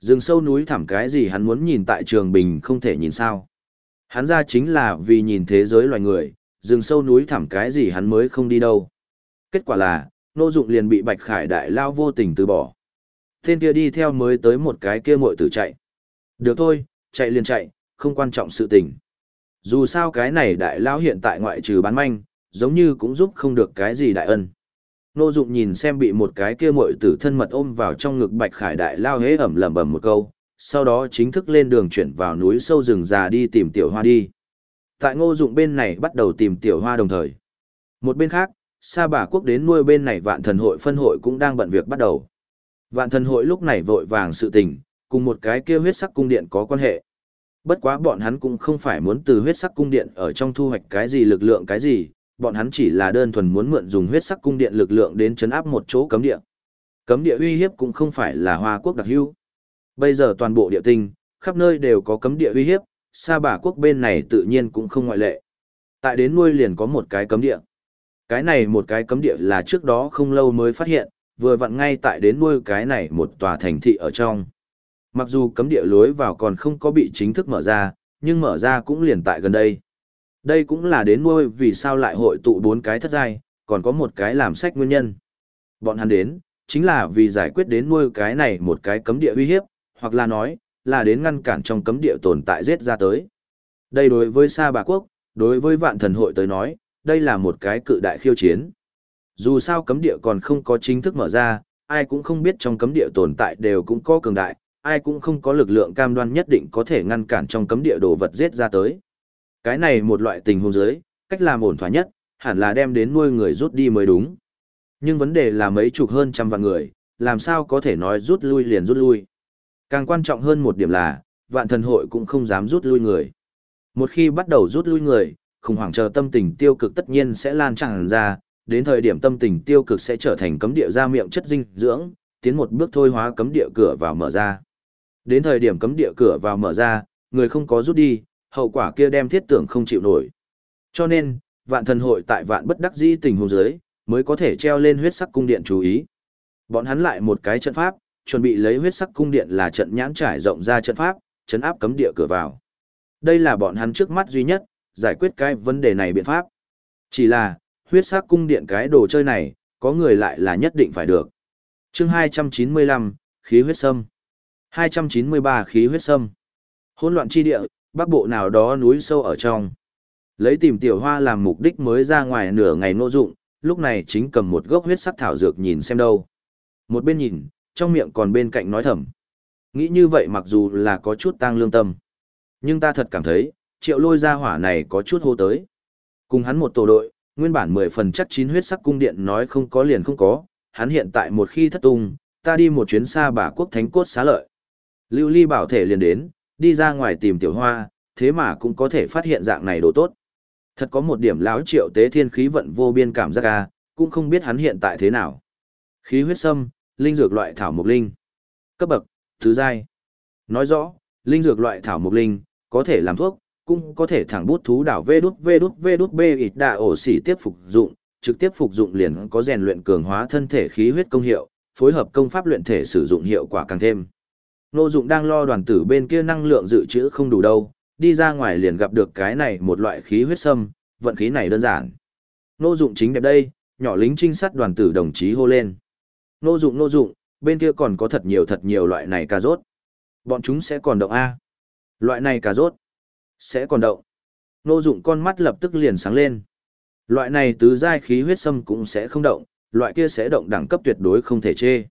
Rừng sâu núi thẳm cái gì hắn muốn nhìn tại trường bình không thể nhìn sao. Hắn ra chính là vì nhìn thế giới loài người, rừng sâu núi thẳm cái gì hắn mới không đi đâu. Kết quả là, nô Dụng liền bị Bạch Khải đại lao vô tình từ bỏ. Tên kia đi theo mới tới một cái kia muội tử chạy. Được thôi, chạy liền chạy, không quan trọng sự tình. Dù sao cái này đại lao hiện tại ngoại trừ bán manh, giống như cũng giúp không được cái gì đại ân. Nô Dụng nhìn xem bị một cái kia muội tử thân mật ôm vào trong ngực Bạch Khải đại lao hế ẩm lẩm bẩm một câu, sau đó chính thức lên đường chuyển vào núi sâu rừng già đi tìm tiểu hoa đi. Tại Ngô Dụng bên này bắt đầu tìm tiểu hoa đồng thời. Một bên khác, Sa Bà quốc đến nuôi bên này Vạn Thần hội phân hội cũng đang bận việc bắt đầu. Vạn Thần hội lúc này vội vàng sự tình, cùng một cái kia huyết sắc cung điện có quan hệ. Bất quá bọn hắn cũng không phải muốn từ huyết sắc cung điện ở trong thu hoạch cái gì lực lượng cái gì, bọn hắn chỉ là đơn thuần muốn mượn dùng huyết sắc cung điện lực lượng đến chấn áp một chỗ cấm địa. Cấm địa uy hiếp cũng không phải là Hoa quốc đặc hữu. Bây giờ toàn bộ địa tinh, khắp nơi đều có cấm địa uy hiếp, Sa Bà quốc bên này tự nhiên cũng không ngoại lệ. Tại đến nuôi liền có một cái cấm địa. Cái này một cái cấm địa là trước đó không lâu mới phát hiện, vừa vặn ngay tại đến nuôi cái này một tòa thành thị ở trong. Mặc dù cấm địa lối vào còn không có bị chính thức mở ra, nhưng mở ra cũng liền tại gần đây. Đây cũng là đến nuôi vì sao lại hội tụ bốn cái thất giai, còn có một cái làm sách nguyên nhân. Bọn hắn đến, chính là vì giải quyết đến nuôi cái này một cái cấm địa uy hiếp, hoặc là nói, là đến ngăn cản trong cấm địa tồn tại giết ra tới. Đây đối với Sa Bà Quốc, đối với vạn thần hội tới nói, đây là một cái cự đại khiêu chiến. Dù sao cấm địa còn không có chính thức mở ra, ai cũng không biết trong cấm địa tồn tại đều cũng có cường đại, ai cũng không có lực lượng cam đoan nhất định có thể ngăn cản trong cấm địa đồ vật giết ra tới. Cái này một loại tình huống dưới, cách làm ổn thỏa nhất, hẳn là đem đến nuôi người rút đi mới đúng. Nhưng vấn đề là mấy chục hơn trăm vạn người, làm sao có thể nói rút lui liền rút lui. Càng quan trọng hơn một điểm là, vạn thần hội cũng không dám rút lui người. Một khi bắt đầu rút lui người, khủng hoảng chờ tâm tình tiêu cực tất nhiên sẽ lan tràn ra, đến thời điểm tâm tình tiêu cực sẽ trở thành cấm địa ra miệng chất dinh dưỡng, tiến một bước thôi hóa cấm địa cửa vào mở ra. Đến thời điểm cấm địa cửa vào mở ra, người không có rút đi, hậu quả kia đem thiết tưởng không chịu nổi. Cho nên, vạn thần hội tại vạn bất đắc dĩ tình huống dưới, mới có thể treo lên huyết sắc cung điện chú ý. Bọn hắn lại một cái trận pháp, chuẩn bị lấy huyết sắc cung điện là trận nhãn trải rộng ra trận pháp, trấn áp cấm địa cửa vào. Đây là bọn hắn trước mắt duy nhất, giải quyết cái vấn đề này biện pháp. Chỉ là, huyết sắc cung điện cái đồ chơi này, có người lại là nhất định phải được. chương 295, khí huyết sâm. 293 khí huyết sâm. Hỗn loạn chi địa, bắc bộ nào đó núi sâu ở trong. Lấy tìm tiểu hoa làm mục đích mới ra ngoài nửa ngày nô dụng, lúc này chính cầm một gốc huyết sắc thảo dược nhìn xem đâu. Một bên nhìn, trong miệng còn bên cạnh nói thầm. Nghĩ như vậy mặc dù là có chút tăng lương tâm. Nhưng ta thật cảm thấy, triệu lôi ra hỏa này có chút hô tới. Cùng hắn một tổ đội, nguyên bản mười phần chắc chín huyết sắc cung điện nói không có liền không có, hắn hiện tại một khi thất tung, ta đi một chuyến xa bà quốc thánh cốt xá lợi. Lưu ly bảo thể liền đến, đi ra ngoài tìm tiểu hoa, thế mà cũng có thể phát hiện dạng này đồ tốt. Thật có một điểm lão triệu tế thiên khí vận vô biên cảm giác ca, cũng không biết hắn hiện tại thế nào. Khí huyết sâm, linh dược loại thảo mục linh. Cấp bậc, thứ giai. Nói rõ, linh dược loại thảo mục linh, có thể làm thuốc, cũng có thể thẳng bút thú đảo vê đút vê đút vê đút bê ịt đạ ổ xỉ tiếp phục dụng, trực tiếp phục dụng liền có rèn luyện cường hóa thân thể khí huyết công hiệu, phối hợp công pháp luyện thể sử dụng hiệu quả càng thêm. Nô dụng đang lo đoàn tử bên kia năng lượng dự trữ không đủ đâu, đi ra ngoài liền gặp được cái này một loại khí huyết sâm, vận khí này đơn giản. Nô dụng chính đẹp đây, nhỏ lính trinh sát đoàn tử đồng chí hô lên. Nô dụng nô dụng, bên kia còn có thật nhiều thật nhiều loại này cà rốt. Bọn chúng sẽ còn động A. Loại này cà rốt. Sẽ còn động. Nô dụng con mắt lập tức liền sáng lên. Loại này tứ giai khí huyết sâm cũng sẽ không động, loại kia sẽ động đẳng cấp tuyệt đối không thể chê.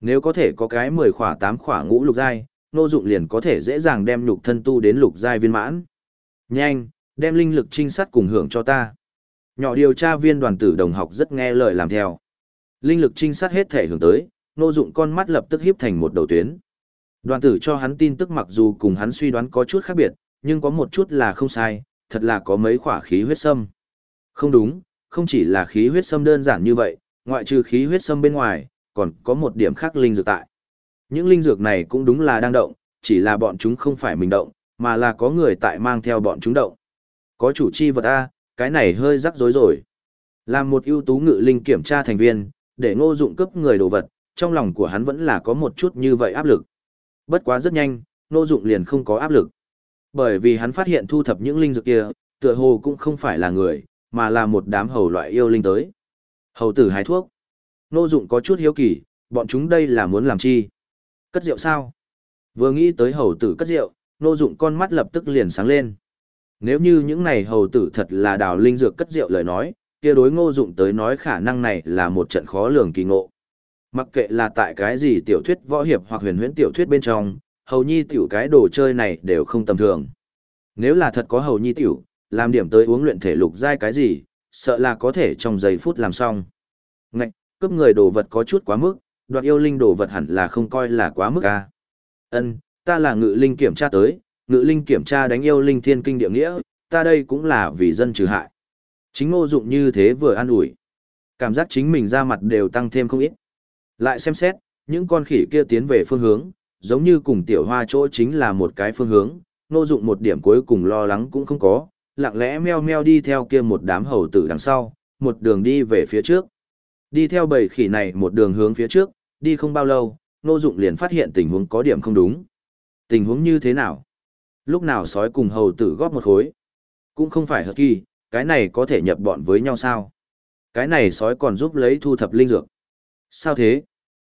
Nếu có thể có cái 10 khỏa 8 khỏa ngũ lục giai, nô dụng liền có thể dễ dàng đem nhục thân tu đến lục giai viên mãn. Nhanh, đem linh lực trinh sát cùng hưởng cho ta. Nhỏ điều tra viên đoàn tử đồng học rất nghe lời làm theo. Linh lực trinh sát hết thể hưởng tới, nô dụng con mắt lập tức híp thành một đầu tuyến. Đoàn tử cho hắn tin tức mặc dù cùng hắn suy đoán có chút khác biệt, nhưng có một chút là không sai, thật là có mấy khỏa khí huyết sâm. Không đúng, không chỉ là khí huyết sâm đơn giản như vậy, ngoại trừ khí huyết sâm bên ngoài, còn có một điểm khác linh dược tại. Những linh dược này cũng đúng là đang động, chỉ là bọn chúng không phải mình động, mà là có người tại mang theo bọn chúng động. Có chủ chi vật A, cái này hơi rắc rối rồi. Làm một ưu tú ngự linh kiểm tra thành viên, để ngô dụng cấp người đồ vật, trong lòng của hắn vẫn là có một chút như vậy áp lực. Bất quá rất nhanh, Ngô Dụng liền không có áp lực. Bởi vì hắn phát hiện thu thập những linh dược kia, tựa hồ cũng không phải là người, mà là một đám hầu loại yêu linh tới. Hầu tử hái thuốc. Nô Dụng có chút hiếu kỳ, bọn chúng đây là muốn làm chi? Cất rượu sao? Vừa nghĩ tới hầu tử cất rượu, Nô Dụng con mắt lập tức liền sáng lên. Nếu như những này hầu tử thật là đào linh dược cất rượu lời nói, kia đối ngô dụng tới nói khả năng này là một trận khó lường kỳ ngộ. Mặc kệ là tại cái gì tiểu thuyết võ hiệp hoặc huyền huyễn tiểu thuyết bên trong, hầu nhi tiểu cái đồ chơi này đều không tầm thường. Nếu là thật có hầu nhi tiểu, làm điểm tới uống luyện thể lục giai cái gì, sợ là có thể trong giây phút làm xong. Ngạch, cướp người đồ vật có chút quá mức, đoạt yêu linh đồ vật hẳn là không coi là quá mức a. Ân, ta là ngự linh kiểm tra tới, ngự linh kiểm tra đánh yêu linh thiên kinh địa nghĩa, ta đây cũng là vì dân trừ hại. Chính ngô dụng như thế vừa an ủi. Cảm giác chính mình ra mặt đều tăng thêm không ít. Lại xem xét, những con khỉ kia tiến về phương hướng, giống như cùng tiểu hoa chỗ chính là một cái phương hướng, ngô dụng một điểm cuối cùng lo lắng cũng không có, lặng lẽ meo meo đi theo kia một đám hầu tử đằng sau, một đường đi về phía trước. Đi theo bầy khỉ này một đường hướng phía trước, đi không bao lâu, ngô dụng liền phát hiện tình huống có điểm không đúng. Tình huống như thế nào? Lúc nào sói cùng hầu tử góp một khối? Cũng không phải hợp kỳ, cái này có thể nhập bọn với nhau sao? Cái này sói còn giúp lấy thu thập linh dược. Sao thế?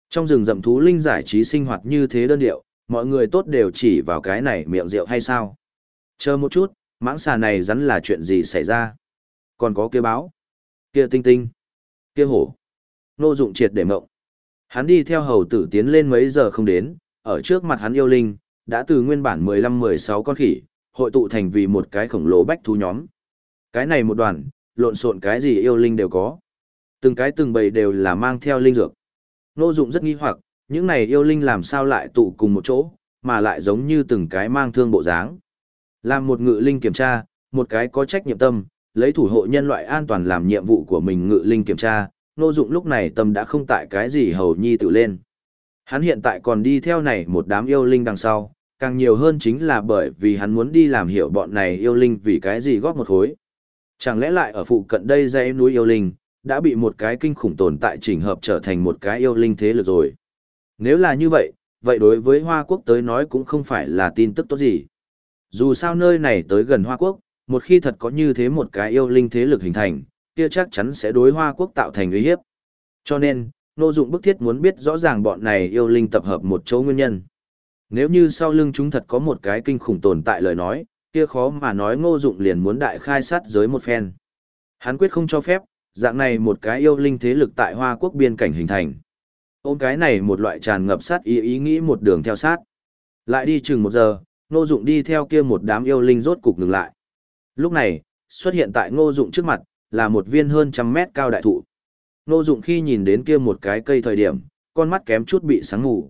Trong rừng rậm thú linh giải trí sinh hoạt như thế đơn điệu, mọi người tốt đều chỉ vào cái này miệng rượu hay sao? Chờ một chút, mãng xà này rắn là chuyện gì xảy ra? Còn có kia báo, kia tinh tinh, kia hổ. Nô dụng triệt để mộng. Hắn đi theo hầu tử tiến lên mấy giờ không đến, ở trước mặt hắn yêu linh, đã từ nguyên bản 15-16 con khỉ, hội tụ thành vì một cái khổng lồ bách thú nhóm. Cái này một đoàn, lộn xộn cái gì yêu linh đều có. Từng cái từng bầy đều là mang theo linh dược. Nô dụng rất nghi hoặc, những này yêu linh làm sao lại tụ cùng một chỗ, mà lại giống như từng cái mang thương bộ dáng. Làm một ngự linh kiểm tra, một cái có trách nhiệm tâm, lấy thủ hộ nhân loại an toàn làm nhiệm vụ của mình ngự linh kiểm tra, nô dụng lúc này tâm đã không tại cái gì hầu nhi tự lên. Hắn hiện tại còn đi theo này một đám yêu linh đằng sau, càng nhiều hơn chính là bởi vì hắn muốn đi làm hiểu bọn này yêu linh vì cái gì góp một khối. Chẳng lẽ lại ở phụ cận đây dãy núi yêu linh, đã bị một cái kinh khủng tồn tại chỉnh hợp trở thành một cái yêu linh thế lực rồi. Nếu là như vậy, vậy đối với Hoa Quốc tới nói cũng không phải là tin tức tốt gì. Dù sao nơi này tới gần Hoa Quốc, một khi thật có như thế một cái yêu linh thế lực hình thành, kia chắc chắn sẽ đối Hoa Quốc tạo thành uy hiếp. Cho nên, Nô Dụng bức thiết muốn biết rõ ràng bọn này yêu linh tập hợp một chỗ nguyên nhân. Nếu như sau lưng chúng thật có một cái kinh khủng tồn tại lời nói, kia khó mà nói ngô dụng liền muốn đại khai sát giới một phen. Hắn quyết không cho phép, dạng này một cái yêu linh thế lực tại Hoa Quốc biên cảnh hình thành. Ôm cái này một loại tràn ngập sát ý ý nghĩ một đường theo sát. Lại đi chừng một giờ, ngô dụng đi theo kia một đám yêu linh rốt cục ngừng lại. Lúc này, xuất hiện tại ngô dụng trước mặt, là một viên hơn trăm mét cao đại thụ. Ngô dụng khi nhìn đến kia một cái cây thời điểm, con mắt kém chút bị sáng ngủ.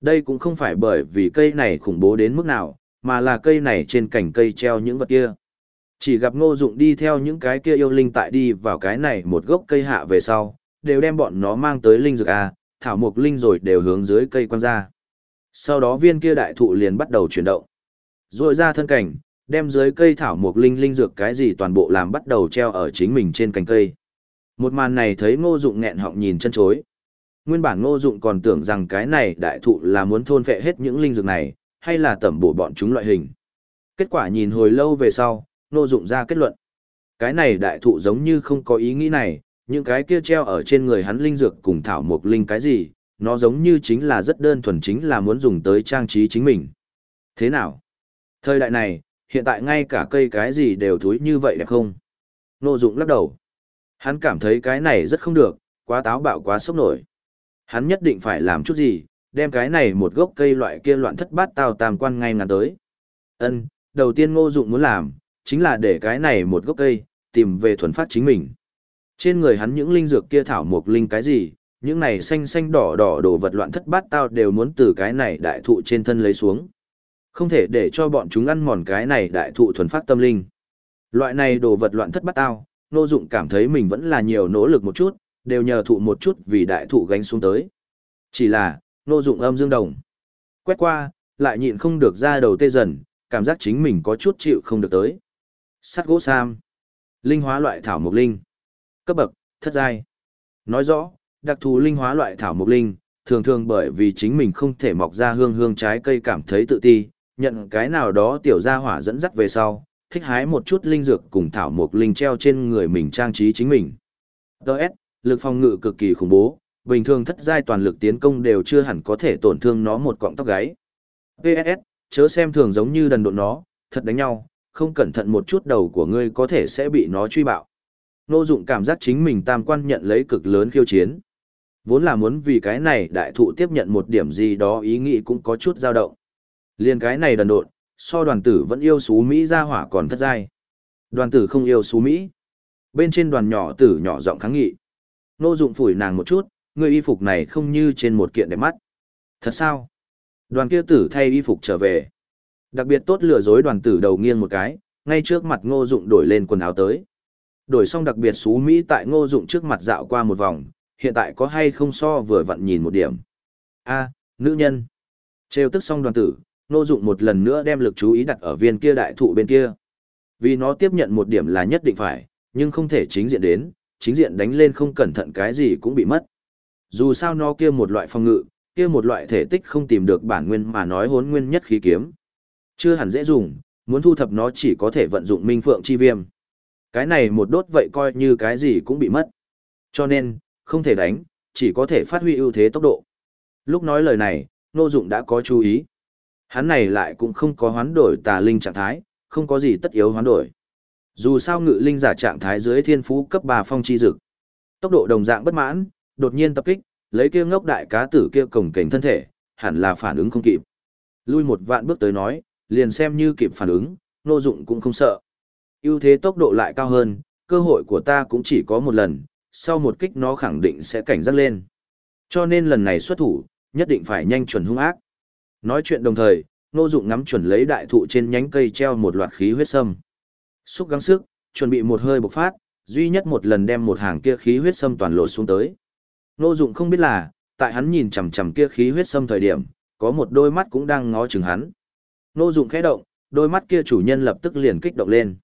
Đây cũng không phải bởi vì cây này khủng bố đến mức nào, mà là cây này trên cành cây treo những vật kia. Chỉ gặp ngô dụng đi theo những cái kia yêu linh tại đi vào cái này một gốc cây hạ về sau, đều đem bọn nó mang tới linh dược A, thảo mục linh rồi đều hướng dưới cây quăng ra. Sau đó viên kia đại thụ liền bắt đầu chuyển động. Rồi ra thân cảnh, đem dưới cây thảo mộc linh linh dược cái gì toàn bộ làm bắt đầu treo ở chính mình trên cành cây. Một màn này thấy ngô dụng nghẹn họng nhìn chân chối. Nguyên bản ngô dụng còn tưởng rằng cái này đại thụ là muốn thôn phệ hết những linh dược này, hay là tẩm bổ bọn chúng loại hình. Kết quả nhìn hồi lâu về sau, ngô dụng ra kết luận. Cái này đại thụ giống như không có ý nghĩ này, những cái kia treo ở trên người hắn linh dược cùng thảo mộc linh cái gì, nó giống như chính là rất đơn thuần chính là muốn dùng tới trang trí chính mình. Thế nào? Thời đại này, hiện tại ngay cả cây cái gì đều thúi như vậy đẹp không? Nô dụng lắc đầu. Hắn cảm thấy cái này rất không được, quá táo bạo quá sốc nổi. Hắn nhất định phải làm chút gì, đem cái này một gốc cây loại kia loạn thất bát tao tam quan ngay ngắn tới. Ân, đầu tiên ngô dụng muốn làm, chính là để cái này một gốc cây, tìm về thuần phát chính mình. Trên người hắn những linh dược kia thảo mộc linh cái gì, những này xanh xanh đỏ đỏ đồ vật loạn thất bát tao đều muốn từ cái này đại thụ trên thân lấy xuống. Không thể để cho bọn chúng ăn mòn cái này đại thụ thuần phát tâm linh. Loại này đồ vật loạn thất bát tao, nô Dụng cảm thấy mình vẫn là nhiều nỗ lực một chút, đều nhờ thụ một chút vì đại thụ gánh xuống tới. Chỉ là, nô dụng âm dương đồng. Quét qua, lại nhịn không được ra đầu tê dần, cảm giác chính mình có chút chịu không được tới. Sắt gỗ sam. Linh hóa loại thảo mộc linh. Cấp bậc, thất giai. Nói rõ, đặc thù linh hóa loại thảo mộc linh, thường thường bởi vì chính mình không thể mọc ra hương hương trái cây cảm thấy tự ti, nhận cái nào đó tiểu gia hỏa dẫn dắt về sau, thích hái một chút linh dược cùng thảo mộc linh treo trên người mình trang trí chính mình. Đợt, lực phòng ngự cực kỳ khủng bố, bình thường thất giai toàn lực tiến công đều chưa hẳn có thể tổn thương nó một cọng tóc gáy. PS, chớ xem thường giống như đần độn nó, thật đánh nhau, không cẩn thận một chút đầu của ngươi có thể sẽ bị nó truy bạo. Nô dụng cảm giác chính mình tam quan nhận lấy cực lớn khiêu chiến. Vốn là muốn vì cái này đại thụ tiếp nhận một điểm gì đó ý nghĩ cũng có chút dao động. Liên cái này đần độn, so đoàn tử vẫn yêu xú Mỹ ra hỏa còn thất giai. Đoàn tử không yêu xú Mỹ. Bên trên đoàn nhỏ tử nhỏ giọng kháng nghị. Nô dụng phủi nàng một chút, người y phục này không như trên một kiện đẹp mắt. Thật sao? Đoàn kia tử thay y phục trở về. Đặc biệt tốt lừa dối đoàn tử đầu nghiêng một cái, ngay trước mặt ngô dụng đổi lên quần áo tới. Đổi xong đặc biệt xú Mỹ tại ngô dụng trước mặt dạo qua một vòng, hiện tại có hay không so vừa vặn nhìn một điểm. a nữ nhân. Trêu tức xong đoàn tử, ngô dụng một lần nữa đem lực chú ý đặt ở viên kia đại thụ bên kia. Vì nó tiếp nhận một điểm là nhất định phải, nhưng không thể chính diện đến, chính diện đánh lên không cẩn thận cái gì cũng bị mất. Dù sao nó kia một loại phòng ngự, kia một loại thể tích không tìm được bản nguyên mà nói hốn nguyên nhất khí kiếm. Chưa hẳn dễ dùng, muốn thu thập nó chỉ có thể vận dụng minh phượng chi viêm. Cái này một đốt vậy coi như cái gì cũng bị mất. Cho nên, không thể đánh, chỉ có thể phát huy ưu thế tốc độ. Lúc nói lời này, Nô Dụng đã có chú ý. Hắn này lại cũng không có hoán đổi tà linh trạng thái, không có gì tất yếu hoán đổi. Dù sao ngự linh giả trạng thái dưới thiên phú cấp 3 phong chi dực. Tốc độ đồng dạng bất mãn, đột nhiên tập kích, lấy kia ngốc đại cá tử kia cổng cảnh thân thể, hẳn là phản ứng không kịp. Lui một vạn bước tới nói, liền xem như kịp phản ứng, nô dụng cũng không sợ. ưu thế tốc độ lại cao hơn, cơ hội của ta cũng chỉ có một lần, sau một kích nó khẳng định sẽ cảnh giác lên. Cho nên lần này xuất thủ, nhất định phải nhanh chuẩn hung ác. Nói chuyện đồng thời, Ngô dụng ngắm chuẩn lấy đại thụ trên nhánh cây treo một loạt khí huyết sâm. Xúc gắng sức, chuẩn bị một hơi bộc phát, duy nhất một lần đem một hàng kia khí huyết sâm toàn lộ xuống tới. Ngô dụng không biết là, tại hắn nhìn chằm chằm kia khí huyết sâm thời điểm, có một đôi mắt cũng đang ngó chừng hắn. Ngô dụng khẽ động, đôi mắt kia chủ nhân lập tức liền kích động lên.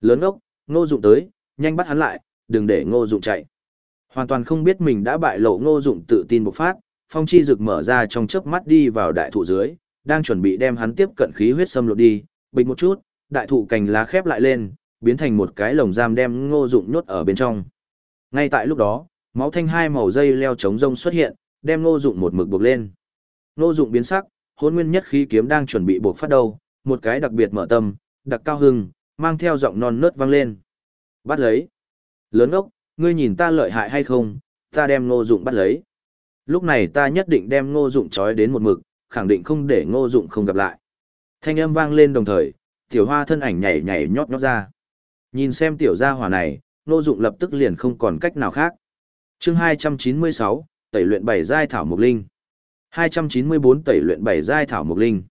Lớn ốc, Ngô dụng tới, nhanh bắt hắn lại, đừng để ngô dụng chạy. Hoàn toàn không biết mình đã bại lộ ngô dụng tự tin bộc phát, phong chi rực mở ra trong chớp mắt đi vào đại thụ dưới, đang chuẩn bị đem hắn tiếp cận khí huyết xâm lột đi, bình một chút, đại thụ cành lá khép lại lên, biến thành một cái lồng giam đem ngô dụng nhốt ở bên trong. Ngay tại lúc đó, máu thanh hai màu dây leo chống rông xuất hiện, đem ngô dụng một mực buộc lên. Ngô dụng biến sắc, hôn nguyên nhất khí kiếm đang chuẩn bị buộc phát đầu, một cái đặc biệt mở tâm, đặc cao hưng, mang theo giọng non nớt vang lên. Bắt lấy. Lớn ốc, ngươi nhìn ta lợi hại hay không, ta đem ngô dụng bắt lấy. Lúc này ta nhất định đem ngô dụng trói đến một mực, khẳng định không để ngô dụng không gặp lại. Thanh âm vang lên đồng thời, tiểu hoa thân ảnh nhảy nhảy nhót nhót ra. Nhìn xem tiểu gia hỏa này, ngô dụng lập tức liền không còn cách nào khác. chương 296, tẩy luyện bảy giai thảo mục linh. 294 tẩy luyện bảy giai thảo mục linh.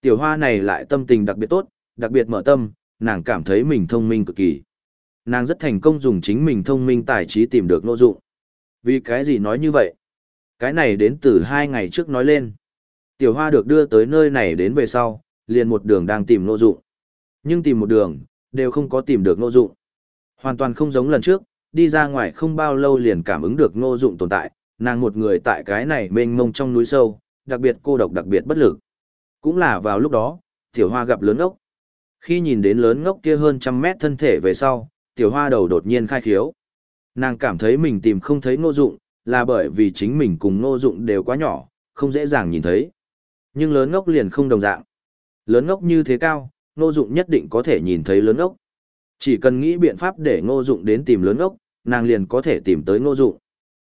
Tiểu hoa này lại tâm tình đặc biệt tốt, đặc biệt mở tâm, nàng cảm thấy mình thông minh cực kỳ. Nàng rất thành công dùng chính mình thông minh tài trí tìm được Ngô dụng. Vì cái gì nói như vậy? Cái này đến từ hai ngày trước nói lên. Tiểu hoa được đưa tới nơi này đến về sau, liền một đường đang tìm nô dụng. Nhưng tìm một đường, đều không có tìm được nô dụng. Hoàn toàn không giống lần trước, đi ra ngoài không bao lâu liền cảm ứng được nô dụng tồn tại, nàng một người tại cái này mênh mông trong núi sâu, đặc biệt cô độc đặc biệt bất lực. Cũng là vào lúc đó, tiểu hoa gặp lớn ngốc. Khi nhìn đến lớn ngốc kia hơn trăm mét thân thể về sau, tiểu hoa đầu đột nhiên khai khiếu. Nàng cảm thấy mình tìm không thấy ngô dụng, là bởi vì chính mình cùng ngô dụng đều quá nhỏ, không dễ dàng nhìn thấy. Nhưng lớn ngốc liền không đồng dạng. Lớn ngốc như thế cao, ngô dụng nhất định có thể nhìn thấy lớn ngốc. Chỉ cần nghĩ biện pháp để ngô dụng đến tìm lớn ngốc, nàng liền có thể tìm tới ngô dụng.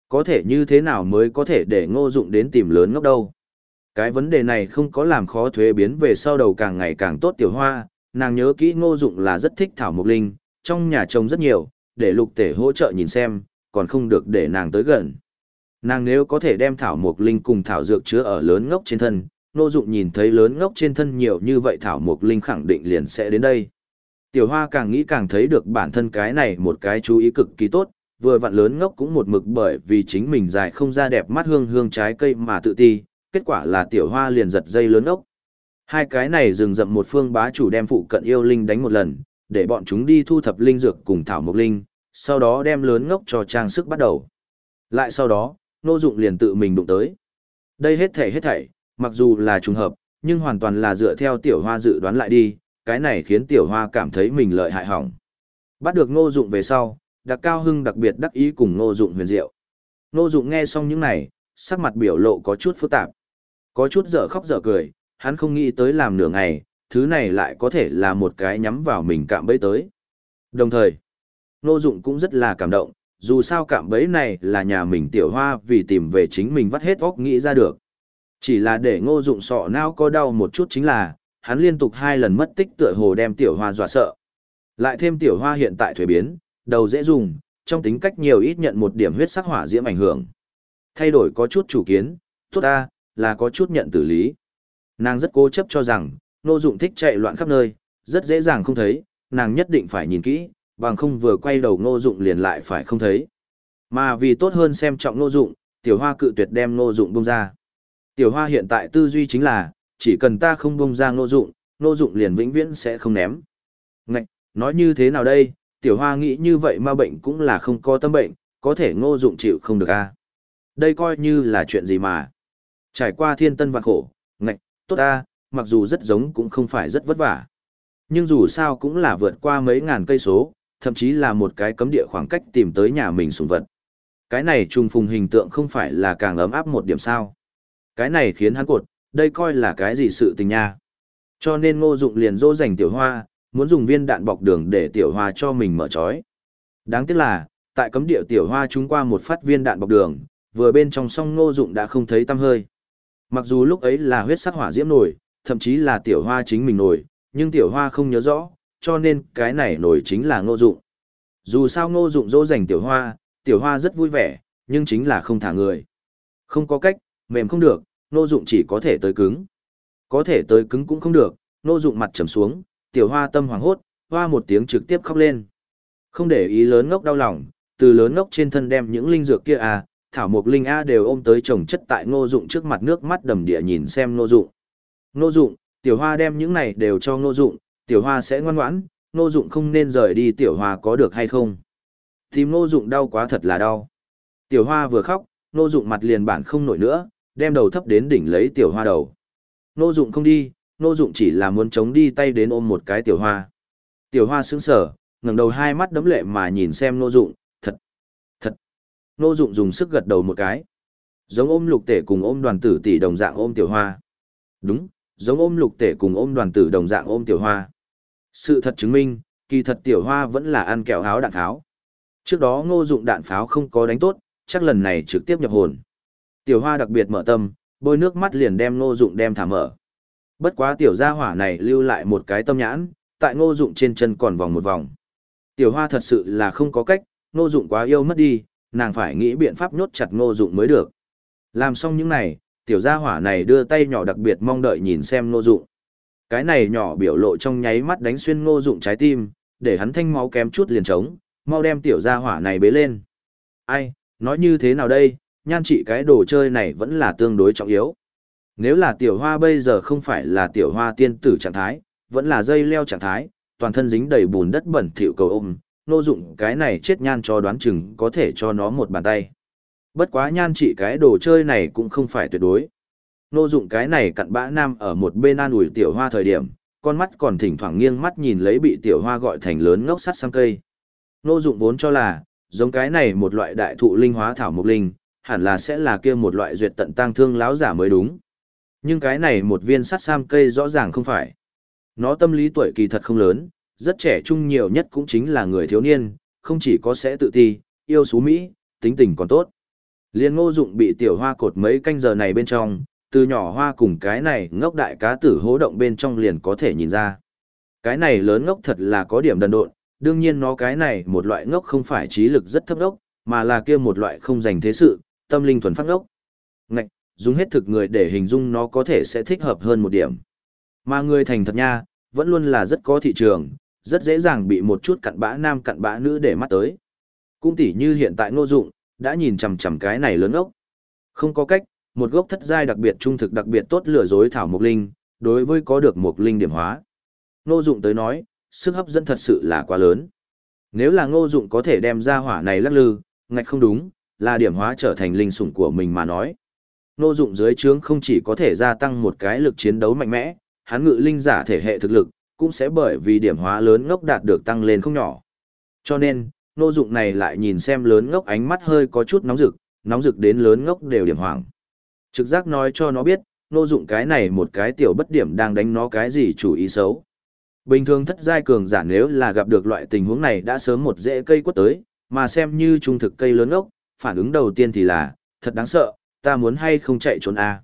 Có thể như thế nào mới có thể để ngô dụng đến tìm lớn ngốc đâu? Cái vấn đề này không có làm khó thuế biến về sau đầu càng ngày càng tốt tiểu hoa, nàng nhớ kỹ ngô dụng là rất thích thảo mộc linh, trong nhà trồng rất nhiều, để lục tể hỗ trợ nhìn xem, còn không được để nàng tới gần. Nàng nếu có thể đem thảo mộc linh cùng thảo dược chứa ở lớn ngốc trên thân, nô dụng nhìn thấy lớn ngốc trên thân nhiều như vậy thảo mộc linh khẳng định liền sẽ đến đây. Tiểu hoa càng nghĩ càng thấy được bản thân cái này một cái chú ý cực kỳ tốt, vừa vặn lớn ngốc cũng một mực bởi vì chính mình dài không ra đẹp mắt hương hương trái cây mà tự ti, kết quả là tiểu hoa liền giật dây lớn ngốc. Hai cái này dừng dậm một phương bá chủ đem phụ cận yêu linh đánh một lần, để bọn chúng đi thu thập linh dược cùng thảo mộc linh, sau đó đem lớn ngốc cho trang sức bắt đầu. Lại sau đó, nô dụng liền tự mình đụng tới. Đây hết thảy hết thảy, mặc dù là trùng hợp, nhưng hoàn toàn là dựa theo tiểu hoa dự đoán lại đi, cái này khiến tiểu hoa cảm thấy mình lợi hại hỏng. Bắt được ngô dụng về sau, đặc cao hưng đặc biệt đắc ý cùng ngô dụng huyền diệu. Ngô dụng nghe xong những này, sắc mặt biểu lộ có chút phức tạp. Có chút dở khóc dở cười, hắn không nghĩ tới làm nửa ngày, thứ này lại có thể là một cái nhắm vào mình cạm bẫy tới. Đồng thời, Ngô Dụng cũng rất là cảm động, dù sao cạm bẫy này là nhà mình tiểu hoa vì tìm về chính mình vắt hết óc nghĩ ra được. Chỉ là để Ngô Dụng sọ não có đau một chút chính là, hắn liên tục hai lần mất tích tựa hồ đem tiểu hoa dọa sợ. Lại thêm tiểu hoa hiện tại thuế biến, đầu dễ dùng, trong tính cách nhiều ít nhận một điểm huyết sắc hỏa diễm ảnh hưởng. Thay đổi có chút chủ kiến, tốt ta, là có chút nhận tử lý. Nàng rất cố chấp cho rằng, Ngô Dụng thích chạy loạn khắp nơi, rất dễ dàng không thấy, nàng nhất định phải nhìn kỹ, bằng không vừa quay đầu Ngô Dụng liền lại phải không thấy. Mà vì tốt hơn xem trọng Ngô Dụng, Tiểu Hoa cự tuyệt đem Ngô Dụng buông ra. Tiểu Hoa hiện tại tư duy chính là, chỉ cần ta không buông ra Ngô Dụng, Ngô Dụng liền vĩnh viễn sẽ không ném. Ngạch, nói như thế nào đây, Tiểu Hoa nghĩ như vậy mà bệnh cũng là không có tâm bệnh, có thể Ngô Dụng chịu không được a. À? Đây coi như là chuyện gì mà. Trải qua thiên tân vạn khổ, ngạch, tốt a, mặc dù rất giống cũng không phải rất vất vả. Nhưng dù sao cũng là vượt qua mấy ngàn cây số, thậm chí là một cái cấm địa khoảng cách tìm tới nhà mình sùng vật. Cái này trùng phùng hình tượng không phải là càng ấm áp một điểm sao. Cái này khiến hắn cột, đây coi là cái gì sự tình nha. Cho nên ngô dụng liền dỗ dành tiểu hoa, muốn dùng viên đạn bọc đường để tiểu hoa cho mình mở trói. Đáng tiếc là, tại cấm địa tiểu hoa chúng qua một phát viên đạn bọc đường, vừa bên trong song ngô dụng đã không thấy tăm hơi. Mặc dù lúc ấy là huyết sắc hỏa diễm nổi, thậm chí là tiểu hoa chính mình nổi, nhưng tiểu hoa không nhớ rõ, cho nên cái này nổi chính là ngô dụng. Dù sao ngô dụng dỗ dành tiểu hoa, tiểu hoa rất vui vẻ, nhưng chính là không thả người. Không có cách, mềm không được, ngô dụng chỉ có thể tới cứng. Có thể tới cứng cũng không được, ngô dụng mặt trầm xuống, tiểu hoa tâm hoảng hốt, hoa một tiếng trực tiếp khóc lên. Không để ý lớn ngốc đau lòng, từ lớn ngốc trên thân đem những linh dược kia à, thảo mục linh a đều ôm tới chồng chất tại ngô dụng trước mặt nước mắt đầm địa nhìn xem ngô dụng. Ngô dụng, tiểu hoa đem những này đều cho ngô dụng, tiểu hoa sẽ ngoan ngoãn, ngô dụng không nên rời đi tiểu hoa có được hay không. Tìm ngô dụng đau quá thật là đau. Tiểu hoa vừa khóc, ngô dụng mặt liền bản không nổi nữa, đem đầu thấp đến đỉnh lấy tiểu hoa đầu. Ngô dụng không đi, ngô dụng chỉ là muốn chống đi tay đến ôm một cái tiểu hoa. Tiểu hoa sững sờ, ngẩng đầu hai mắt đấm lệ mà nhìn xem ngô dụng, thật, thật. Ngô dụng dùng sức gật đầu một cái. Giống ôm lục tể cùng ôm đoàn tử tỷ đồng dạng ôm tiểu hoa. Đúng, giống ôm lục tể cùng ôm đoàn tử đồng dạng ôm tiểu hoa. Sự thật chứng minh, kỳ thật tiểu hoa vẫn là ăn kẹo áo đạn pháo. Trước đó ngô dụng đạn pháo không có đánh tốt, chắc lần này trực tiếp nhập hồn. Tiểu hoa đặc biệt mở tâm, bôi nước mắt liền đem ngô dụng đem thả mở. Bất quá tiểu gia hỏa này lưu lại một cái tâm nhãn, tại ngô dụng trên chân còn vòng một vòng. Tiểu hoa thật sự là không có cách, ngô dụng quá yêu mất đi, nàng phải nghĩ biện pháp nhốt chặt ngô dụng mới được. Làm xong những này, tiểu gia hỏa này đưa tay nhỏ đặc biệt mong đợi nhìn xem ngô dụng. Cái này nhỏ biểu lộ trong nháy mắt đánh xuyên ngô dụng trái tim, để hắn thanh máu kém chút liền trống, mau đem tiểu gia hỏa này bế lên. Ai, nói như thế nào đây, nhan trị cái đồ chơi này vẫn là tương đối trọng yếu. Nếu là tiểu hoa bây giờ không phải là tiểu hoa tiên tử trạng thái, vẫn là dây leo trạng thái, toàn thân dính đầy bùn đất bẩn thỉu cầu ôm, nô dụng cái này chết nhan cho đoán chừng có thể cho nó một bàn tay. Bất quá nhan trị cái đồ chơi này cũng không phải tuyệt đối. Nô dụng cái này cặn bã nam ở một bên an ủi tiểu hoa thời điểm, con mắt còn thỉnh thoảng nghiêng mắt nhìn lấy bị tiểu hoa gọi thành lớn ngốc sắt sang cây. Nô dụng vốn cho là, giống cái này một loại đại thụ linh hóa thảo mục linh, hẳn là sẽ là kia một loại duyệt tận tăng thương láo giả mới đúng. Nhưng cái này một viên sắt sam cây rõ ràng không phải. Nó tâm lý tuổi kỳ thật không lớn, rất trẻ trung nhiều nhất cũng chính là người thiếu niên, không chỉ có sẽ tự ti, yêu xú Mỹ, tính tình còn tốt. Liên ngô dụng bị tiểu hoa cột mấy canh giờ này bên trong, từ nhỏ hoa cùng cái này ngốc đại cá tử hố động bên trong liền có thể nhìn ra. Cái này lớn ngốc thật là có điểm đần độn, đương nhiên nó cái này một loại ngốc không phải trí lực rất thấp đốc, mà là kia một loại không dành thế sự, tâm linh thuần phát ngốc. Ngạch, dùng hết thực người để hình dung nó có thể sẽ thích hợp hơn một điểm. Mà người thành thật nha, vẫn luôn là rất có thị trường, rất dễ dàng bị một chút cặn bã nam cặn bã nữ để mắt tới. Cũng tỉ như hiện tại ngô dụng, đã nhìn chằm chằm cái này lớn ốc. Không có cách, một gốc thất giai đặc biệt trung thực đặc biệt tốt lừa dối thảo mục linh, đối với có được mộc linh điểm hóa. Ngô dụng tới nói, sức hấp dẫn thật sự là quá lớn. Nếu là ngô dụng có thể đem ra hỏa này lắc lư, ngạch không đúng, là điểm hóa trở thành linh sủng của mình mà nói. Ngô dụng dưới trướng không chỉ có thể gia tăng một cái lực chiến đấu mạnh mẽ, hắn ngự linh giả thể hệ thực lực, cũng sẽ bởi vì điểm hóa lớn ngốc đạt được tăng lên không nhỏ. Cho nên, ngô dụng này lại nhìn xem lớn ngốc ánh mắt hơi có chút nóng rực, nóng rực đến lớn ngốc đều điểm hoàng Trực giác nói cho nó biết, nô dụng cái này một cái tiểu bất điểm đang đánh nó cái gì chủ ý xấu. Bình thường thất giai cường giả nếu là gặp được loại tình huống này đã sớm một rễ cây quất tới, mà xem như trung thực cây lớn ốc, phản ứng đầu tiên thì là, thật đáng sợ, ta muốn hay không chạy trốn à.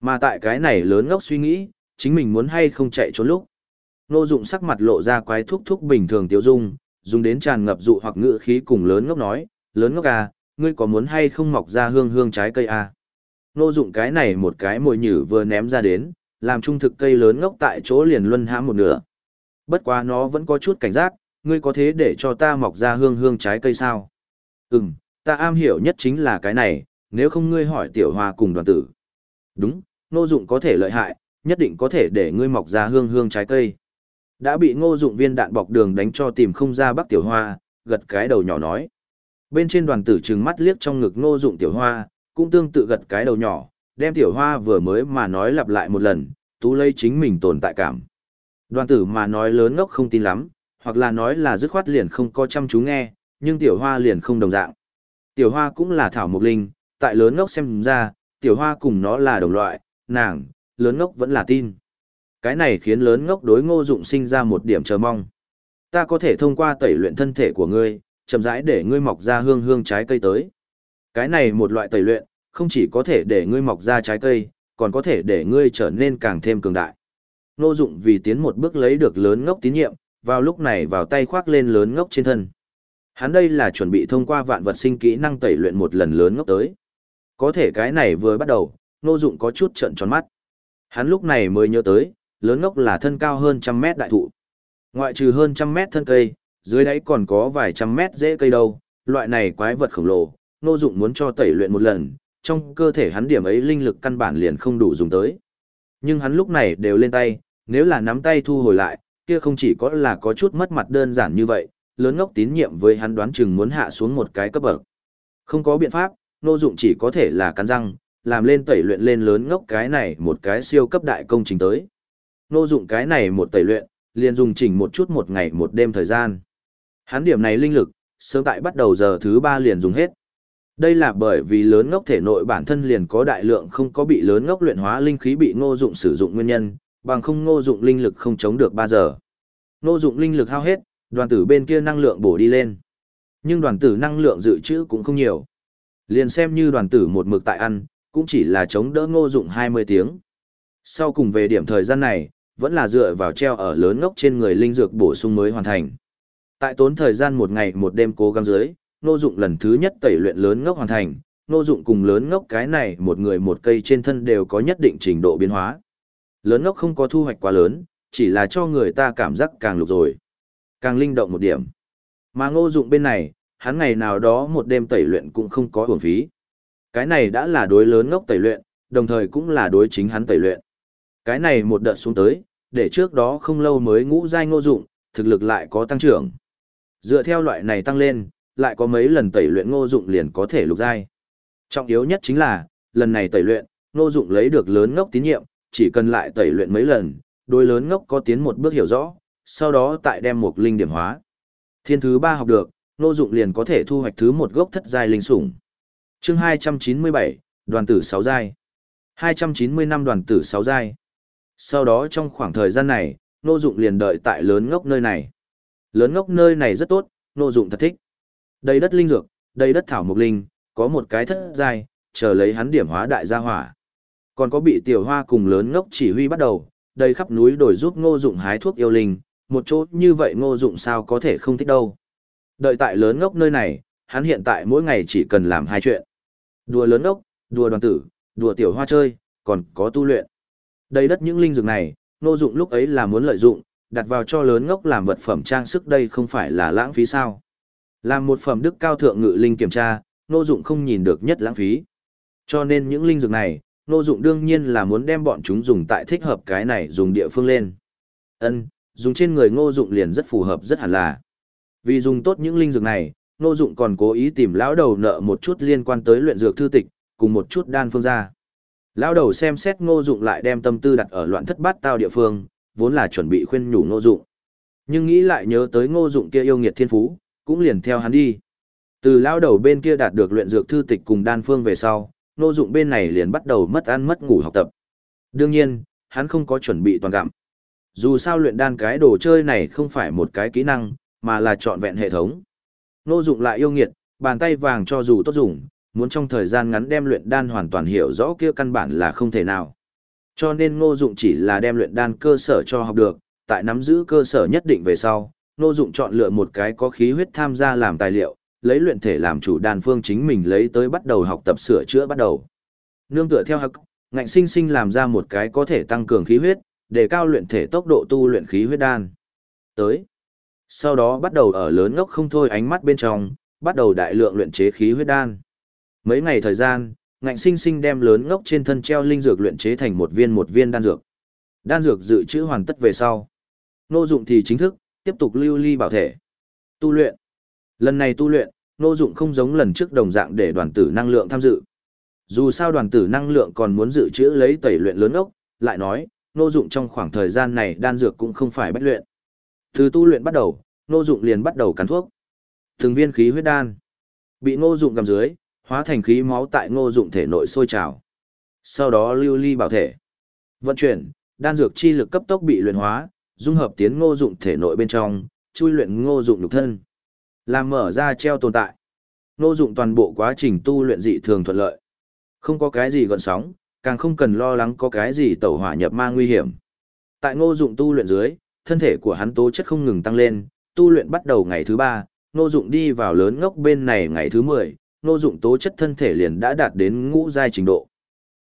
Mà tại cái này lớn ngốc suy nghĩ, chính mình muốn hay không chạy trốn lúc. Nô dụng sắc mặt lộ ra quái thúc thúc bình thường tiêu dung, dùng đến tràn ngập dụ hoặc ngựa khí cùng lớn ngốc nói, lớn ngốc à, ngươi có muốn hay không mọc ra hương hương trái cây à. Nô dụng cái này một cái mồi nhử vừa ném ra đến, làm trung thực cây lớn ngốc tại chỗ liền luân hãm một nửa. Bất quá nó vẫn có chút cảnh giác, ngươi có thế để cho ta mọc ra hương hương trái cây sao? Ừm, ta am hiểu nhất chính là cái này, nếu không ngươi hỏi tiểu hoa cùng đoàn tử. Đúng, Nô dụng có thể lợi hại, nhất định có thể để ngươi mọc ra hương hương trái cây. Đã bị ngô dụng viên đạn bọc đường đánh cho tìm không ra bắc tiểu hoa, gật cái đầu nhỏ nói. Bên trên đoàn tử trừng mắt liếc trong ngực ngô dụng tiểu hoa, cũng tương tự gật cái đầu nhỏ, đem tiểu hoa vừa mới mà nói lặp lại một lần, tú lấy chính mình tồn tại cảm. Đoàn tử mà nói lớn ngốc không tin lắm, hoặc là nói là dứt khoát liền không có chăm chú nghe, nhưng tiểu hoa liền không đồng dạng. Tiểu hoa cũng là thảo mục linh, tại lớn ngốc xem ra, tiểu hoa cùng nó là đồng loại, nàng, lớn ngốc vẫn là tin. Cái này khiến lớn ngốc đối ngô dụng sinh ra một điểm chờ mong. Ta có thể thông qua tẩy luyện thân thể của ngươi, chậm rãi để ngươi mọc ra hương hương trái cây tới. Cái này một loại tẩy luyện, không chỉ có thể để ngươi mọc ra trái cây, còn có thể để ngươi trở nên càng thêm cường đại. Nô dụng vì tiến một bước lấy được lớn ngốc tín nhiệm, vào lúc này vào tay khoác lên lớn ngốc trên thân. Hắn đây là chuẩn bị thông qua vạn vật sinh kỹ năng tẩy luyện một lần lớn ngốc tới. Có thể cái này vừa bắt đầu, Nô Dụng có chút trợn tròn mắt. Hắn lúc này mới nhớ tới, lớn ngốc là thân cao hơn trăm mét đại thụ. Ngoại trừ hơn trăm mét thân cây, dưới đáy còn có vài trăm mét rễ cây đâu, loại này quái vật khổng lồ, Ngô Dụng muốn cho tẩy luyện một lần, trong cơ thể hắn điểm ấy linh lực căn bản liền không đủ dùng tới. Nhưng hắn lúc này đều lên tay, nếu là nắm tay thu hồi lại, kia không chỉ có là có chút mất mặt đơn giản như vậy, lớn ngốc tín nhiệm với hắn đoán chừng muốn hạ xuống một cái cấp bậc. Không có biện pháp, nô dụng chỉ có thể là cắn răng, làm lên tẩy luyện lên lớn ngốc cái này một cái siêu cấp đại công trình tới. Nô dụng cái này một tẩy luyện, liền dùng chỉnh một chút một ngày một đêm thời gian. Hắn điểm này linh lực, sớm tại bắt đầu giờ thứ ba liền dùng hết. Đây là bởi vì lớn ngốc thể nội bản thân liền có đại lượng không có bị lớn ngốc luyện hóa linh khí bị ngô dụng sử dụng nguyên nhân, bằng không ngô dụng linh lực không chống được 3 giờ. Ngô dụng linh lực hao hết, đoàn tử bên kia năng lượng bổ đi lên. Nhưng đoàn tử năng lượng dự trữ cũng không nhiều. Liền xem như đoàn tử một mực tại ăn, cũng chỉ là chống đỡ ngô dụng 20 tiếng. Sau cùng về điểm thời gian này, vẫn là dựa vào treo ở lớn ngốc trên người linh dược bổ sung mới hoàn thành. Tại tốn thời gian một ngày một đêm cố gắng dưới, ngô dụng lần thứ nhất tẩy luyện lớn ngốc hoàn thành, ngô dụng cùng lớn ngốc cái này một người một cây trên thân đều có nhất định trình độ biến hóa. Lớn ngốc không có thu hoạch quá lớn, chỉ là cho người ta cảm giác càng lục rồi. Càng linh động một điểm. Mà ngô dụng bên này, hắn ngày nào đó một đêm tẩy luyện cũng không có uổng phí. Cái này đã là đối lớn ngốc tẩy luyện, đồng thời cũng là đối chính hắn tẩy luyện. Cái này một đợt xuống tới, để trước đó không lâu mới ngũ giai ngô dụng, thực lực lại có tăng trưởng. Dựa theo loại này tăng lên, lại có mấy lần tẩy luyện ngô dụng liền có thể lục giai. Trọng yếu nhất chính là, lần này tẩy luyện, ngô dụng lấy được lớn ngốc tín nhiệm, chỉ cần lại tẩy luyện mấy lần, đối lớn ngốc có tiến một bước hiểu rõ, sau đó tại đem một linh điểm hóa. Thiên thứ ba học được, Ngô dụng liền có thể thu hoạch thứ một gốc thất giai linh sủng. Chương 297, đoàn tử 6 giai. 290 năm đoàn tử 6 giai. Sau đó trong khoảng thời gian này, nô dụng liền đợi tại lớn ngốc nơi này. Lớn ngốc nơi này rất tốt, nô dụng thật thích. Đầy đất linh dược, đầy đất thảo mục linh, có một cái thất giai, chờ lấy hắn điểm hóa đại gia hỏa. Còn có bị tiểu hoa cùng lớn ngốc chỉ huy bắt đầu, đầy khắp núi đồi giúp ngô dụng hái thuốc yêu linh, một chỗ như vậy ngô dụng sao có thể không thích đâu. Đợi tại lớn ngốc nơi này, hắn hiện tại mỗi ngày chỉ cần làm hai chuyện. Đùa lớn ngốc, đùa đoàn tử, đùa tiểu hoa chơi, còn có tu luyện. Đầy đất những linh dược này, ngô dụng lúc ấy là muốn lợi dụng, đặt vào cho lớn ngốc làm vật phẩm trang sức đây không phải là lãng phí sao. Làm một phẩm đức cao thượng ngự linh kiểm tra, ngô dụng không nhìn được nhất lãng phí. Cho nên những linh dược này, Ngô Dụng đương nhiên là muốn đem bọn chúng dùng tại thích hợp cái này dùng địa phương lên. Ân, dùng trên người Ngô Dụng liền rất phù hợp rất hẳn là. Vì dùng tốt những linh dược này, Ngô Dụng còn cố ý tìm lão đầu nợ một chút liên quan tới luyện dược thư tịch, cùng một chút đan phương ra. lão đầu xem xét ngô dụng lại đem tâm tư đặt ở loạn thất bát tao địa phương, vốn là chuẩn bị khuyên nhủ ngô dụng. Nhưng nghĩ lại nhớ tới ngô dụng kia yêu nghiệt thiên phú, cũng liền theo hắn đi. Từ lao đầu bên kia đạt được luyện dược thư tịch cùng đan phương về sau, nô dụng bên này liền bắt đầu mất ăn mất ngủ học tập. Đương nhiên, hắn không có chuẩn bị toàn gặm. Dù sao luyện đan cái đồ chơi này không phải một cái kỹ năng, mà là trọn vẹn hệ thống. nô dụng lại yêu nghiệt, bàn tay vàng cho dù tốt dùng, muốn trong thời gian ngắn đem luyện đan hoàn toàn hiểu rõ kia căn bản là không thể nào. Cho nên ngô dụng chỉ là đem luyện đan cơ sở cho học được, tại nắm giữ cơ sở nhất định về sau, ngô dụng chọn lựa một cái có khí huyết tham gia làm tài liệu, lấy luyện thể làm chủ đan phương chính mình lấy tới bắt đầu học tập sửa chữa bắt đầu. Nương tựa theo hắc, ngạnh sinh sinh làm ra một cái có thể tăng cường khí huyết, để cao luyện thể tốc độ tu luyện khí huyết đan. Tới. Sau đó bắt đầu ở lớn ngốc không thôi ánh mắt bên trong, bắt đầu đại lượng luyện chế khí huyết đan. Mấy ngày thời gian, ngạnh sinh sinh đem lớn ngốc trên thân treo linh dược luyện chế thành một viên một viên đan dược. Đan dược dự trữ hoàn tất về sau. Nô dụng thì chính thức, tiếp tục lưu ly bảo thể. Tu luyện. Lần này tu luyện, nô dụng không giống lần trước đồng dạng để đoàn tử năng lượng tham dự. Dù sao đoàn tử năng lượng còn muốn dự trữ lấy tẩy luyện lớn ốc, lại nói, nô dụng trong khoảng thời gian này đan dược cũng không phải bách luyện. Từ tu luyện bắt đầu, nô dụng liền bắt đầu cắn thuốc. Từng viên khí huyết đan bị nô dụng cầm dưới, hóa thành khí máu tại ngô dụng thể nội sôi trào. Sau đó lưu ly bảo thể. Vận chuyển, đan dược chi lực cấp tốc bị luyện hóa, dung hợp tiến ngô dụng thể nội bên trong, chui luyện ngô dụng nhục thân. Làm mở ra treo tồn tại. Ngô dụng toàn bộ quá trình tu luyện dị thường thuận lợi. Không có cái gì gọn sóng, càng không cần lo lắng có cái gì tẩu hỏa nhập ma nguy hiểm. Tại ngô dụng tu luyện dưới, thân thể của hắn tố chất không ngừng tăng lên, tu luyện bắt đầu ngày thứ ba, ngô dụng đi vào lớn ngốc bên này ngày thứ mười ngô dụng tố chất thân thể liền đã đạt đến ngũ giai trình độ.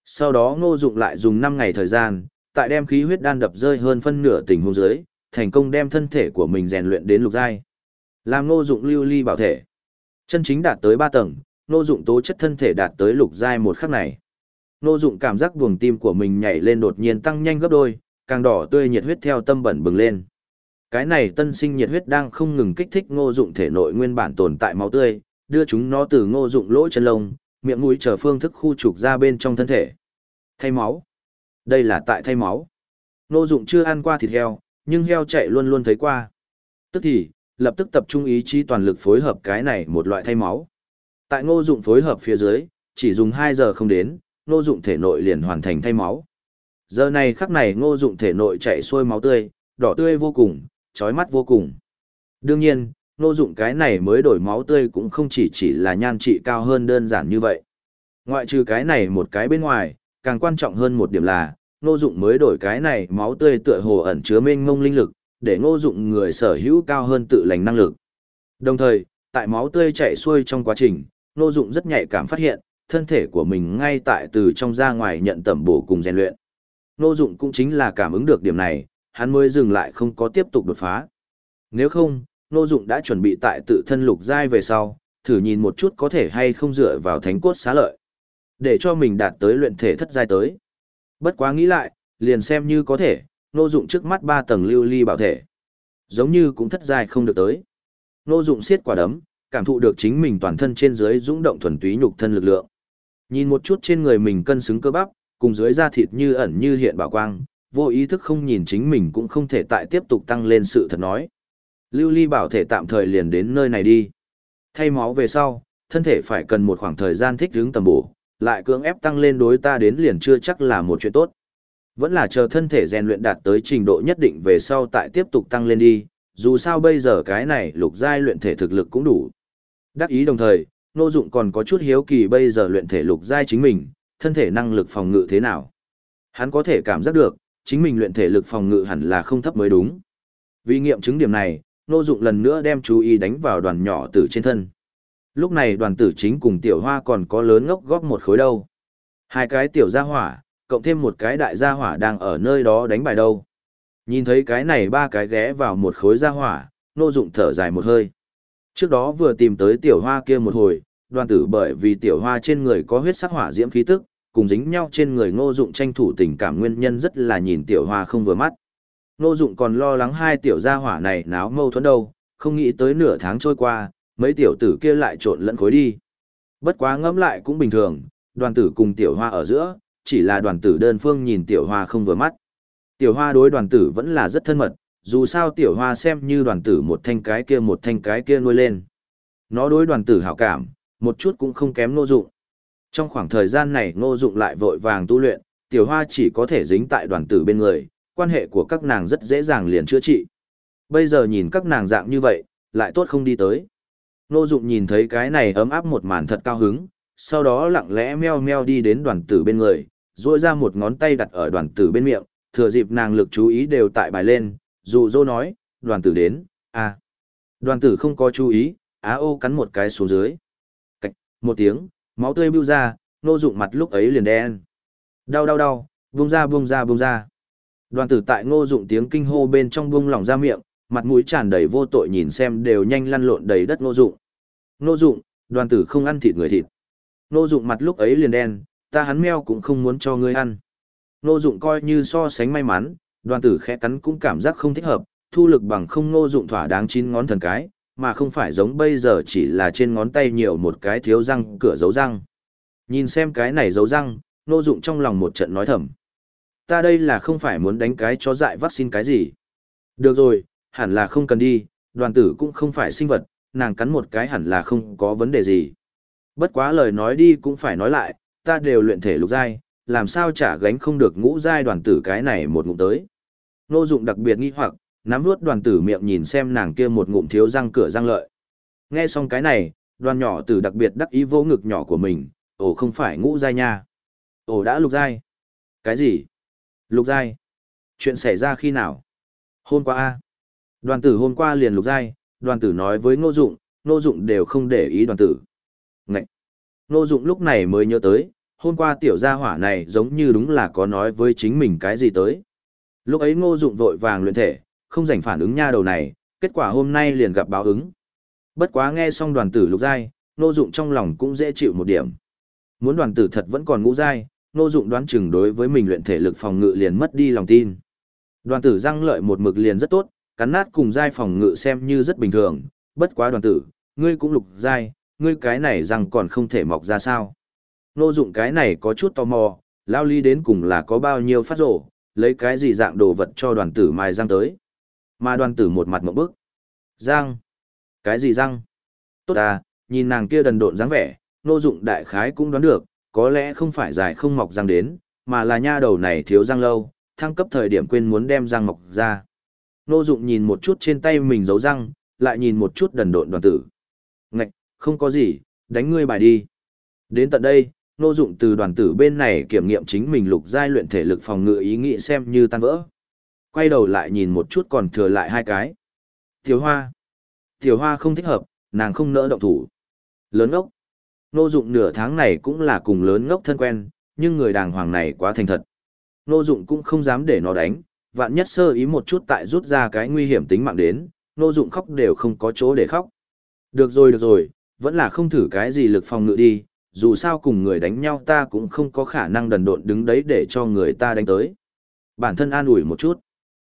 Sau đó ngô dụng lại dùng 5 ngày thời gian, tại đem khí huyết đan đập rơi hơn phân nửa tình huống dưới, thành công đem thân thể của mình rèn luyện đến lục giai. Làm ngô dụng lưu ly bảo thể. Chân chính đạt tới 3 tầng, ngô dụng tố chất thân thể đạt tới lục giai một khắc này. Ngô dụng cảm giác buồng tim của mình nhảy lên đột nhiên tăng nhanh gấp đôi, càng đỏ tươi nhiệt huyết theo tâm bẩn bừng lên. Cái này tân sinh nhiệt huyết đang không ngừng kích thích ngô dụng thể nội nguyên bản tồn tại máu tươi, đưa chúng nó từ ngô dụng lỗ chân lông, miệng mũi trở phương thức khu trục ra bên trong thân thể. Thay máu. Đây là tại thay máu. Ngô dụng chưa ăn qua thịt heo, nhưng heo chạy luôn luôn thấy qua. Tức thì, lập tức tập trung ý chí toàn lực phối hợp cái này một loại thay máu. Tại ngô dụng phối hợp phía dưới, chỉ dùng 2 giờ không đến, ngô dụng thể nội liền hoàn thành thay máu. Giờ này khắc này ngô dụng thể nội chạy xuôi máu tươi, đỏ tươi vô cùng, chói mắt vô cùng. Đương nhiên, Ngô dụng cái này mới đổi máu tươi cũng không chỉ chỉ là nhan trị cao hơn đơn giản như vậy. Ngoại trừ cái này một cái bên ngoài, càng quan trọng hơn một điểm là, nô dụng mới đổi cái này máu tươi tựa hồ ẩn chứa mênh mông linh lực, để nô dụng người sở hữu cao hơn tự lành năng lực. Đồng thời, tại máu tươi chạy xuôi trong quá trình, nô dụng rất nhạy cảm phát hiện, thân thể của mình ngay tại từ trong ra ngoài nhận tẩm bổ cùng rèn luyện. Nô dụng cũng chính là cảm ứng được điểm này, hắn mới dừng lại không có tiếp tục đột phá. Nếu không, Nô Dụng đã chuẩn bị tại tự thân lục giai về sau, thử nhìn một chút có thể hay không dựa vào thánh cốt xá lợi. Để cho mình đạt tới luyện thể thất giai tới. Bất quá nghĩ lại, liền xem như có thể, Nô Dụng trước mắt ba tầng lưu ly bảo thể. Giống như cũng thất giai không được tới. Nô Dụng siết quả đấm, cảm thụ được chính mình toàn thân trên dưới dũng động thuần túy nhục thân lực lượng. Nhìn một chút trên người mình cân xứng cơ bắp, cùng dưới da thịt như ẩn như hiện bảo quang, vô ý thức không nhìn chính mình cũng không thể tại tiếp tục tăng lên sự thật nói. Lưu ly bảo thể tạm thời liền đến nơi này đi. Thay máu về sau, thân thể phải cần một khoảng thời gian thích ứng tầm bổ, lại cưỡng ép tăng lên đối ta đến liền chưa chắc là một chuyện tốt. Vẫn là chờ thân thể rèn luyện đạt tới trình độ nhất định về sau tại tiếp tục tăng lên đi, dù sao bây giờ cái này lục giai luyện thể thực lực cũng đủ. Đắc ý đồng thời, Nô Dụng còn có chút hiếu kỳ bây giờ luyện thể lục giai chính mình, thân thể năng lực phòng ngự thế nào. Hắn có thể cảm giác được, chính mình luyện thể lực phòng ngự hẳn là không thấp mới đúng. Vì nghiệm chứng điểm này, Nô Dụng lần nữa đem chú ý đánh vào đoàn nhỏ tử trên thân. Lúc này đoàn tử chính cùng tiểu hoa còn có lớn ngốc góp một khối đâu. Hai cái tiểu gia hỏa, cộng thêm một cái đại gia hỏa đang ở nơi đó đánh bài đâu. Nhìn thấy cái này ba cái ghé vào một khối gia hỏa, Nô Dụng thở dài một hơi. Trước đó vừa tìm tới tiểu hoa kia một hồi, đoàn tử bởi vì tiểu hoa trên người có huyết sắc hỏa diễm khí tức, cùng dính nhau trên người ngô dụng tranh thủ tình cảm nguyên nhân rất là nhìn tiểu hoa không vừa mắt. Ngô dụng còn lo lắng hai tiểu gia hỏa này náo mâu thuẫn đâu, không nghĩ tới nửa tháng trôi qua, mấy tiểu tử kia lại trộn lẫn khối đi. Bất quá ngẫm lại cũng bình thường, đoàn tử cùng tiểu hoa ở giữa, chỉ là đoàn tử đơn phương nhìn tiểu hoa không vừa mắt. Tiểu hoa đối đoàn tử vẫn là rất thân mật, dù sao tiểu hoa xem như đoàn tử một thanh cái kia một thanh cái kia nuôi lên. Nó đối đoàn tử hảo cảm, một chút cũng không kém nô dụng. Trong khoảng thời gian này nô dụng lại vội vàng tu luyện, tiểu hoa chỉ có thể dính tại đoàn tử bên người, quan hệ của các nàng rất dễ dàng liền chữa trị. Bây giờ nhìn các nàng dạng như vậy, lại tốt không đi tới. Nô dụng nhìn thấy cái này ấm áp một màn thật cao hứng, sau đó lặng lẽ meo meo đi đến đoàn tử bên người, duỗi ra một ngón tay đặt ở đoàn tử bên miệng, thừa dịp nàng lực chú ý đều tại bài lên, dù dô nói, đoàn tử đến, à. Đoàn tử không có chú ý, á ô cắn một cái xuống dưới. Cạch, một tiếng, máu tươi bưu ra, nô dụng mặt lúc ấy liền đen. Đau đau đau, buông ra buông ra buông ra. Đoàn tử tại ngô dụng tiếng kinh hô bên trong buông lỏng ra miệng, mặt mũi tràn đầy vô tội nhìn xem đều nhanh lăn lộn đầy đất ngô dụng. Ngô dụng, đoàn tử không ăn thịt người thịt. Ngô dụng mặt lúc ấy liền đen, ta hắn meo cũng không muốn cho ngươi ăn. Ngô dụng coi như so sánh may mắn, đoàn tử khẽ cắn cũng cảm giác không thích hợp, thu lực bằng không ngô dụng thỏa đáng chín ngón thần cái, mà không phải giống bây giờ chỉ là trên ngón tay nhiều một cái thiếu răng cửa dấu răng. Nhìn xem cái này dấu răng, Ngô Dụng trong lòng một trận nói thầm. Ta đây là không phải muốn đánh cái chó dại vaccine cái gì. Được rồi, hẳn là không cần đi, đoàn tử cũng không phải sinh vật, nàng cắn một cái hẳn là không có vấn đề gì. Bất quá lời nói đi cũng phải nói lại, ta đều luyện thể lục giai, làm sao trả gánh không được ngũ giai đoàn tử cái này một ngụm tới. nô Dụng đặc biệt nghi hoặc, nắm nuốt đoàn tử miệng nhìn xem nàng kia một ngụm thiếu răng cửa răng lợi. Nghe xong cái này, đoàn nhỏ tử đặc biệt đắc ý vô ngực nhỏ của mình, ồ không phải ngũ giai nha. Ồ đã lục giai. Cái gì? Lục giai. Chuyện xảy ra khi nào? Hôm qua a. Đoàn tử hôm qua liền lục giai, đoàn tử nói với ngô dụng, ngô dụng đều không để ý đoàn tử. Ngậy. Ngô dụng lúc này mới nhớ tới, hôm qua tiểu gia hỏa này giống như đúng là có nói với chính mình cái gì tới. Lúc ấy ngô dụng vội vàng luyện thể, không dành phản ứng nha đầu này, kết quả hôm nay liền gặp báo ứng. Bất quá nghe xong đoàn tử lục giai, ngô dụng trong lòng cũng dễ chịu một điểm. Muốn đoàn tử thật vẫn còn ngũ giai, ngô dụng đoán chừng đối với mình luyện thể lực phòng ngự liền mất đi lòng tin. Đoàn tử răng lợi một mực liền rất tốt, cắn nát cùng giai phòng ngự xem như rất bình thường, bất quá đoàn tử, ngươi cũng lục giai, ngươi cái này răng còn không thể mọc ra sao. nô dụng cái này có chút tò mò, lao ly đến cùng là có bao nhiêu phát rổ, lấy cái gì dạng đồ vật cho đoàn tử mài răng tới. Mà đoàn tử một mặt một bức. Răng? Cái gì răng? Tốt à, nhìn nàng kia đần độn dáng vẻ, nô dụng đại khái cũng đoán được, có lẽ không phải dài không mọc răng đến, mà là nha đầu này thiếu răng lâu, thăng cấp thời điểm quên muốn đem răng mọc ra. Nô dụng nhìn một chút trên tay mình giấu răng, lại nhìn một chút đần độn đoàn tử. Ngạch, không có gì, đánh ngươi bài đi. Đến tận đây, nô dụng từ đoàn tử bên này kiểm nghiệm chính mình lục giai luyện thể lực phòng ngự ý nghĩ xem như tan vỡ. Quay đầu lại nhìn một chút còn thừa lại hai cái. Tiểu hoa. Tiểu hoa không thích hợp, nàng không nỡ động thủ. Lớn ngốc. Nô dụng nửa tháng này cũng là cùng lớn ngốc thân quen, nhưng người đàng hoàng này quá thành thật. Nô dụng cũng không dám để nó đánh, vạn nhất sơ ý một chút tại rút ra cái nguy hiểm tính mạng đến, nô dụng khóc đều không có chỗ để khóc. Được rồi được rồi, vẫn là không thử cái gì lực phòng ngự đi, dù sao cùng người đánh nhau ta cũng không có khả năng đần độn đứng đấy để cho người ta đánh tới. Bản thân an ủi một chút.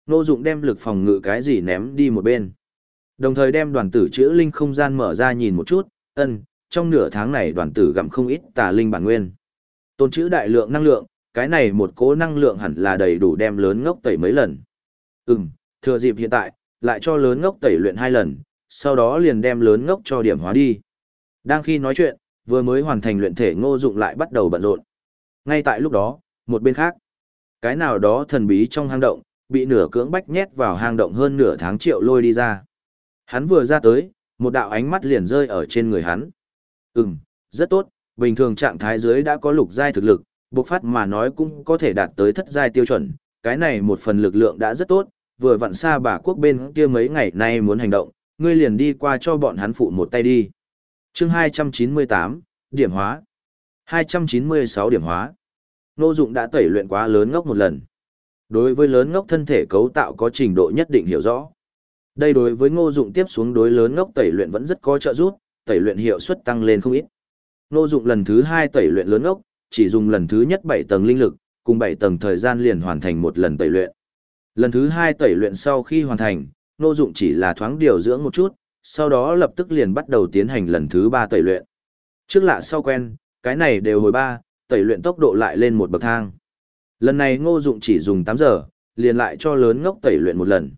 Nô dụng đem lực phòng ngự cái gì ném đi một bên. Đồng thời đem đoàn tử chữa linh không gian mở ra nhìn một chút, ân, trong nửa tháng này đoàn tử gặm không ít tà linh bản nguyên. Tôn chữ đại lượng năng lượng, cái này một cố năng lượng hẳn là đầy đủ đem lớn ngốc tẩy mấy lần. Ừm, thừa dịp hiện tại, lại cho lớn ngốc tẩy luyện hai lần, sau đó liền đem lớn ngốc cho điểm hóa đi. Đang khi nói chuyện, vừa mới hoàn thành luyện thể ngô dụng lại bắt đầu bận rộn. Ngay tại lúc đó, một bên khác, cái nào đó thần bí trong hang động, bị nửa cưỡng bách nhét vào hang động hơn nửa tháng triệu lôi đi ra. Hắn vừa ra tới, một đạo ánh mắt liền rơi ở trên người hắn. Ừm, rất tốt, bình thường trạng thái dưới đã có lục giai thực lực, bộc phát mà nói cũng có thể đạt tới thất giai tiêu chuẩn, cái này một phần lực lượng đã rất tốt, vừa vặn xa bà quốc bên kia mấy ngày nay muốn hành động, ngươi liền đi qua cho bọn hắn phụ một tay đi. Chương 298, điểm hóa. 296 điểm hóa. Nô dụng đã tẩy luyện quá lớn ngốc một lần. Đối với lớn ngốc thân thể cấu tạo có trình độ nhất định hiểu rõ. Đây đối với ngô dụng tiếp xuống đối lớn ngốc tẩy luyện vẫn rất có trợ giúp, tẩy luyện hiệu suất tăng lên không ít. Ngô dụng lần thứ hai tẩy luyện lớn ngốc, chỉ dùng lần thứ nhất 7 tầng linh lực, cùng 7 tầng thời gian liền hoàn thành một lần tẩy luyện. Lần thứ hai tẩy luyện sau khi hoàn thành, Ngô dụng chỉ là thoáng điều dưỡng một chút, sau đó lập tức liền bắt đầu tiến hành lần thứ ba tẩy luyện. Trước lạ sau quen, cái này đều hồi ba, tẩy luyện tốc độ lại lên một bậc thang. Lần này ngô dụng chỉ dùng 8 giờ, liền lại cho lớn ngốc tẩy luyện một lần.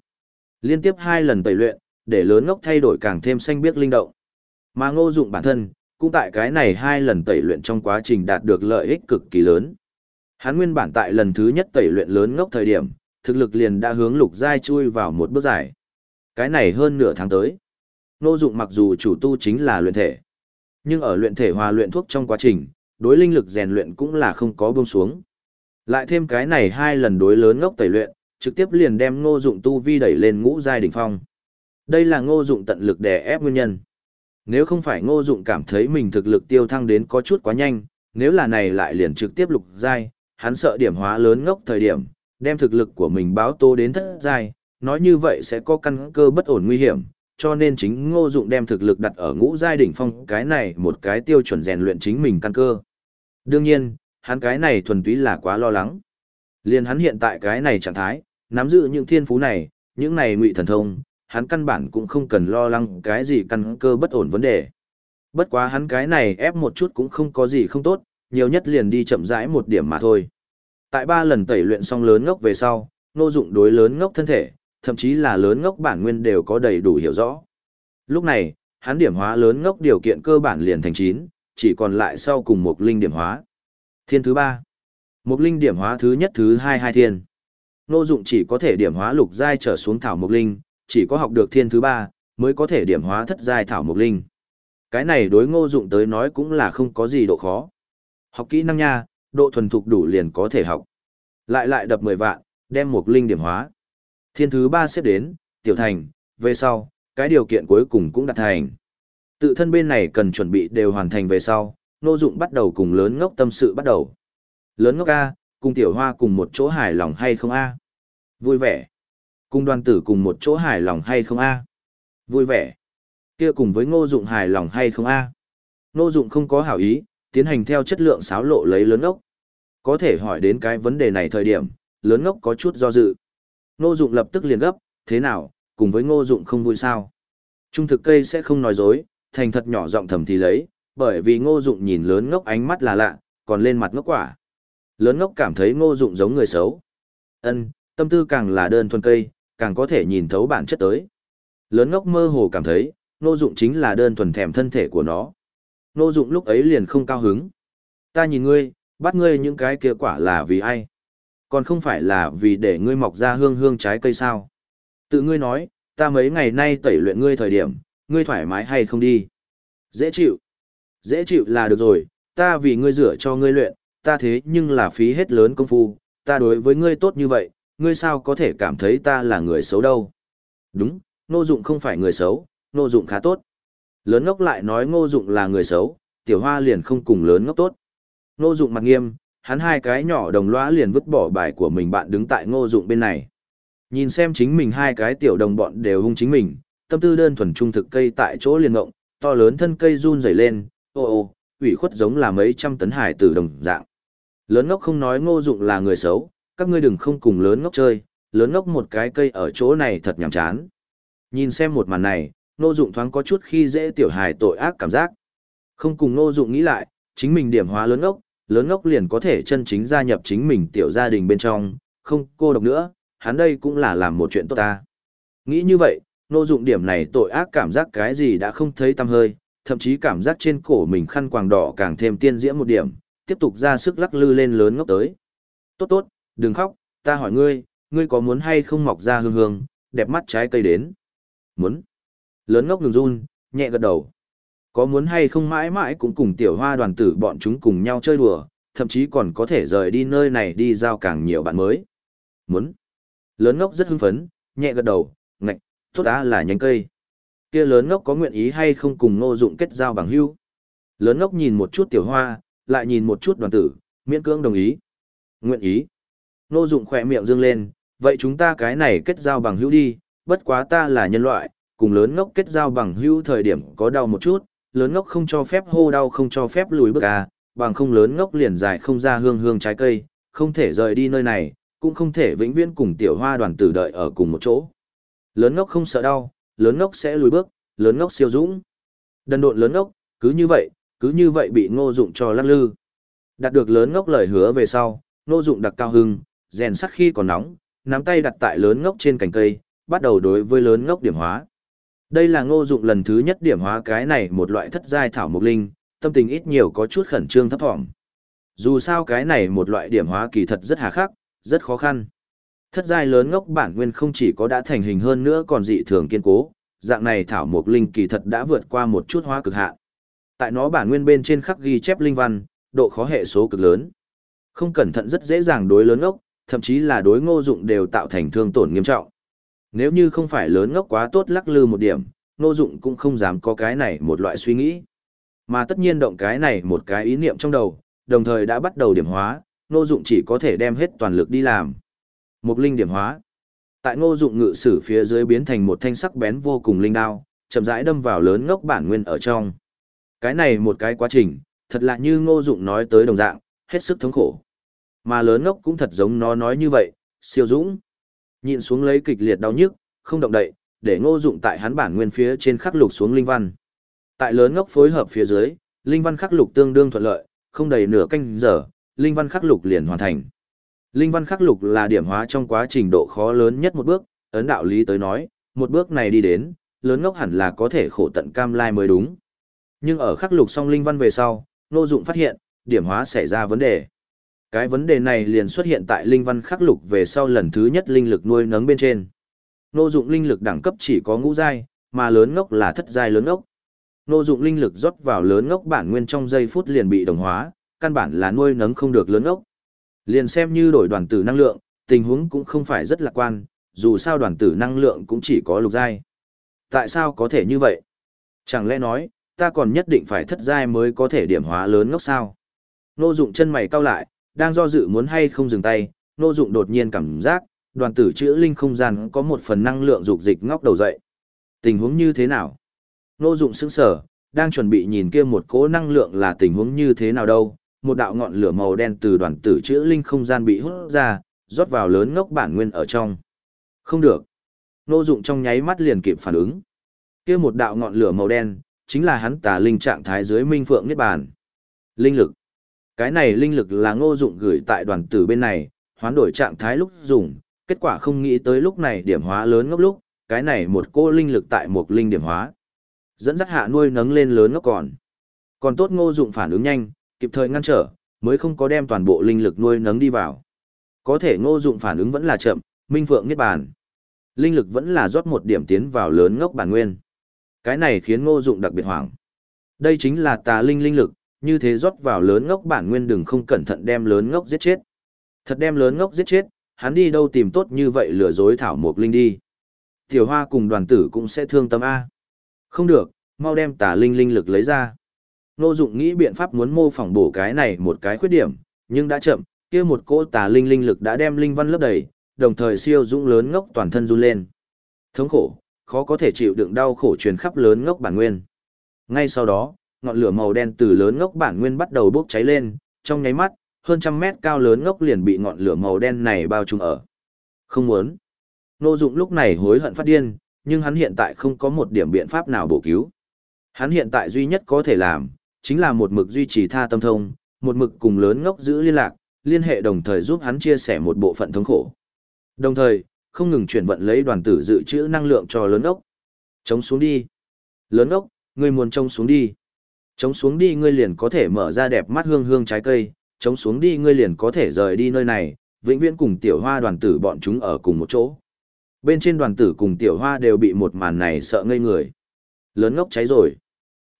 Liên tiếp hai lần tẩy luyện, để lớn ngốc thay đổi càng thêm xanh biếc linh động. Mà ngô dụng bản thân, cũng tại cái này hai lần tẩy luyện trong quá trình đạt được lợi ích cực kỳ lớn. Hắn nguyên bản tại lần thứ nhất tẩy luyện lớn ngốc thời điểm, thực lực liền đã hướng lục giai chui vào một bước dài. Cái này hơn nửa tháng tới. Ngô dụng mặc dù chủ tu chính là luyện thể, nhưng ở luyện thể hòa luyện thuốc trong quá trình, đối linh lực rèn luyện cũng là không có buông xuống. Lại thêm cái này hai lần đối lớn ngốc tẩy luyện, trực tiếp liền đem ngô dụng tu vi đẩy lên ngũ giai đỉnh phong. Đây là ngô dụng tận lực đè ép nguyên nhân. Nếu không phải ngô dụng cảm thấy mình thực lực tiêu thăng đến có chút quá nhanh, nếu là này lại liền trực tiếp lục giai, hắn sợ điểm hóa lớn ngốc thời điểm, đem thực lực của mình báo tố đến thất giai, nói như vậy sẽ có căn cơ bất ổn nguy hiểm, cho nên chính ngô dụng đem thực lực đặt ở ngũ giai đỉnh phong cái này một cái tiêu chuẩn rèn luyện chính mình căn cơ. Đương nhiên, hắn cái này thuần túy là quá lo lắng. Liên hắn hiện tại cái này trạng thái, nắm giữ những thiên phú này, những này ngụy thần thông, hắn căn bản cũng không cần lo lắng cái gì căn cơ bất ổn vấn đề. Bất quá hắn cái này ép một chút cũng không có gì không tốt, nhiều nhất liền đi chậm rãi một điểm mà thôi. Tại ba lần tẩy luyện xong lớn ngốc về sau, nô dụng đối lớn ngốc thân thể, thậm chí là lớn ngốc bản nguyên đều có đầy đủ hiểu rõ. Lúc này, hắn điểm hóa lớn ngốc điều kiện cơ bản liền thành 9, chỉ còn lại sau cùng một linh điểm hóa. Thiên thứ 3. Một linh điểm hóa thứ nhất thứ hai hai thiên. Nô dụng chỉ có thể điểm hóa lục giai trở xuống thảo mục linh, chỉ có học được thiên thứ ba mới có thể điểm hóa thất giai thảo mộc linh. Cái này đối ngô dụng tới nói cũng là không có gì độ khó. Học kỹ năng nha, độ thuần thục đủ liền có thể học. Lại lại đập 10 vạn, đem mộc linh điểm hóa. Thiên thứ ba xếp đến, tiểu thành, về sau, cái điều kiện cuối cùng cũng đạt thành. Tự thân bên này cần chuẩn bị đều hoàn thành về sau, Ngô Dụng bắt đầu cùng lớn ngốc tâm sự bắt đầu. Lớn ngốc A, cùng tiểu hoa cùng một chỗ hài lòng hay không A? Vui vẻ. Cùng đoàn tử cùng một chỗ hài lòng hay không A? Vui vẻ. Kia cùng với ngô dụng hài lòng hay không A? Ngô dụng không có hảo ý, tiến hành theo chất lượng xáo lộ lấy lớn ngốc. Có thể hỏi đến cái vấn đề này thời điểm, lớn ngốc có chút do dự. Ngô dụng lập tức liền gấp, thế nào, cùng với ngô dụng không vui sao? Trung thực cây sẽ không nói dối, thành thật nhỏ giọng thầm thì lấy, bởi vì ngô dụng nhìn lớn ngốc ánh mắt là lạ, còn lên mặt ngốc quả. Lớn ngốc cảm thấy ngô dụng giống người xấu. Ân, tâm tư càng là đơn thuần cây, càng có thể nhìn thấu bản chất tới. Lớn ngốc mơ hồ cảm thấy, ngô dụng chính là đơn thuần thèm thân thể của nó. Ngô dụng lúc ấy liền không cao hứng. Ta nhìn ngươi, bắt ngươi những cái kia quả là vì ai? Còn không phải là vì để ngươi mọc ra hương hương trái cây sao? Tự ngươi nói, ta mấy ngày nay tẩy luyện ngươi thời điểm, ngươi thoải mái hay không đi? Dễ chịu. Dễ chịu là được rồi, ta vì ngươi rửa cho ngươi luyện, ta thế nhưng là phí hết lớn công phu, ta đối với ngươi tốt như vậy, ngươi sao có thể cảm thấy ta là người xấu đâu. Đúng, Ngô Dụng không phải người xấu, Ngô Dụng khá tốt. Lớn ngốc lại nói Ngô Dụng là người xấu, tiểu hoa liền không cùng lớn ngốc tốt. Ngô Dụng mặt nghiêm, hắn hai cái nhỏ đồng lõa liền vứt bỏ bài của mình bạn đứng tại Ngô Dụng bên này. Nhìn xem chính mình hai cái tiểu đồng bọn đều hung chính mình, tâm tư đơn thuần trung thực cây tại chỗ liền ngộng, to lớn thân cây run rẩy lên, ô ô, ủy khuất giống là mấy trăm tấn hải tử đồng dạng. Lớn ngốc không nói ngô dụng là người xấu, các ngươi đừng không cùng lớn ngốc chơi, lớn ngốc một cái cây ở chỗ này thật nhàm chán. Nhìn xem một màn này, nô dụng thoáng có chút khi dễ tiểu hài tội ác cảm giác. Không cùng nô dụng nghĩ lại, chính mình điểm hóa lớn ngốc, lớn ngốc liền có thể chân chính gia nhập chính mình tiểu gia đình bên trong, không cô độc nữa, hắn đây cũng là làm một chuyện tốt ta. Nghĩ như vậy, nô dụng điểm này tội ác cảm giác cái gì đã không thấy tâm hơi, thậm chí cảm giác trên cổ mình khăn quàng đỏ càng thêm tiên diễm một điểm, tiếp tục ra sức lắc lư lên lớn ngốc tới. Tốt tốt, đừng khóc, ta hỏi ngươi, ngươi có muốn hay không mọc ra hương hương, đẹp mắt trái cây đến? Muốn. Lớn ngốc đường run, nhẹ gật đầu. Có muốn hay không mãi mãi cũng cùng tiểu hoa đoàn tử bọn chúng cùng nhau chơi đùa, thậm chí còn có thể rời đi nơi này đi giao càng nhiều bạn mới. Muốn. Lớn ngốc rất hưng phấn, nhẹ gật đầu, ngạch, tốt á là nhánh cây. Kia lớn ngốc có nguyện ý hay không cùng ngô dụng kết giao bằng hữu? Lớn ngốc nhìn một chút tiểu hoa, lại nhìn một chút đoàn tử, miễn cưỡng đồng ý. Nguyện ý. Nô dụng khẽ miệng dương lên, vậy chúng ta cái này kết giao bằng hữu đi, bất quá ta là nhân loại, cùng lớn ngốc kết giao bằng hữu thời điểm có đau một chút, lớn ngốc không cho phép hô đau không cho phép lùi bước à, bằng không lớn ngốc liền dài không ra hương hương trái cây, không thể rời đi nơi này, cũng không thể vĩnh viễn cùng tiểu hoa đoàn tử đợi ở cùng một chỗ. Lớn ngốc không sợ đau, lớn ngốc sẽ lùi bước, lớn ngốc siêu dũng. Đần độn lớn ngốc, cứ như vậy, cứ như vậy bị ngô dụng cho lắc lư. Đạt được lớn ngốc lời hứa về sau, Ngô Dụng đặc cao hưng, rèn sắt khi còn nóng, nắm tay đặt tại lớn ngốc trên cành cây, bắt đầu đối với lớn ngốc điểm hóa. Đây là Ngô Dụng lần thứ nhất điểm hóa cái này một loại thất giai thảo mộc linh, tâm tình ít nhiều có chút khẩn trương thấp thỏm. Dù sao cái này một loại điểm hóa kỳ thật rất hà khắc, rất khó khăn. Thất giai lớn ngốc bản nguyên không chỉ có đã thành hình hơn nữa còn dị thường kiên cố, dạng này thảo mộc linh kỳ thật đã vượt qua một chút hóa cực hạn. Tại nó bản nguyên bên trên khắc ghi chép linh văn, độ khó hệ số cực lớn. Không cẩn thận rất dễ dàng đối lớn ngốc, thậm chí là đối ngô dụng đều tạo thành thương tổn nghiêm trọng. Nếu như không phải lớn ngốc quá tốt lắc lư một điểm, ngô dụng cũng không dám có cái này một loại suy nghĩ. Mà tất nhiên động cái này một cái ý niệm trong đầu, đồng thời đã bắt đầu điểm hóa, ngô dụng chỉ có thể đem hết toàn lực đi làm. Một linh điểm hóa. Tại ngô dụng ngự sử phía dưới biến thành một thanh sắc bén vô cùng linh đao, chậm rãi đâm vào lớn ngốc bản nguyên ở trong. Cái này một cái quá trình, thật là như ngô dụng nói tới đồng dạng, hết sức thống khổ. Mà lớn ngốc cũng thật giống nó nói như vậy, siêu dũng. nhìn xuống lấy kịch liệt đau nhức, không động đậy, để ngô dụng tại hắn bản nguyên phía trên khắc lục xuống linh văn. Tại lớn ngốc phối hợp phía dưới, linh văn khắc lục tương đương thuận lợi, không đầy nửa canh giờ, linh văn khắc lục liền hoàn thành. Linh văn khắc lục là điểm hóa trong quá trình độ khó lớn nhất một bước, ấn đạo lý tới nói, một bước này đi đến, lớn ngốc hẳn là có thể khổ tận cam lai mới đúng. Nhưng ở khắc lục xong linh văn về sau, Ngô Dụng phát hiện, điểm hóa xảy ra vấn đề. Cái vấn đề này liền xuất hiện tại linh văn khắc lục về sau lần thứ nhất linh lực nuôi nấng bên trên. Nô Dụng linh lực đẳng cấp chỉ có ngũ giai, mà lớn ngốc là thất giai lớn ngốc. Nô Dụng linh lực rót vào lớn ngốc bản nguyên trong giây phút liền bị đồng hóa, căn bản là nuôi nấng không được lớn ngốc. Liền xem như đổi đoàn tử năng lượng, tình huống cũng không phải rất lạc quan, dù sao đoàn tử năng lượng cũng chỉ có lục giai. Tại sao có thể như vậy? Chẳng lẽ nói, ta còn nhất định phải thất giai mới có thể điểm hóa lớn ngốc sao? Nô dụng chân mày cau lại, đang do dự muốn hay không dừng tay, nô dụng đột nhiên cảm giác, đoàn tử chữa linh không gian có một phần năng lượng dục dịch ngóc đầu dậy. Tình huống như thế nào? Nô dụng sững sờ, đang chuẩn bị nhìn kia một cỗ năng lượng là tình huống như thế nào đâu, một đạo ngọn lửa màu đen từ đoàn tử chữa linh không gian bị hút ra, rót vào lớn ngốc bản nguyên ở trong. Không được. Nô dụng trong nháy mắt liền kịp phản ứng. Kia một đạo ngọn lửa màu đen, chính là hắn tà linh trạng thái dưới minh phượng niết bàn. Linh lực. Cái này linh lực là ngô dụng gửi tại đoàn tử bên này, hoán đổi trạng thái lúc dùng, kết quả không nghĩ tới lúc này điểm hóa lớn ngốc lúc, cái này một cô linh lực tại một linh điểm hóa. Dẫn dắt hạ nuôi nấng lên lớn ngốc còn. Còn tốt ngô dụng phản ứng nhanh, kịp thời ngăn trở, mới không có đem toàn bộ linh lực nuôi nấng đi vào. Có thể ngô dụng phản ứng vẫn là chậm, minh phượng niết bàn. Linh lực vẫn là rót một điểm tiến vào lớn ngốc bản nguyên. Cái này khiến ngô dụng đặc biệt hoảng. Đây chính là tà linh linh lực, như thế rót vào lớn ngốc bản nguyên đừng không cẩn thận đem lớn ngốc giết chết. Thật đem lớn ngốc giết chết, hắn đi đâu tìm tốt như vậy lừa dối thảo mục linh đi. Tiểu hoa cùng đoàn tử cũng sẽ thương tâm A. Không được, mau đem tà linh linh lực lấy ra. Nô dụng nghĩ biện pháp muốn mô phỏng bổ cái này một cái khuyết điểm, nhưng đã chậm, kia một cỗ tà linh linh lực đã đem linh văn lấp đầy, đồng thời siêu dũng lớn ngốc toàn thân run lên. Thống khổ, khó có thể chịu đựng đau khổ truyền khắp lớn ngốc bản nguyên. Ngay sau đó, ngọn lửa màu đen từ lớn ngốc bản nguyên bắt đầu bốc cháy lên, trong nháy mắt, hơn trăm mét cao lớn ngốc liền bị ngọn lửa màu đen này bao trùm ở. Không muốn. Nô Dụng lúc này hối hận phát điên, nhưng hắn hiện tại không có một điểm biện pháp nào bổ cứu. Hắn hiện tại duy nhất có thể làm, chính là một mực duy trì tha tâm thông, một mực cùng lớn ngốc giữ liên lạc, liên hệ đồng thời giúp hắn chia sẻ một bộ phận thống khổ. Đồng thời, không ngừng chuyển vận lấy đoàn tử dự trữ năng lượng cho lớn ngốc Chống xuống đi. Lớn ngốc ngươi muốn trông xuống đi. Chống xuống đi ngươi liền có thể mở ra đẹp mắt hương hương trái cây, chống xuống đi ngươi liền có thể rời đi nơi này, vĩnh viễn cùng tiểu hoa đoàn tử bọn chúng ở cùng một chỗ. Bên trên đoàn tử cùng tiểu hoa đều bị một màn này sợ ngây người. Lớn ngốc cháy rồi.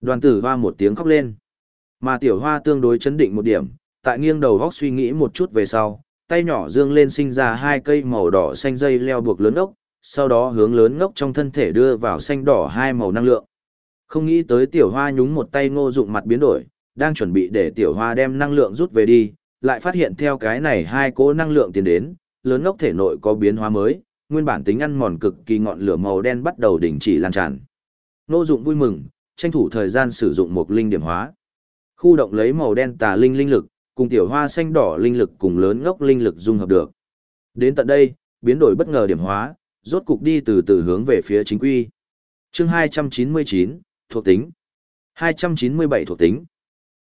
Đoàn tử hoa một tiếng khóc lên. Mà tiểu hoa tương đối chấn định một điểm, tại nghiêng đầu góc suy nghĩ một chút về sau, tay nhỏ dương lên sinh ra hai cây màu đỏ xanh dây leo buộc lớn ngốc, sau đó hướng lớn ngốc trong thân thể đưa vào xanh đỏ hai màu năng lượng. Không nghĩ tới tiểu hoa nhúng một tay ngô dụng mặt biến đổi, đang chuẩn bị để tiểu hoa đem năng lượng rút về đi, lại phát hiện theo cái này hai cỗ năng lượng tiến đến, lớn ngốc thể nội có biến hóa mới, nguyên bản tính ăn mòn cực kỳ ngọn lửa màu đen bắt đầu đình chỉ lan tràn. Ngô dụng vui mừng, tranh thủ thời gian sử dụng một linh điểm hóa. Khu động lấy màu đen tà linh linh lực, cùng tiểu hoa xanh đỏ linh lực cùng lớn ngốc linh lực dung hợp được. Đến tận đây, biến đổi bất ngờ điểm hóa, rốt cục đi từ từ hướng về phía chính quy. Chương 299, thuộc tính. 297 thuộc tính.